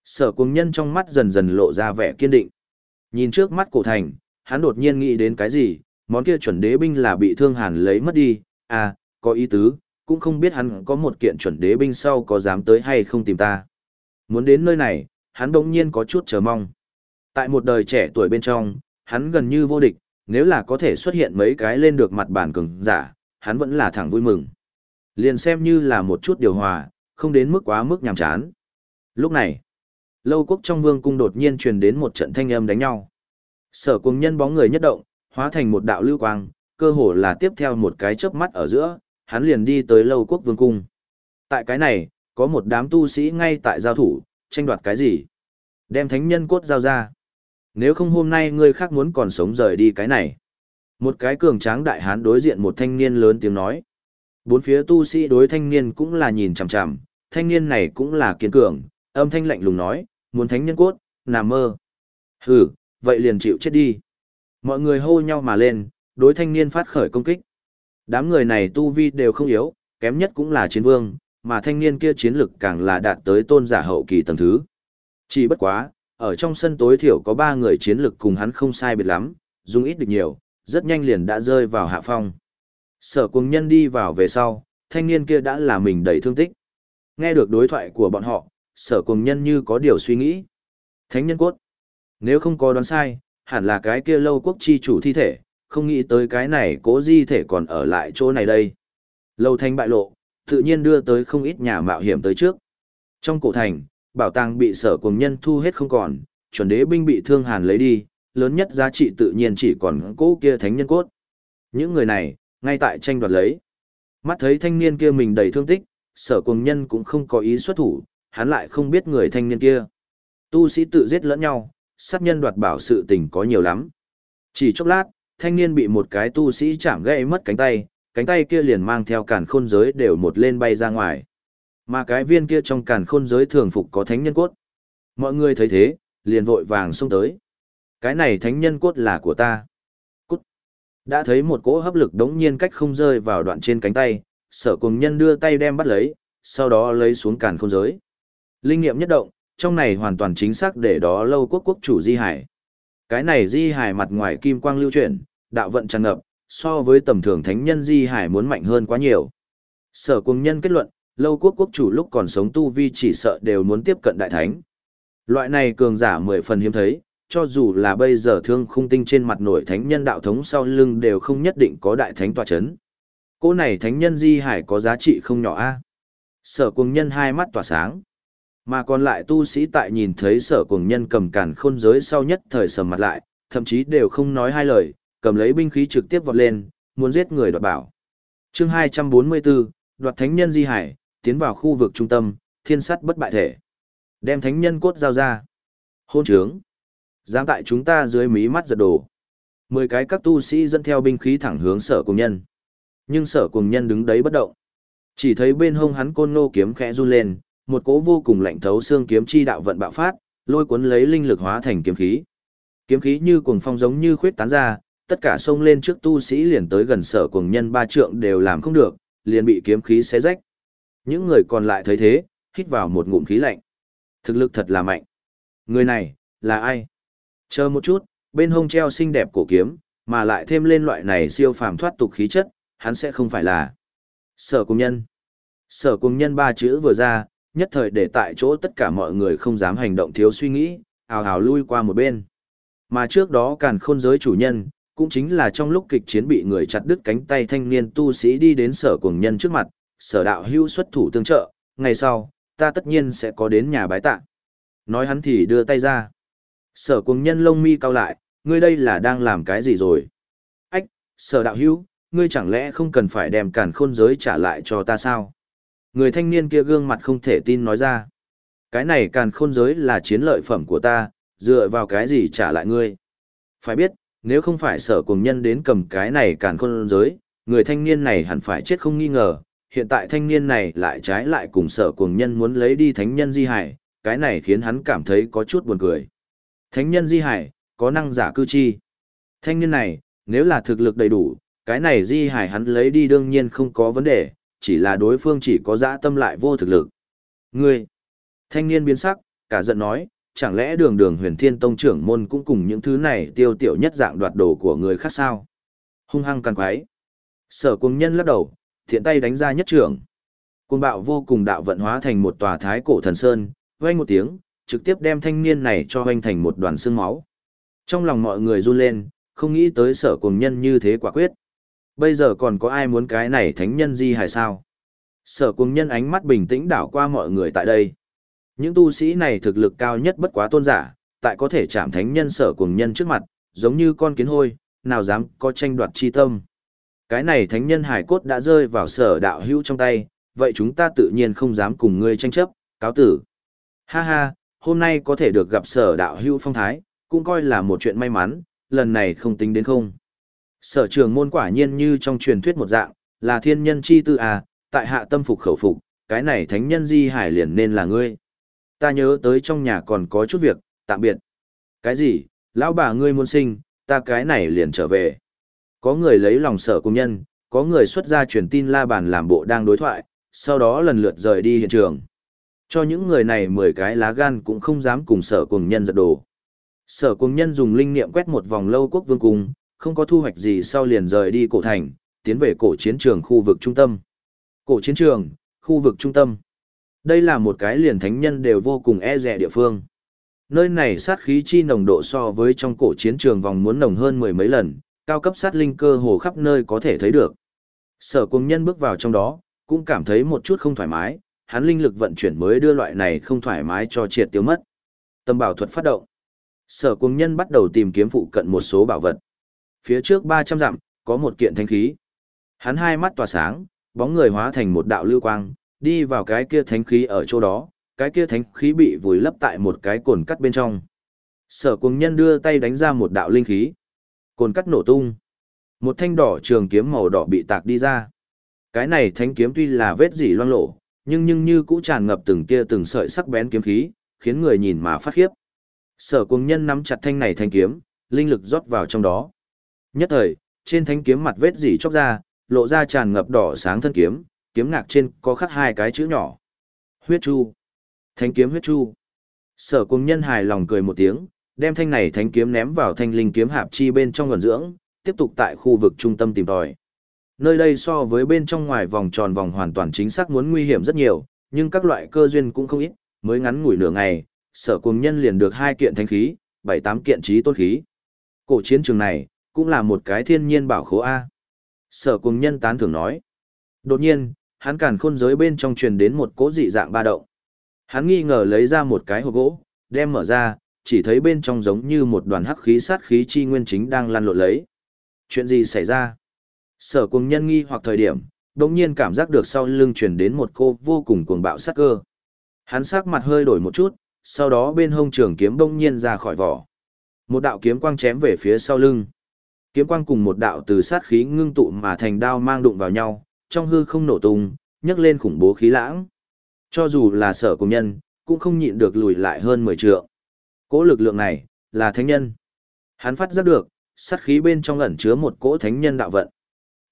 Sở cùng nhân trong mắt dần dần lộ ra vẻ kiên định. Nhìn trước mắt cổ thành, hắn đột nhiên nghĩ đến cái gì, món kia chuẩn đế binh là bị thương hàn lấy mất đi, à, có ý tứ, cũng không biết hắn có một kiện chuẩn đế binh sau có dám tới hay không tìm ta. Muốn đến nơi này, hắn bỗng nhiên có chút chờ mong. Tại một đời trẻ tuổi bên trong, hắn gần như vô địch, nếu là có thể xuất hiện mấy cái lên được mặt bàn cường giả, hắn vẫn là thẳng vui mừng. Liền xem như là một chút điều hòa, không đến mức quá mức nhàm chán. Lúc này, lâu quốc trong vương cung đột nhiên truyền đến một trận thanh âm đánh nhau. Sở cùng nhân bóng người nhất động, hóa thành một đạo lưu quang, cơ hồ là tiếp theo một cái chớp mắt ở giữa, hắn liền đi tới lâu quốc vương cung. Tại cái này, có một đám tu sĩ ngay tại giao thủ, tranh đoạt cái gì? Đem thánh nhân cốt giao ra. Nếu không hôm nay ngươi khác muốn còn sống rời đi cái này. Một cái cường tráng đại hán đối diện một thanh niên lớn tiếng nói. Bốn phía tu sĩ đối thanh niên cũng là nhìn chằm chằm, thanh niên này cũng là kiên cường, âm thanh lạnh lùng nói, muốn thánh nhân cốt, nằm mơ. Hừ, vậy liền chịu chết đi. Mọi người hô nhau mà lên, đối thanh niên phát khởi công kích. Đám người này tu vi đều không yếu, kém nhất cũng là chiến vương, mà thanh niên kia chiến lực càng là đạt tới tôn giả hậu kỳ tầng thứ. Chỉ bất quá, ở trong sân tối thiểu có ba người chiến lực cùng hắn không sai biệt lắm, dùng ít được nhiều, rất nhanh liền đã rơi vào hạ phong. Sở cùng nhân đi vào về sau, thanh niên kia đã là mình đầy thương tích. Nghe được đối thoại của bọn họ, sở cùng nhân như có điều suy nghĩ. Thánh nhân cốt. Nếu không có đoán sai, hẳn là cái kia lâu quốc chi chủ thi thể, không nghĩ tới cái này cố di thể còn ở lại chỗ này đây. Lâu thanh bại lộ, tự nhiên đưa tới không ít nhà mạo hiểm tới trước. Trong cổ thành, bảo tàng bị sở cùng nhân thu hết không còn, chuẩn đế binh bị thương hàn lấy đi, lớn nhất giá trị tự nhiên chỉ còn cố kia thánh nhân cốt. Những người này, ngay tại tranh đoạt lấy. Mắt thấy thanh niên kia mình đầy thương tích, sở cùng nhân cũng không có ý xuất thủ, hắn lại không biết người thanh niên kia. Tu sĩ tự giết lẫn nhau, sát nhân đoạt bảo sự tình có nhiều lắm. Chỉ chốc lát, thanh niên bị một cái tu sĩ chạm gãy mất cánh tay, cánh tay kia liền mang theo càn khôn giới đều một lên bay ra ngoài. Mà cái viên kia trong càn khôn giới thường phục có thánh nhân cốt. Mọi người thấy thế, liền vội vàng xông tới. Cái này thánh nhân cốt là của ta. Cút. Đã thấy một cỗ hấp lực đống nhiên cách không rơi vào đoạn trên cánh tay, sở cùng nhân đưa tay đem bắt lấy, sau đó lấy xuống càn khôn giới. Linh nghiệm nhất động, trong này hoàn toàn chính xác để đó lâu quốc quốc chủ di hải. Cái này di hải mặt ngoài kim quang lưu chuyển, đạo vận tràn ngập, so với tầm thường thánh nhân di hải muốn mạnh hơn quá nhiều. Sở cùng nhân kết luận, lâu quốc quốc chủ lúc còn sống tu vi chỉ sợ đều muốn tiếp cận đại thánh. Loại này cường giả mười phần hiếm thấy, cho dù là bây giờ thương khung tinh trên mặt nổi thánh nhân đạo thống sau lưng đều không nhất định có đại thánh tòa chấn. Cô này thánh nhân di hải có giá trị không nhỏ a Sở cùng nhân hai mắt tỏa sáng. Mà còn lại tu sĩ tại nhìn thấy sở cùng nhân cầm cản khôn giới sau nhất thời sầm mặt lại, thậm chí đều không nói hai lời, cầm lấy binh khí trực tiếp vọt lên, muốn giết người đoạt bảo. chương 244, đoạt thánh nhân di hải, tiến vào khu vực trung tâm, thiên sắt bất bại thể. Đem thánh nhân cốt giao ra. Hôn trướng. Dám tại chúng ta dưới mí mắt giật đổ. Mười cái các tu sĩ dẫn theo binh khí thẳng hướng sở cùng nhân. Nhưng sở cùng nhân đứng đấy bất động. Chỉ thấy bên hông hắn côn nô kiếm khẽ run lên, một cỗ vô cùng lạnh thấu xương kiếm chi đạo vận bạo phát, lôi cuốn lấy linh lực hóa thành kiếm khí. Kiếm khí như cuồng phong giống như khuyết tán ra, tất cả xông lên trước tu sĩ liền tới gần sở cuồng nhân ba trượng đều làm không được, liền bị kiếm khí xé rách. Những người còn lại thấy thế, hít vào một ngụm khí lạnh. Thực lực thật là mạnh. Người này, là ai? Chờ một chút, bên hông treo xinh đẹp cổ kiếm, mà lại thêm lên loại này siêu phàm thoát tục khí chất, hắn sẽ không phải là sở cùng nhân. Sở cùng nhân ba chữ vừa ra, nhất thời để tại chỗ tất cả mọi người không dám hành động thiếu suy nghĩ, ào ào lui qua một bên. Mà trước đó càn khôn giới chủ nhân, cũng chính là trong lúc kịch chiến bị người chặt đứt cánh tay thanh niên tu sĩ đi đến sở cùng nhân trước mặt, sở đạo hưu xuất thủ tương trợ, ngày sau, ta tất nhiên sẽ có đến nhà bái tạ. Nói hắn thì đưa tay ra. Sở cùng nhân lông mi cao lại, ngươi đây là đang làm cái gì rồi? Ách, sở đạo hưu, ngươi chẳng lẽ không cần phải đem càn khôn giới trả lại cho ta sao? Người thanh niên kia gương mặt không thể tin nói ra. Cái này càn khôn giới là chiến lợi phẩm của ta, dựa vào cái gì trả lại ngươi? Phải biết, nếu không phải sở cùng nhân đến cầm cái này càn khôn giới, người thanh niên này hẳn phải chết không nghi ngờ. Hiện tại thanh niên này lại trái lại cùng sở cùng nhân muốn lấy đi thánh nhân di hải, cái này khiến hắn cảm thấy có chút buồn cười. Thánh nhân di hải, có năng giả cư chi. Thanh niên này, nếu là thực lực đầy đủ, cái này di hải hắn lấy đi đương nhiên không có vấn đề, chỉ là đối phương chỉ có dã tâm lại vô thực lực. Ngươi! Thanh niên biến sắc, cả giận nói, chẳng lẽ đường đường huyền thiên tông trưởng môn cũng cùng những thứ này tiêu tiểu nhất dạng đoạt đồ của người khác sao? Hung hăng càng quái. Sở cung nhân lắc đầu, thiện tay đánh ra nhất trưởng. Cuồng bạo vô cùng đạo vận hóa thành một tòa thái cổ thần sơn, vang một tiếng, trực tiếp đem thanh niên này cho hoành thành một đoàn xương máu. Trong lòng mọi người run lên, không nghĩ tới sở cung nhân như thế quả quyết. Bây giờ còn có ai muốn cái này thánh nhân di hài sao? Sở cung nhân ánh mắt bình tĩnh đảo qua mọi người tại đây. Những tu sĩ này thực lực cao nhất bất quá tôn giả, tại có thể chạm thánh nhân sở cùng nhân trước mặt, giống như con kiến hôi, nào dám có tranh đoạt chi tâm. Cái này thánh nhân hải cốt đã rơi vào sở đạo hữu trong tay, vậy chúng ta tự nhiên không dám cùng ngươi tranh chấp, cáo tử. Ha ha, hôm nay có thể được gặp sở đạo hữu phong thái, cũng coi là một chuyện may mắn, lần này không tính đến không. Sở trường môn quả nhiên như trong truyền thuyết một dạng, là thiên nhân chi tư à, tại hạ tâm phục khẩu phục, cái này thánh nhân di hải liền nên là ngươi. Ta nhớ tới trong nhà còn có chút việc, tạm biệt. Cái gì, Lão bà ngươi muốn sinh, ta cái này liền trở về. Có người lấy lòng sở công nhân, có người xuất ra truyền tin la bàn làm bộ đang đối thoại, sau đó lần lượt rời đi hiện trường. Cho những người này 10 cái lá gan cũng không dám cùng sở cùng nhân giật đồ. Sở cùng nhân dùng linh niệm quét một vòng lâu quốc vương cung, không có thu hoạch gì sau liền rời đi cổ thành, tiến về cổ chiến trường khu vực trung tâm. Cổ chiến trường, khu vực trung tâm. Đây là một cái liền thánh nhân đều vô cùng e rẻ địa phương. Nơi này sát khí chi nồng độ so với trong cổ chiến trường vòng muốn nồng hơn mười mấy lần, cao cấp sát linh cơ hồ khắp nơi có thể thấy được. Sở cùng nhân bước vào trong đó, cũng cảm thấy một chút không thoải mái, hắn linh lực vận chuyển mới đưa loại này không thoải mái cho triệt tiêu mất. Tâm bảo thuật phát động. Sở cùng nhân bắt đầu tìm kiếm phụ cận một số bảo vật. Phía trước 300 dặm, có một kiện thanh khí. Hắn hai mắt tỏa sáng, bóng người hóa thành một đạo lưu quang, đi vào cái kia thánh khí ở chỗ đó, cái kia thánh khí bị vùi lấp tại một cái cồn cắt bên trong. Sở cùng nhân đưa tay đánh ra một đạo linh khí. Cồn cắt nổ tung. Một thanh đỏ trường kiếm màu đỏ bị tạc đi ra. Cái này thánh kiếm tuy là vết dỉ loang lộ, nhưng nhưng như cũ tràn ngập từng tia từng sợi sắc bén kiếm khí, khiến người nhìn mà phát khiếp. Sở cùng nhân nắm chặt thanh này thanh kiếm, linh lực rót vào trong đó. Nhất thời, trên thanh kiếm mặt vết dỉ chóc ra, lộ ra tràn ngập đỏ sáng thân kiếm, kiếm ngạc trên có khắc hai cái chữ nhỏ. Huyết Chu. thánh kiếm huyết chu. Sở cùng nhân hài lòng cười một tiếng, đem thanh này thánh kiếm ném vào thanh linh kiếm hạp chi bên trong nguồn dưỡng, tiếp tục tại khu vực trung tâm tìm tòi. Nơi đây so với bên trong ngoài vòng tròn vòng hoàn toàn chính xác muốn nguy hiểm rất nhiều, nhưng các loại cơ duyên cũng không ít, mới ngắn ngủi nửa ngày, sở cùng nhân liền được hai kiện thánh khí, bảy tám kiện trí tôn khí. Cổ chiến trường này, cũng là một cái thiên nhiên bảo khố A. Sở cùng nhân tán thưởng nói. Đột nhiên, hắn càn khôn giới bên trong truyền đến một cỗ dị dạng ba động. Hắn nghi ngờ lấy ra một cái hộp gỗ, đem mở ra, chỉ thấy bên trong giống như một đoàn hắc khí sát khí chi nguyên chính đang lăn lộn lấy. Chuyện gì xảy ra? Sở cùng nhân nghi hoặc thời điểm, đồng nhiên cảm giác được sau lưng truyền đến một cô vô cùng cuồng bạo sát cơ. Hắn sắc mặt hơi đổi một chút, sau đó bên hông trường kiếm bỗng nhiên ra khỏi vỏ. Một đạo kiếm quang chém về phía sau lưng. Kiếm quang cùng một đạo từ sát khí ngưng tụ mà thành đao mang đụng vào nhau, trong hư không nổ tung, nhấc lên khủng bố khí lãng. Cho dù là sở công nhân, cũng không nhịn được lùi lại hơn 10 trượng. Cỗ lực lượng này, là thánh nhân. Hắn phát giác được, sát khí bên trong ẩn chứa một cỗ thánh nhân đạo vận.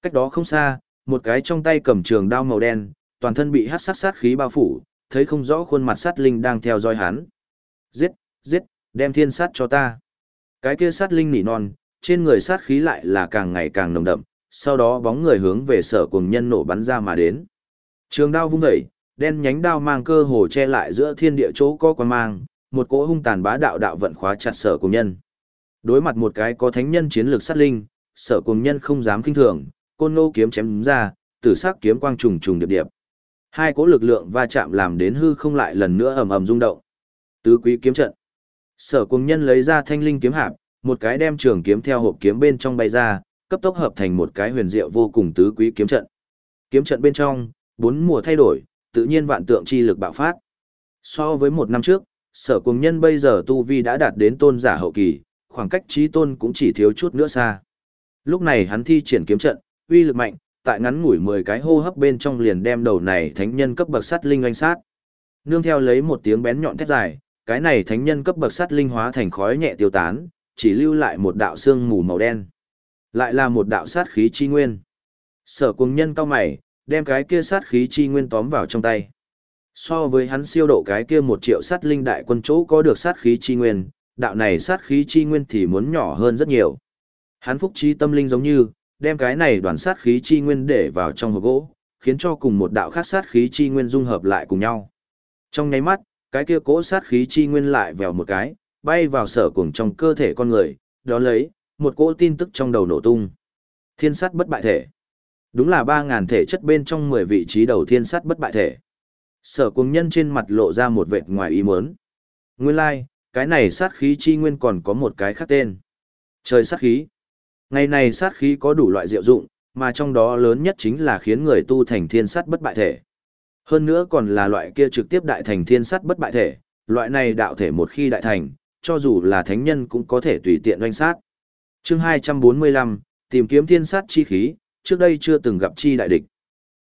Cách đó không xa, một cái trong tay cầm trường đao màu đen, toàn thân bị hắc sát sát khí bao phủ, thấy không rõ khuôn mặt sát linh đang theo dõi hắn. Giết, giết, đem thiên sát cho ta. Cái kia sát linh nỉ non, trên người sát khí lại là càng ngày càng nồng đậm, sau đó bóng người hướng về sở cùng nhân nổ bắn ra mà đến. Trường đao vung dậy, đen nhánh đao mang cơ hồ che lại giữa thiên địa chỗ có quan mang, một cỗ hung tàn bá đạo đạo vận khóa chặt sở cùng nhân. Đối mặt một cái có thánh nhân chiến lược sát linh, sở cùng nhân không dám kinh thường, côn nô kiếm chém ra, tử sắc kiếm quang trùng trùng điệp điệp. Hai cỗ lực lượng va chạm làm đến hư không lại lần nữa ầm ầm rung động. Tứ quý kiếm trận. Sở cùng nhân lấy ra thanh linh kiếm hạp, một cái đem trường kiếm theo hộp kiếm bên trong bay ra, cấp tốc hợp thành một cái huyền diệu vô cùng tứ quý kiếm trận. Kiếm trận bên trong, bốn mùa thay đổi, tự nhiên vạn tượng chi lực bạo phát. So với một năm trước, sở cùng nhân bây giờ tu vi đã đạt đến tôn giả hậu kỳ, khoảng cách trí tôn cũng chỉ thiếu chút nữa xa. Lúc này hắn thi triển kiếm trận, uy lực mạnh, tại ngắn ngủi 10 cái hô hấp bên trong liền đem đầu này thánh nhân cấp bậc sắt linh oanh sát. Nương theo lấy một tiếng bén nhọn thét dài, cái này thánh nhân cấp bậc sắt linh hóa thành khói nhẹ tiêu tán, chỉ lưu lại một đạo xương mù màu đen. Lại là một đạo sát khí chi nguyên. Sở cùng nhân cao mày, đem cái kia sát khí chi nguyên tóm vào trong tay. So với hắn siêu độ cái kia một triệu sát linh đại quân chỗ có được sát khí chi nguyên, đạo này sát khí chi nguyên thì muốn nhỏ hơn rất nhiều. Hắn phúc chi tâm linh giống như, đem cái này đoàn sát khí chi nguyên để vào trong hộp gỗ, khiến cho cùng một đạo khác sát khí chi nguyên dung hợp lại cùng nhau. Trong nháy mắt, cái kia cỗ sát khí chi nguyên lại vèo một cái, bay vào sở cùng trong cơ thể con người, đó lấy, một cỗ tin tức trong đầu nổ tung. Thiên sát bất bại thể. Đúng là 3.000 thể chất bên trong 10 vị trí đầu thiên sát bất bại thể. Sở cuồng nhân trên mặt lộ ra một vệt ngoài ý muốn. Nguyên lai, like, cái này sát khí chi nguyên còn có một cái khác tên. Trời sát khí. Ngày này sát khí có đủ loại diệu dụng, mà trong đó lớn nhất chính là khiến người tu thành thiên sát bất bại thể. Hơn nữa còn là loại kia trực tiếp đại thành thiên sát bất bại thể, loại này đạo thể một khi đại thành, cho dù là thánh nhân cũng có thể tùy tiện doanh sát. Chương 245, tìm kiếm thiên sát chi khí, trước đây chưa từng gặp chi đại địch.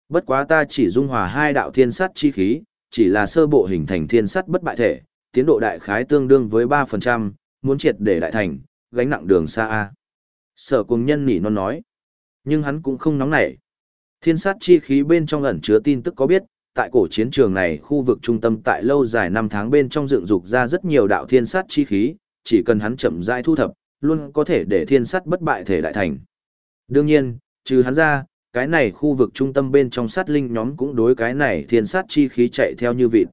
Bất quá ta chỉ dung hòa hai đạo thiên sát chi khí, chỉ là sơ bộ hình thành thiên sát bất bại thể, tiến độ đại khái tương đương với 3%, muốn triệt để đại thành, gánh nặng đường xa a. Sở cùng nhân nỉ non nói. Nhưng hắn cũng không nóng nảy. Thiên sát chi khí bên trong ẩn chứa tin tức có biết, tại cổ chiến trường này khu vực trung tâm tại lâu dài năm tháng bên trong dựng dục ra rất nhiều đạo thiên sát chi khí, chỉ cần hắn chậm rãi thu thập, luôn có thể để thiên sát bất bại thể đại thành. Đương nhiên, trừ hắn ra, cái này khu vực trung tâm bên trong sát linh nhóm cũng đối cái này thiên sát chi khí chạy theo như vịt.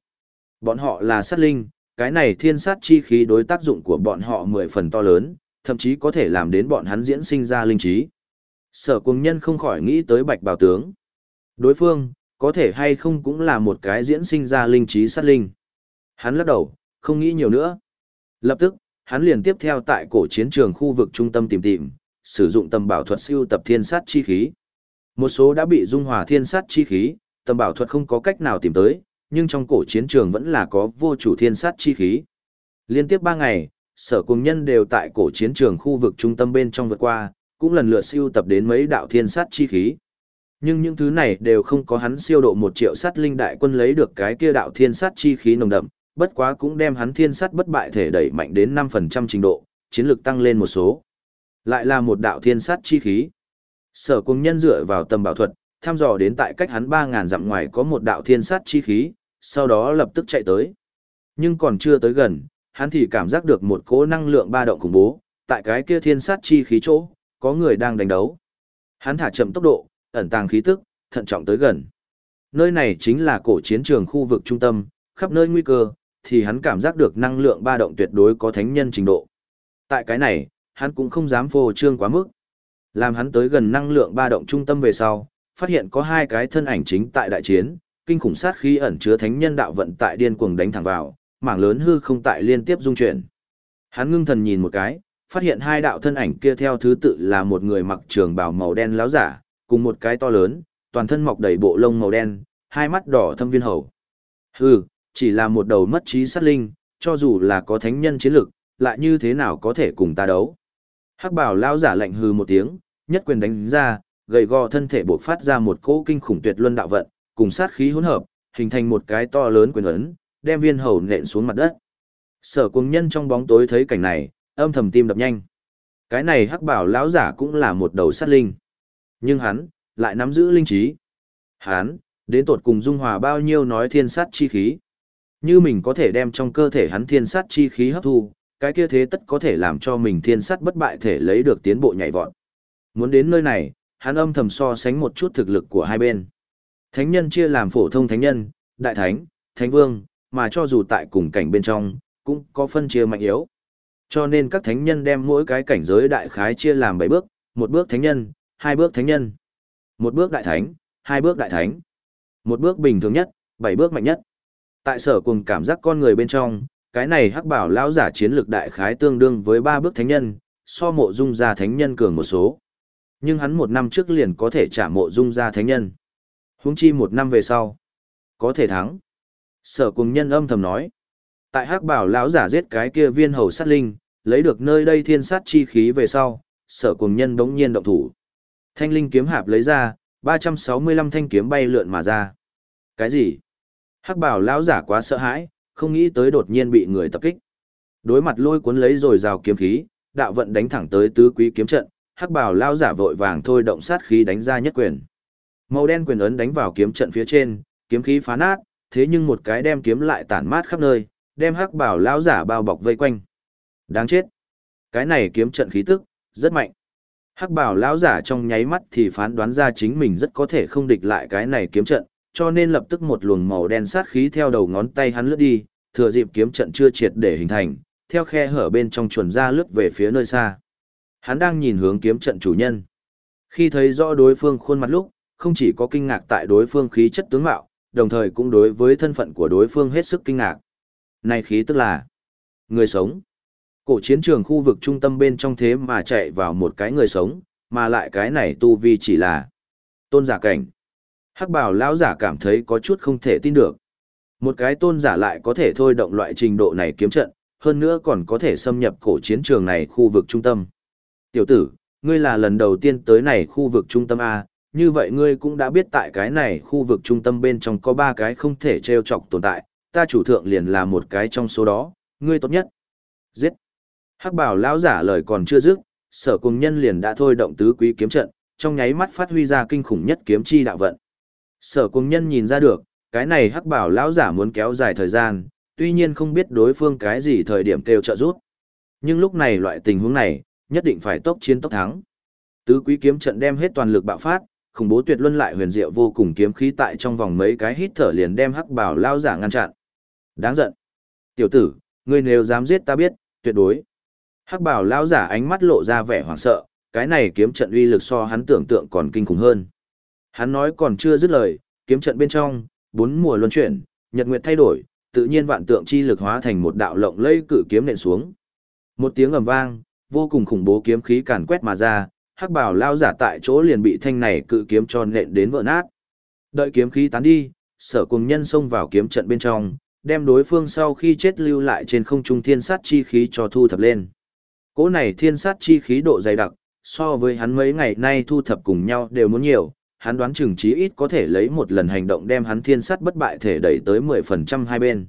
Bọn họ là sát linh, cái này thiên sát chi khí đối tác dụng của bọn họ mười phần to lớn, thậm chí có thể làm đến bọn hắn diễn sinh ra linh trí. Sở cùng nhân không khỏi nghĩ tới bạch bào tướng. Đối phương, có thể hay không cũng là một cái diễn sinh ra linh trí sát linh. Hắn lắc đầu, không nghĩ nhiều nữa. Lập tức, hắn liền tiếp theo tại cổ chiến trường khu vực trung tâm tìm tìm, sử dụng tầm bảo thuật siêu tập thiên sát chi khí. Một số đã bị dung hòa thiên sát chi khí, tầm bảo thuật không có cách nào tìm tới, nhưng trong cổ chiến trường vẫn là có vô chủ thiên sát chi khí. Liên tiếp 3 ngày, sở cùng nhân đều tại cổ chiến trường khu vực trung tâm bên trong vượt qua, cũng lần lượt siêu tập đến mấy đạo thiên sát chi khí. Nhưng những thứ này đều không có hắn siêu độ một triệu sát linh đại quân lấy được cái kia đạo thiên sát chi khí nồng đậm, bất quá cũng đem hắn thiên sắt bất bại thể đẩy mạnh đến 5% trình độ, chiến lực tăng lên một số. Lại là một đạo thiên sắt chi khí. Sở cùng nhân dựa vào tầm bảo thuật, thăm dò đến tại cách hắn 3.000 dặm ngoài có một đạo thiên sắt chi khí, sau đó lập tức chạy tới. Nhưng còn chưa tới gần, hắn thì cảm giác được một cỗ năng lượng ba động khủng bố, tại cái kia thiên sát chi khí chỗ, có người đang đánh đấu. Hắn thả chậm tốc độ, ẩn tàng khí tức, thận trọng tới gần. Nơi này chính là cổ chiến trường khu vực trung tâm, khắp nơi nguy cơ, thì hắn cảm giác được năng lượng ba động tuyệt đối có thánh nhân trình độ. Tại cái này, hắn cũng không dám phô trương quá mức. Làm hắn tới gần năng lượng ba động trung tâm về sau, phát hiện có hai cái thân ảnh chính tại đại chiến, kinh khủng sát khí ẩn chứa thánh nhân đạo vận tại điên cuồng đánh thẳng vào, mảng lớn hư không tại liên tiếp dung chuyển. Hắn ngưng thần nhìn một cái, phát hiện hai đạo thân ảnh kia theo thứ tự là một người mặc trường bào màu đen láo giả, cùng một cái to lớn, toàn thân mọc đầy bộ lông màu đen, hai mắt đỏ thâm viên hầu. Hừ, chỉ là một đầu mất trí sát linh, cho dù là có thánh nhân chiến lực, lại như thế nào có thể cùng ta đấu. Hắc bảo lao giả lạnh hừ một tiếng, nhất quyền đánh ra, gầy gò thân thể bộc phát ra một cỗ kinh khủng tuyệt luân đạo vận, cùng sát khí hỗn hợp, hình thành một cái to lớn quyền ấn, đem viên hầu nện xuống mặt đất. Sở cuồng nhân trong bóng tối thấy cảnh này, âm thầm tim đập nhanh. Cái này hắc bảo lão giả cũng là một đầu sát linh. Nhưng hắn, lại nắm giữ linh trí. Hắn, đến tột cùng dung hòa bao nhiêu nói thiên sát chi khí. Như mình có thể đem trong cơ thể hắn thiên sát chi khí hấp thu, cái kia thế tất có thể làm cho mình thiên sát bất bại thể lấy được tiến bộ nhảy vọt. Muốn đến nơi này, hắn âm thầm so sánh một chút thực lực của hai bên. Thánh nhân chia làm phổ thông thánh nhân, đại thánh, thánh vương, mà cho dù tại cùng cảnh bên trong, cũng có phân chia mạnh yếu. Cho nên các thánh nhân đem mỗi cái cảnh giới đại khái chia làm bảy bước, một bước thánh nhân, hai bước thánh nhân, một bước đại thánh, hai bước đại thánh, một bước bình thường nhất, bảy bước mạnh nhất. Tại sở cùng cảm giác con người bên trong, cái này hắc bảo lão giả chiến lược đại khái tương đương với ba bước thánh nhân, so mộ dung gia thánh nhân cường một số. Nhưng hắn một năm trước liền có thể trả mộ dung gia thánh nhân. Huống chi một năm về sau, có thể thắng. Sở cùng nhân âm thầm nói. Tại hắc bảo lão giả giết cái kia viên hầu sát linh, lấy được nơi đây thiên sát chi khí về sau, sở cùng nhân đống nhiên động thủ. Thanh linh kiếm hạp lấy ra, 365 thanh kiếm bay lượn mà ra. Cái gì? Hắc bảo lão giả quá sợ hãi, không nghĩ tới đột nhiên bị người tập kích. Đối mặt lôi cuốn lấy rồi rào kiếm khí, đạo vận đánh thẳng tới tứ quý kiếm trận, hắc bảo lão giả vội vàng thôi động sát khí đánh ra nhất quyền. Màu đen quyền ấn đánh vào kiếm trận phía trên, kiếm khí phá nát, thế nhưng một cái đem kiếm lại tản mát khắp nơi, đem hắc bảo lão giả bao bọc vây quanh. Đáng chết. Cái này kiếm trận khí tức, rất mạnh. Hắc bảo lão giả trong nháy mắt thì phán đoán ra chính mình rất có thể không địch lại cái này kiếm trận, cho nên lập tức một luồng màu đen sát khí theo đầu ngón tay hắn lướt đi, thừa dịp kiếm trận chưa triệt để hình thành, theo khe hở bên trong chuẩn ra lướt về phía nơi xa. Hắn đang nhìn hướng kiếm trận chủ nhân. Khi thấy rõ đối phương khuôn mặt lúc, không chỉ có kinh ngạc tại đối phương khí chất tướng mạo, đồng thời cũng đối với thân phận của đối phương hết sức kinh ngạc. Này khí tức là người sống. Cổ chiến trường khu vực trung tâm bên trong thế mà chạy vào một cái người sống, mà lại cái này tu vi chỉ là tôn giả cảnh. Hắc bảo lão giả cảm thấy có chút không thể tin được. Một cái tôn giả lại có thể thôi động loại trình độ này kiếm trận, hơn nữa còn có thể xâm nhập cổ chiến trường này khu vực trung tâm. Tiểu tử, ngươi là lần đầu tiên tới này khu vực trung tâm A, như vậy ngươi cũng đã biết tại cái này khu vực trung tâm bên trong có ba cái không thể treo chọc tồn tại, ta chủ thượng liền là một cái trong số đó, ngươi tốt nhất. Giết! Hắc bảo lão giả lời còn chưa dứt, sở cùng nhân liền đã thôi động tứ quý kiếm trận, trong nháy mắt phát huy ra kinh khủng nhất kiếm chi đạo vận. Sở cùng nhân nhìn ra được, cái này hắc bảo lão giả muốn kéo dài thời gian, tuy nhiên không biết đối phương cái gì thời điểm kêu trợ rút. Nhưng lúc này loại tình huống này, nhất định phải tốc chiến tốc thắng. Tứ quý kiếm trận đem hết toàn lực bạo phát, khủng bố tuyệt luân lại huyền diệu vô cùng kiếm khí tại trong vòng mấy cái hít thở liền đem hắc bảo lao giả ngăn chặn. Đáng giận. Tiểu tử, ngươi nếu dám giết ta biết, tuyệt đối. Hắc bảo lao giả ánh mắt lộ ra vẻ hoảng sợ, cái này kiếm trận uy lực so hắn tưởng tượng còn kinh khủng hơn. Hắn nói còn chưa dứt lời, kiếm trận bên trong, bốn mùa luân chuyển, nhật nguyệt thay đổi, tự nhiên vạn tượng chi lực hóa thành một đạo lộng lây cự kiếm nện xuống. Một tiếng ầm vang, vô cùng khủng bố kiếm khí càn quét mà ra, hắc bảo lao giả tại chỗ liền bị thanh này cự kiếm cho nện đến vỡ nát. Đợi kiếm khí tán đi, sở cùng nhân xông vào kiếm trận bên trong, đem đối phương sau khi chết lưu lại trên không trung thiên sát chi khí cho thu thập lên. Cỗ này thiên sát chi khí độ dày đặc, so với hắn mấy ngày nay thu thập cùng nhau đều muốn nhiều, hắn đoán chừng chí ít có thể lấy một lần hành động đem hắn thiên sát bất bại thể đẩy tới 10% hai bên.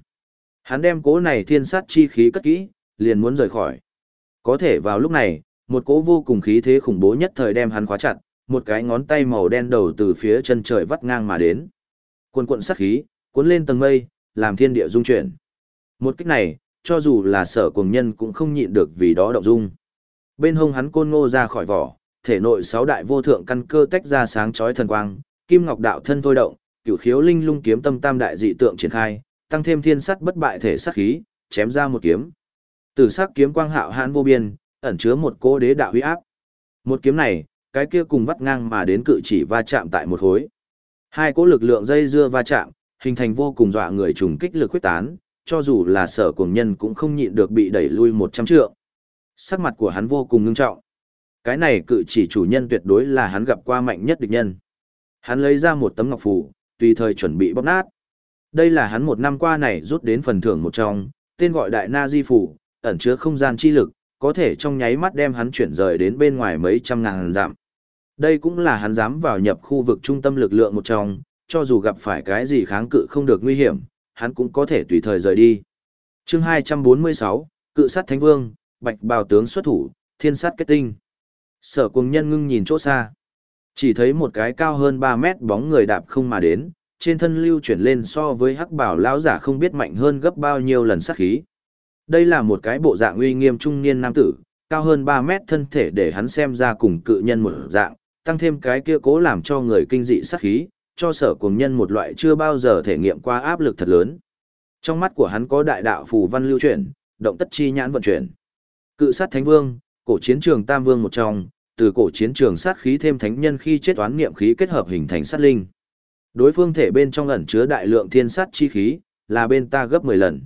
Hắn đem cố này thiên sát chi khí cất kỹ, liền muốn rời khỏi. Có thể vào lúc này, một cỗ vô cùng khí thế khủng bố nhất thời đem hắn khóa chặt, một cái ngón tay màu đen đầu từ phía chân trời vắt ngang mà đến. Cuồn cuộn sát khí, cuốn lên tầng mây, làm thiên địa rung chuyển. Một kích này, cho dù là sở cuồng nhân cũng không nhịn được vì đó động dung. Bên hông hắn côn ngô ra khỏi vỏ, thể nội sáu đại vô thượng căn cơ tách ra sáng chói thần quang, kim ngọc đạo thân thôi động, cửu khiếu linh lung kiếm tâm tam đại dị tượng triển khai, tăng thêm thiên sắt bất bại thể sát khí, chém ra một kiếm. Tử sắc kiếm quang hạo hãn vô biên, ẩn chứa một cô đế đạo huy áp. Một kiếm này, cái kia cùng vắt ngang mà đến cự chỉ va chạm tại một hối. Hai cỗ lực lượng dây dưa va chạm, hình thành vô cùng dọa người trùng kích lực quyết tán, cho dù là sở cuồng nhân cũng không nhịn được bị đẩy lui một trăm trượng. Sắc mặt của hắn vô cùng ngưng trọng. Cái này cự chỉ chủ nhân tuyệt đối là hắn gặp qua mạnh nhất địch nhân. Hắn lấy ra một tấm ngọc phù, tùy thời chuẩn bị bóp nát. Đây là hắn một năm qua này rút đến phần thưởng một trong, tên gọi đại na di phù, ẩn chứa không gian chi lực, có thể trong nháy mắt đem hắn chuyển rời đến bên ngoài mấy trăm ngàn dặm. Đây cũng là hắn dám vào nhập khu vực trung tâm lực lượng một trong, cho dù gặp phải cái gì kháng cự không được nguy hiểm, hắn cũng có thể tùy thời rời đi. Chương 246, Cự sát Thánh Vương, Bạch Bào tướng xuất thủ, Thiên sát kết tinh. Sở Cuồng Nhân ngưng nhìn chỗ xa, chỉ thấy một cái cao hơn ba mét bóng người đạp không mà đến, trên thân lưu chuyển lên so với Hắc Bảo lão giả không biết mạnh hơn gấp bao nhiêu lần sát khí. Đây là một cái bộ dạng uy nghiêm trung niên nam tử, cao hơn ba mét thân thể để hắn xem ra cùng cự nhân một dạng, tăng thêm cái kia cố làm cho người kinh dị sát khí, cho sở cuồng nhân một loại chưa bao giờ thể nghiệm qua áp lực thật lớn. Trong mắt của hắn có đại đạo phù văn lưu chuyển, động tất chi nhãn vận chuyển. Cự sát thánh vương, cổ chiến trường tam vương một trong, từ cổ chiến trường sát khí thêm thánh nhân khi chết toán niệm khí kết hợp hình thành sát linh. Đối phương thể bên trong ẩn chứa đại lượng thiên sát chi khí, là bên ta gấp 10 lần.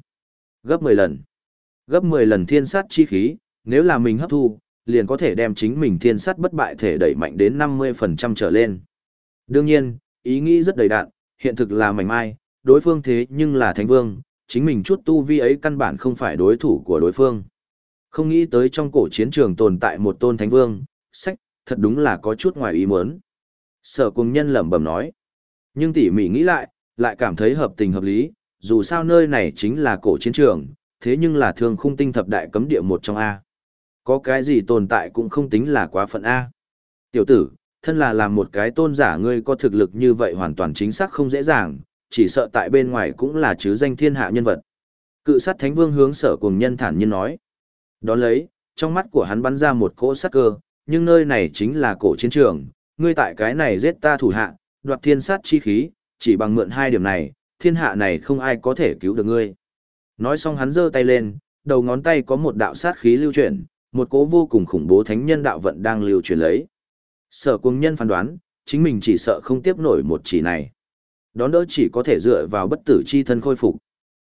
Gấp 10 lần. Gấp 10 lần thiên sát chi khí, nếu là mình hấp thu, liền có thể đem chính mình thiên sát bất bại thể đẩy mạnh đến 50% trở lên. Đương nhiên, ý nghĩ rất đầy đạn, hiện thực là mảnh mai, đối phương thế nhưng là thánh vương, chính mình chút tu vi ấy căn bản không phải đối thủ của đối phương. Không nghĩ tới trong cổ chiến trường tồn tại một tôn thánh vương, sách, thật đúng là có chút ngoài ý muốn. Sở cùng nhân lẩm bẩm nói. Nhưng tỉ mỉ nghĩ lại, lại cảm thấy hợp tình hợp lý, dù sao nơi này chính là cổ chiến trường, thế nhưng là thường khung tinh thập đại cấm địa một trong A. Có cái gì tồn tại cũng không tính là quá phận A. Tiểu tử, thân là làm một cái tôn giả ngươi có thực lực như vậy hoàn toàn chính xác không dễ dàng, chỉ sợ tại bên ngoài cũng là chứ danh thiên hạ nhân vật. Cự sát thánh vương hướng sở cùng nhân thản nhiên nói. Đón lấy, trong mắt của hắn bắn ra một cỗ sát cơ, nhưng nơi này chính là cổ chiến trường, ngươi tại cái này giết ta thủ hạ, đoạt thiên sát chi khí, chỉ bằng mượn hai điểm này, thiên hạ này không ai có thể cứu được ngươi. Nói xong hắn giơ tay lên, đầu ngón tay có một đạo sát khí lưu chuyển, một cỗ vô cùng khủng bố thánh nhân đạo vận đang lưu chuyển lấy. Sở cung nhân phán đoán, chính mình chỉ sợ không tiếp nổi một chỉ này. Đón đỡ chỉ có thể dựa vào bất tử chi thân khôi phục.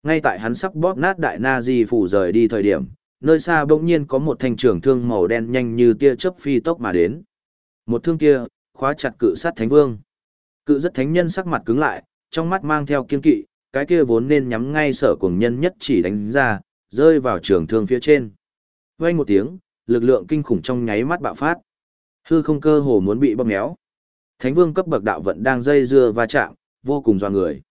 Ngay tại hắn sắp bóp nát đại na di phủ rời đi thời điểm, nơi xa bỗng nhiên có một thanh trường thương màu đen nhanh như tia chớp phi tốc mà đến. Một thương kia, khóa chặt cự sát thánh vương. Cự rất thánh nhân sắc mặt cứng lại, trong mắt mang theo kiên kỵ, cái kia vốn nên nhắm ngay sở cùng nhân nhất chỉ đánh ra, rơi vào trường thương phía trên. Vang một tiếng, lực lượng kinh khủng trong nháy mắt bạo phát. Hư không cơ hồ muốn bị bóp méo. Thánh vương cấp bậc đạo vận đang dây dưa va chạm, vô cùng doa người.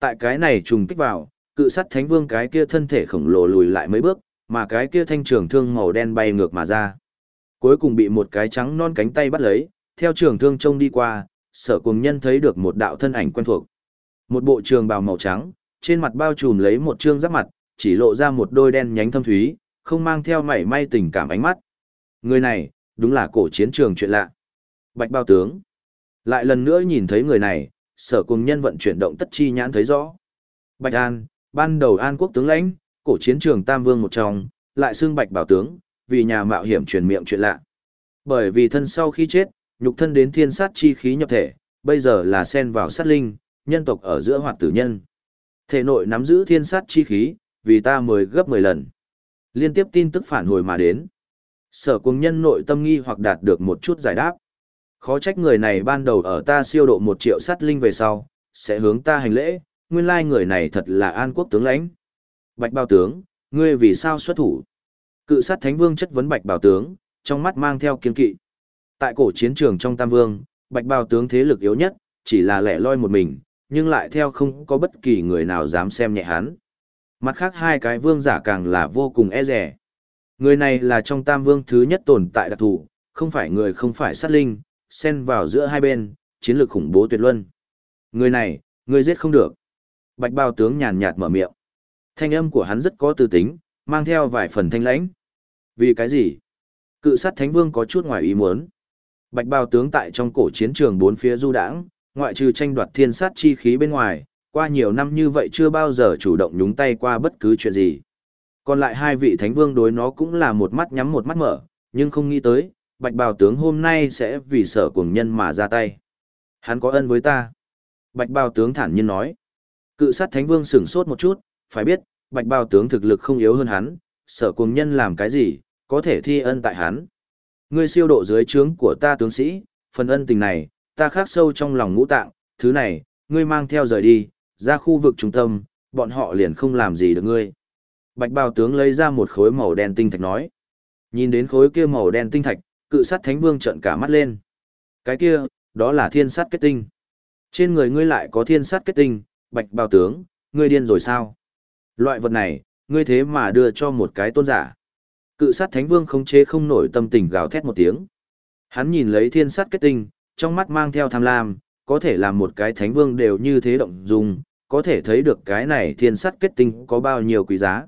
Tại cái này trùng kích vào, cự sắt thánh vương cái kia thân thể khổng lồ lùi lại mấy bước, mà cái kia thanh trường thương màu đen bay ngược mà ra. Cuối cùng bị một cái trắng non cánh tay bắt lấy, theo trường thương trông đi qua, sở cùng nhân thấy được một đạo thân ảnh quen thuộc. Một bộ trường bào màu trắng, trên mặt bao trùm lấy một trương giáp mặt, chỉ lộ ra một đôi đen nhánh thâm thúy, không mang theo mảy may tình cảm ánh mắt. Người này, đúng là cổ chiến trường chuyện lạ. Bạch bao tướng. Lại lần nữa nhìn thấy người này, sở cùng nhân vận chuyển động tất chi nhãn thấy rõ. Bạch An, ban đầu An quốc tướng lãnh, cổ chiến trường Tam Vương một trong, lại xưng Bạch Bảo tướng, vì nhà mạo hiểm truyền miệng chuyện lạ. Bởi vì thân sau khi chết, nhục thân đến thiên sát chi khí nhập thể, bây giờ là xen vào sát linh, nhân tộc ở giữa hoạt tử nhân. Thể nội nắm giữ thiên sát chi khí, vì ta mười gấp 10 lần. Liên tiếp tin tức phản hồi mà đến. Sở cùng nhân nội tâm nghi hoặc đạt được một chút giải đáp. Khó trách người này ban đầu ở ta siêu độ một triệu sát linh về sau, sẽ hướng ta hành lễ, nguyên lai người này thật là an quốc tướng lãnh. Bạch bao tướng, ngươi vì sao xuất thủ? Cự sát thánh vương chất vấn bạch bào tướng, trong mắt mang theo kiên kỵ. Tại cổ chiến trường trong Tam Vương, bạch bào tướng thế lực yếu nhất, chỉ là lẻ loi một mình, nhưng lại theo không có bất kỳ người nào dám xem nhẹ hắn. Mặt khác hai cái vương giả càng là vô cùng e rẻ. Người này là trong Tam Vương thứ nhất tồn tại đặc thù, không phải người không phải sát linh, xen vào giữa hai bên, chiến lược khủng bố tuyệt luân. Người này, người giết không được. Bạch bào tướng nhàn nhạt mở miệng. Thanh âm của hắn rất có tư tính, mang theo vài phần thanh lãnh. Vì cái gì? Cự sát thánh vương có chút ngoài ý muốn. Bạch bào tướng tại trong cổ chiến trường bốn phía du đãng, ngoại trừ tranh đoạt thiên sát chi khí bên ngoài, qua nhiều năm như vậy chưa bao giờ chủ động nhúng tay qua bất cứ chuyện gì. Còn lại hai vị thánh vương đối nó cũng là một mắt nhắm một mắt mở, nhưng không nghĩ tới, bạch bào tướng hôm nay sẽ vì sở cuồng nhân mà ra tay. Hắn có ân với ta. Bạch bào tướng thản nhiên nói. Cự sát thánh vương sửng sốt một chút, phải biết, bạch bào tướng thực lực không yếu hơn hắn, sợ cuồng nhân làm cái gì, có thể thi ân tại hắn. Ngươi siêu độ dưới trướng của ta tướng sĩ, phần ân tình này, ta khắc sâu trong lòng ngũ tạng, thứ này, ngươi mang theo rời đi, ra khu vực trung tâm, bọn họ liền không làm gì được ngươi. Bạch bào tướng lấy ra một khối màu đen tinh thạch nói. Nhìn đến khối kia màu đen tinh thạch, cự sát thánh vương trợn cả mắt lên. Cái kia, đó là thiên sát kết tinh. Trên người ngươi lại có thiên sát kết tinh, bạch bào tướng, ngươi điên rồi sao? Loại vật này, ngươi thế mà đưa cho một cái tôn giả. Cự sát thánh vương không chế không nổi tâm tình gào thét một tiếng. Hắn nhìn lấy thiên sát kết tinh, trong mắt mang theo tham lam, có thể làm một cái thánh vương đều như thế động dung, có thể thấy được cái này thiên sát kết tinh có bao nhiêu quý giá.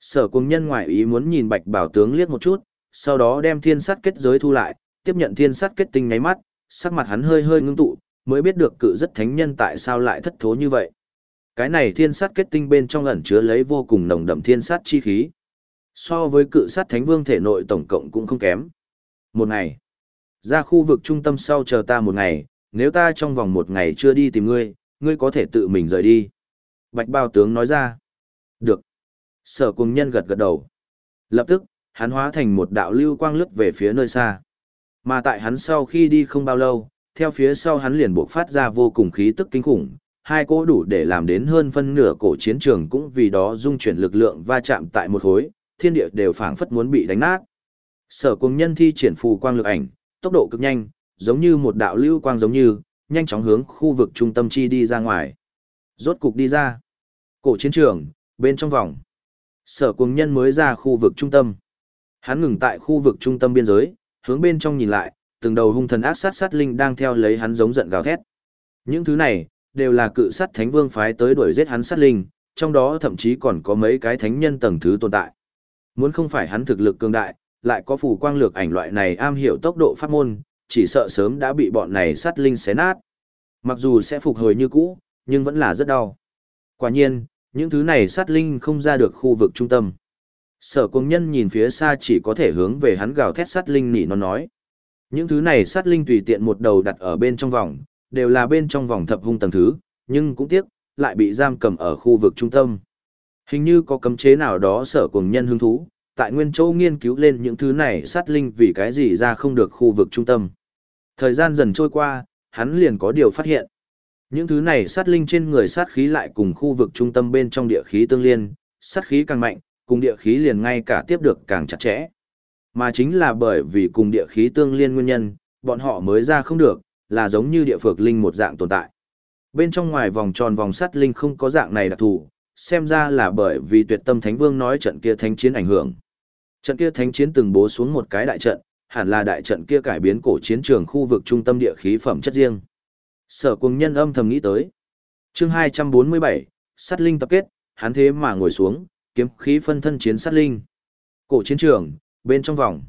Sở cung nhân ngoại ý muốn nhìn bạch bảo tướng liếc một chút, sau đó đem thiên sát kết giới thu lại, tiếp nhận thiên sát kết tinh nháy mắt, sắc mặt hắn hơi hơi ngưng tụ, mới biết được cự rất thánh nhân tại sao lại thất thố như vậy. Cái này thiên sát kết tinh bên trong ẩn chứa lấy vô cùng nồng đậm thiên sát chi khí. So với cự sát thánh vương thể nội tổng cộng cũng không kém. Một ngày. Ra khu vực trung tâm sau chờ ta một ngày, nếu ta trong vòng một ngày chưa đi tìm ngươi, ngươi có thể tự mình rời đi. Bạch bao tướng nói ra. Được. Sở cùng nhân gật gật đầu. Lập tức, hắn hóa thành một đạo lưu quang lướt về phía nơi xa. Mà tại hắn sau khi đi không bao lâu, theo phía sau hắn liền buộc phát ra vô cùng khí tức kinh khủng, hai cỗ đủ để làm đến hơn phân nửa cổ chiến trường cũng vì đó dung chuyển lực lượng va chạm tại một khối, thiên địa đều phảng phất muốn bị đánh nát. Sở cùng nhân thi triển phù quang lực ảnh, tốc độ cực nhanh, giống như một đạo lưu quang giống như, nhanh chóng hướng khu vực trung tâm chi đi ra ngoài. Rốt cục đi ra. Cổ chiến trường, bên trong vòng. Sở cùng nhân mới ra khu vực trung tâm. Hắn ngừng tại khu vực trung tâm biên giới, hướng bên trong nhìn lại, từng đầu hung thần ác sát sát linh đang theo lấy hắn giống giận gào thét. Những thứ này, đều là cự sát thánh vương phái tới đuổi giết hắn sát linh, trong đó thậm chí còn có mấy cái thánh nhân tầng thứ tồn tại. Muốn không phải hắn thực lực cường đại, lại có phù quang lược ảnh loại này am hiểu tốc độ pháp môn, chỉ sợ sớm đã bị bọn này sát linh xé nát. Mặc dù sẽ phục hồi như cũ, nhưng vẫn là rất đau. Quả nhiên, những thứ này sát linh không ra được khu vực trung tâm. Sở công nhân nhìn phía xa chỉ có thể hướng về hắn gào thét sát linh nỉ nó nói. Những thứ này sát linh tùy tiện một đầu đặt ở bên trong vòng, đều là bên trong vòng thập hung tầng thứ, nhưng cũng tiếc, lại bị giam cầm ở khu vực trung tâm. Hình như có cấm chế nào đó sở cùng nhân hứng thú, tại Nguyên Châu nghiên cứu lên những thứ này sát linh vì cái gì ra không được khu vực trung tâm. Thời gian dần trôi qua, hắn liền có điều phát hiện. Những thứ này sát linh trên người sát khí lại cùng khu vực trung tâm bên trong địa khí tương liên, sát khí càng mạnh, cùng địa khí liền ngay cả tiếp được càng chặt chẽ. Mà chính là bởi vì cùng địa khí tương liên nguyên nhân, bọn họ mới ra không được, là giống như địa phược linh một dạng tồn tại. Bên trong ngoài vòng tròn vòng sắt linh không có dạng này đặc thù, xem ra là bởi vì tuyệt tâm thánh vương nói trận kia thánh chiến ảnh hưởng. Trận kia thánh chiến từng bố xuống một cái đại trận, hẳn là đại trận kia cải biến cổ chiến trường khu vực trung tâm địa khí phẩm chất riêng. Sở cùng nhân âm thầm nghĩ tới. chương 247, sát linh tập kết, hắn thế mà ngồi xuống, kiếm khí phân thân chiến sát linh. Cổ chiến trường, bên trong vòng.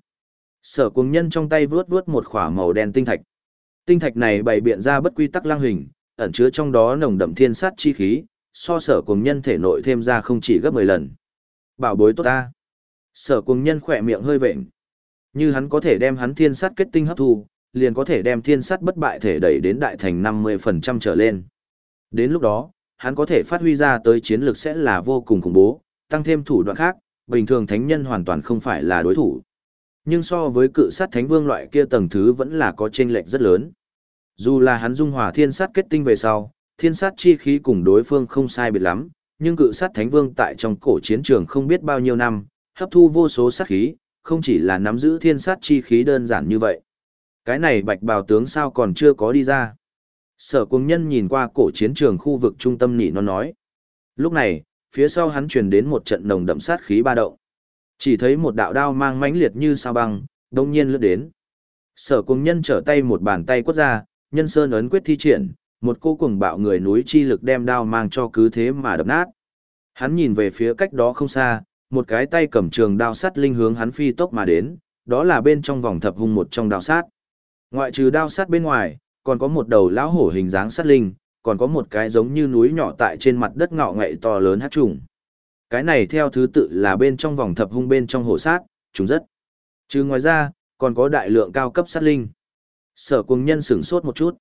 Sở cùng nhân trong tay vướt vướt một khỏa màu đen tinh thạch. Tinh thạch này bày biện ra bất quy tắc lang hình, ẩn chứa trong đó nồng đậm thiên sát chi khí, so sở cùng nhân thể nội thêm ra không chỉ gấp 10 lần. Bảo bối tốt ta. Sở cùng nhân khỏe miệng hơi vệnh. Như hắn có thể đem hắn thiên sát kết tinh hấp thu, liền có thể đem thiên sát bất bại thể đẩy đến đại thành 50% trở lên. Đến lúc đó, hắn có thể phát huy ra tới chiến lược sẽ là vô cùng khủng bố, tăng thêm thủ đoạn khác, bình thường thánh nhân hoàn toàn không phải là đối thủ. Nhưng so với cự sát thánh vương loại kia tầng thứ vẫn là có chênh lệch rất lớn. Dù là hắn dung hòa thiên sát kết tinh về sau, thiên sát chi khí cùng đối phương không sai biệt lắm, nhưng cự sát thánh vương tại trong cổ chiến trường không biết bao nhiêu năm, hấp thu vô số sát khí, không chỉ là nắm giữ thiên sát chi khí đơn giản như vậy. Cái này bạch bào tướng sao còn chưa có đi ra. Sở cung nhân nhìn qua cổ chiến trường khu vực trung tâm nỉ nó nói. Lúc này, phía sau hắn truyền đến một trận nồng đậm sát khí ba động. Chỉ thấy một đạo đao mang mãnh liệt như sao băng, đông nhiên lướt đến. Sở cung nhân trở tay một bàn tay quất ra, nhân sơn ấn quyết thi triển, một cô cùng bạo người núi chi lực đem đao mang cho cứ thế mà đập nát. Hắn nhìn về phía cách đó không xa, một cái tay cầm trường đao sắt linh hướng hắn phi tốc mà đến, đó là bên trong vòng thập hung một trong đao sát. Ngoại trừ đao sát bên ngoài, còn có một đầu lão hổ hình dáng sắt linh, còn có một cái giống như núi nhỏ tại trên mặt đất ngọ ngậy to lớn hát trùng. Cái này theo thứ tự là bên trong vòng thập hung bên trong hổ sát, chúng rất. Chứ ngoài ra, còn có đại lượng cao cấp sát linh. Sở cùng nhân sửng sốt một chút.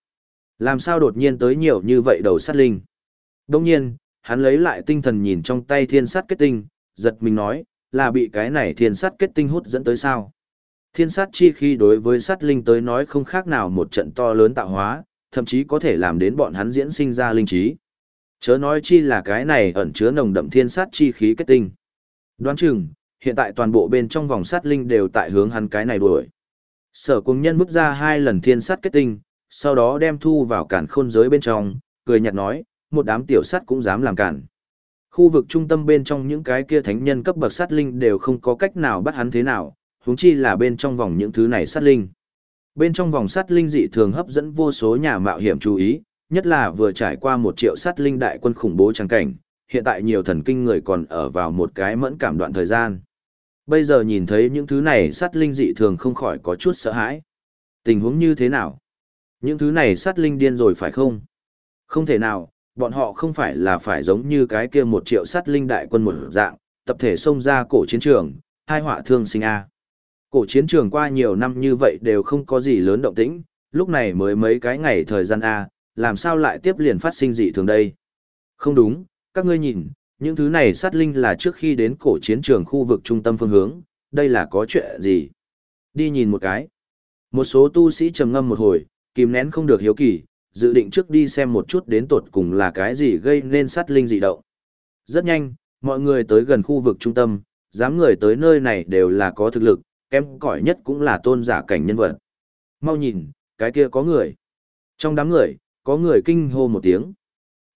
Làm sao đột nhiên tới nhiều như vậy đầu sát linh? Đông nhiên, hắn lấy lại tinh thần nhìn trong tay thiên sát kết tinh, giật mình nói, là bị cái này thiên sát kết tinh hút dẫn tới sao? Thiên sát chi khi đối với sát linh tới nói không khác nào một trận to lớn tạo hóa, thậm chí có thể làm đến bọn hắn diễn sinh ra linh trí. Chớ nói chi là cái này ẩn chứa nồng đậm thiên sát chi khí kết tinh. Đoán chừng, hiện tại toàn bộ bên trong vòng sát linh đều tại hướng hắn cái này đuổi. Sở cùng nhân vứt ra hai lần thiên sát kết tinh, sau đó đem thu vào cản khôn giới bên trong, cười nhạt nói, một đám tiểu sát cũng dám làm cản. Khu vực trung tâm bên trong những cái kia thánh nhân cấp bậc sát linh đều không có cách nào bắt hắn thế nào, huống chi là bên trong vòng những thứ này sát linh. Bên trong vòng sát linh dị thường hấp dẫn vô số nhà mạo hiểm chú ý, nhất là vừa trải qua một triệu sát linh đại quân khủng bố trắng cảnh, hiện tại nhiều thần kinh người còn ở vào một cái mẫn cảm đoạn thời gian. Bây giờ nhìn thấy những thứ này sát linh dị thường không khỏi có chút sợ hãi. Tình huống như thế nào? Những thứ này sát linh điên rồi phải không? Không thể nào, bọn họ không phải là phải giống như cái kia một triệu sát linh đại quân một dạng, tập thể xông ra cổ chiến trường, hai họa thương sinh A. Cổ chiến trường qua nhiều năm như vậy đều không có gì lớn động tĩnh, lúc này mới mấy cái ngày thời gian A, làm sao lại tiếp liền phát sinh dị thường đây? Không đúng, các ngươi nhìn, những thứ này sát linh là trước khi đến cổ chiến trường khu vực trung tâm phương hướng, đây là có chuyện gì? Đi nhìn một cái. Một số tu sĩ trầm ngâm một hồi, kìm nén không được hiếu kỳ, dự định trước đi xem một chút đến tột cùng là cái gì gây nên sát linh dị động. Rất nhanh, mọi người tới gần khu vực trung tâm, dám người tới nơi này đều là có thực lực, kém cỏi nhất cũng là tôn giả cảnh nhân vật. Mau nhìn, cái kia có người. Trong đám người, có người kinh hô một tiếng.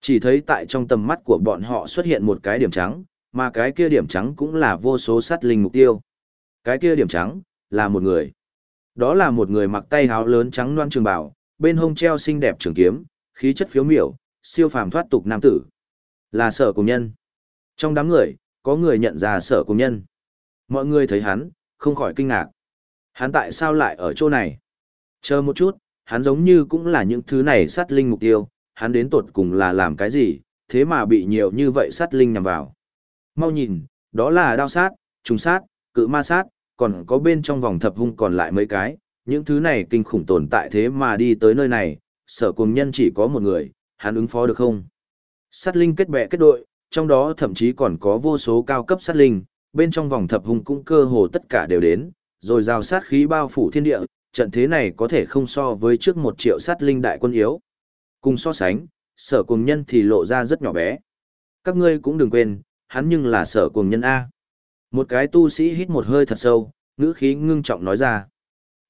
Chỉ thấy tại trong tầm mắt của bọn họ xuất hiện một cái điểm trắng, mà cái kia điểm trắng cũng là vô số sát linh mục tiêu. Cái kia điểm trắng, là một người. Đó là một người mặc tay áo lớn trắng loan trường bào, bên hông treo xinh đẹp trường kiếm, khí chất phiếu miểu, siêu phàm thoát tục nam tử. Là sở cùng nhân. Trong đám người, có người nhận ra sở cùng nhân. Mọi người thấy hắn, không khỏi kinh ngạc. Hắn tại sao lại ở chỗ này? Chờ một chút, hắn giống như cũng là những thứ này sát linh mục tiêu, hắn đến tột cùng là làm cái gì, thế mà bị nhiều như vậy sát linh nhằm vào. Mau nhìn, đó là đao sát, trùng sát, cự ma sát, còn có bên trong vòng thập hung còn lại mấy cái, những thứ này kinh khủng tồn tại thế mà đi tới nơi này, sở cùng nhân chỉ có một người, hắn ứng phó được không? Sát linh kết bè kết đội, trong đó thậm chí còn có vô số cao cấp sát linh, bên trong vòng thập hung cũng cơ hồ tất cả đều đến, rồi rào sát khí bao phủ thiên địa, trận thế này có thể không so với trước một triệu sát linh đại quân yếu. Cùng so sánh, sở cùng nhân thì lộ ra rất nhỏ bé. Các ngươi cũng đừng quên, hắn nhưng là sở cùng nhân A. Một cái tu sĩ hít một hơi thật sâu, ngữ khí ngưng trọng nói ra.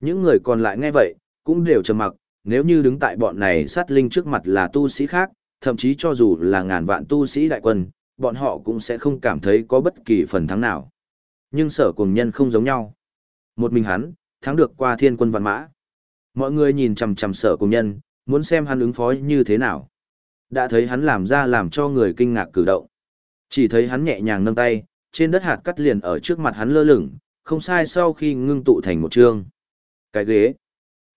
Những người còn lại nghe vậy, cũng đều trầm mặc, nếu như đứng tại bọn này sát linh trước mặt là tu sĩ khác, thậm chí cho dù là ngàn vạn tu sĩ đại quân, bọn họ cũng sẽ không cảm thấy có bất kỳ phần thắng nào. Nhưng sở cùng nhân không giống nhau. Một mình hắn, thắng được qua thiên quân văn mã. Mọi người nhìn chằm chằm sở cùng nhân, muốn xem hắn ứng phó như thế nào. Đã thấy hắn làm ra làm cho người kinh ngạc cử động. Chỉ thấy hắn nhẹ nhàng nâng tay, trên đất hạt cắt liền ở trước mặt hắn lơ lửng, không sai sau khi ngưng tụ thành một chương. Cái ghế.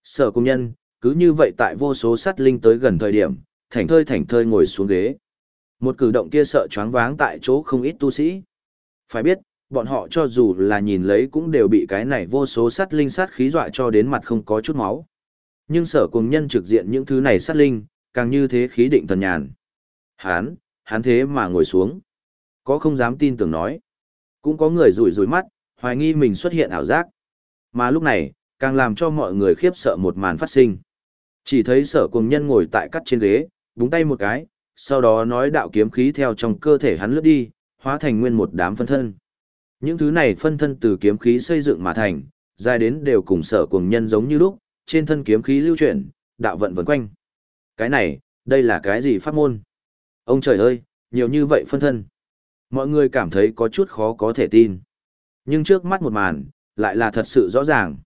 Sở công nhân, cứ như vậy tại vô số sát linh tới gần thời điểm, thảnh thơi thảnh thơi ngồi xuống ghế. Một cử động kia sợ choáng váng tại chỗ không ít tu sĩ. Phải biết, bọn họ cho dù là nhìn lấy cũng đều bị cái này vô số sát linh sát khí dọa cho đến mặt không có chút máu. Nhưng sở cùng nhân trực diện những thứ này sát linh, càng như thế khí định thần nhàn. Hán, hán thế mà ngồi xuống. Có không dám tin tưởng nói. Cũng có người rủi rủi mắt, hoài nghi mình xuất hiện ảo giác. Mà lúc này, càng làm cho mọi người khiếp sợ một màn phát sinh. Chỉ thấy sở cùng nhân ngồi tại cắt trên ghế, búng tay một cái, sau đó nói đạo kiếm khí theo trong cơ thể hắn lướt đi, hóa thành nguyên một đám phân thân. Những thứ này phân thân từ kiếm khí xây dựng mà thành, dài đến đều cùng sở cùng nhân giống như lúc, trên thân kiếm khí lưu chuyển, đạo vận vần quanh. Cái này, đây là cái gì pháp môn? Ông trời ơi, nhiều như vậy phân thân. Mọi người cảm thấy có chút khó có thể tin. Nhưng trước mắt một màn, lại là thật sự rõ ràng.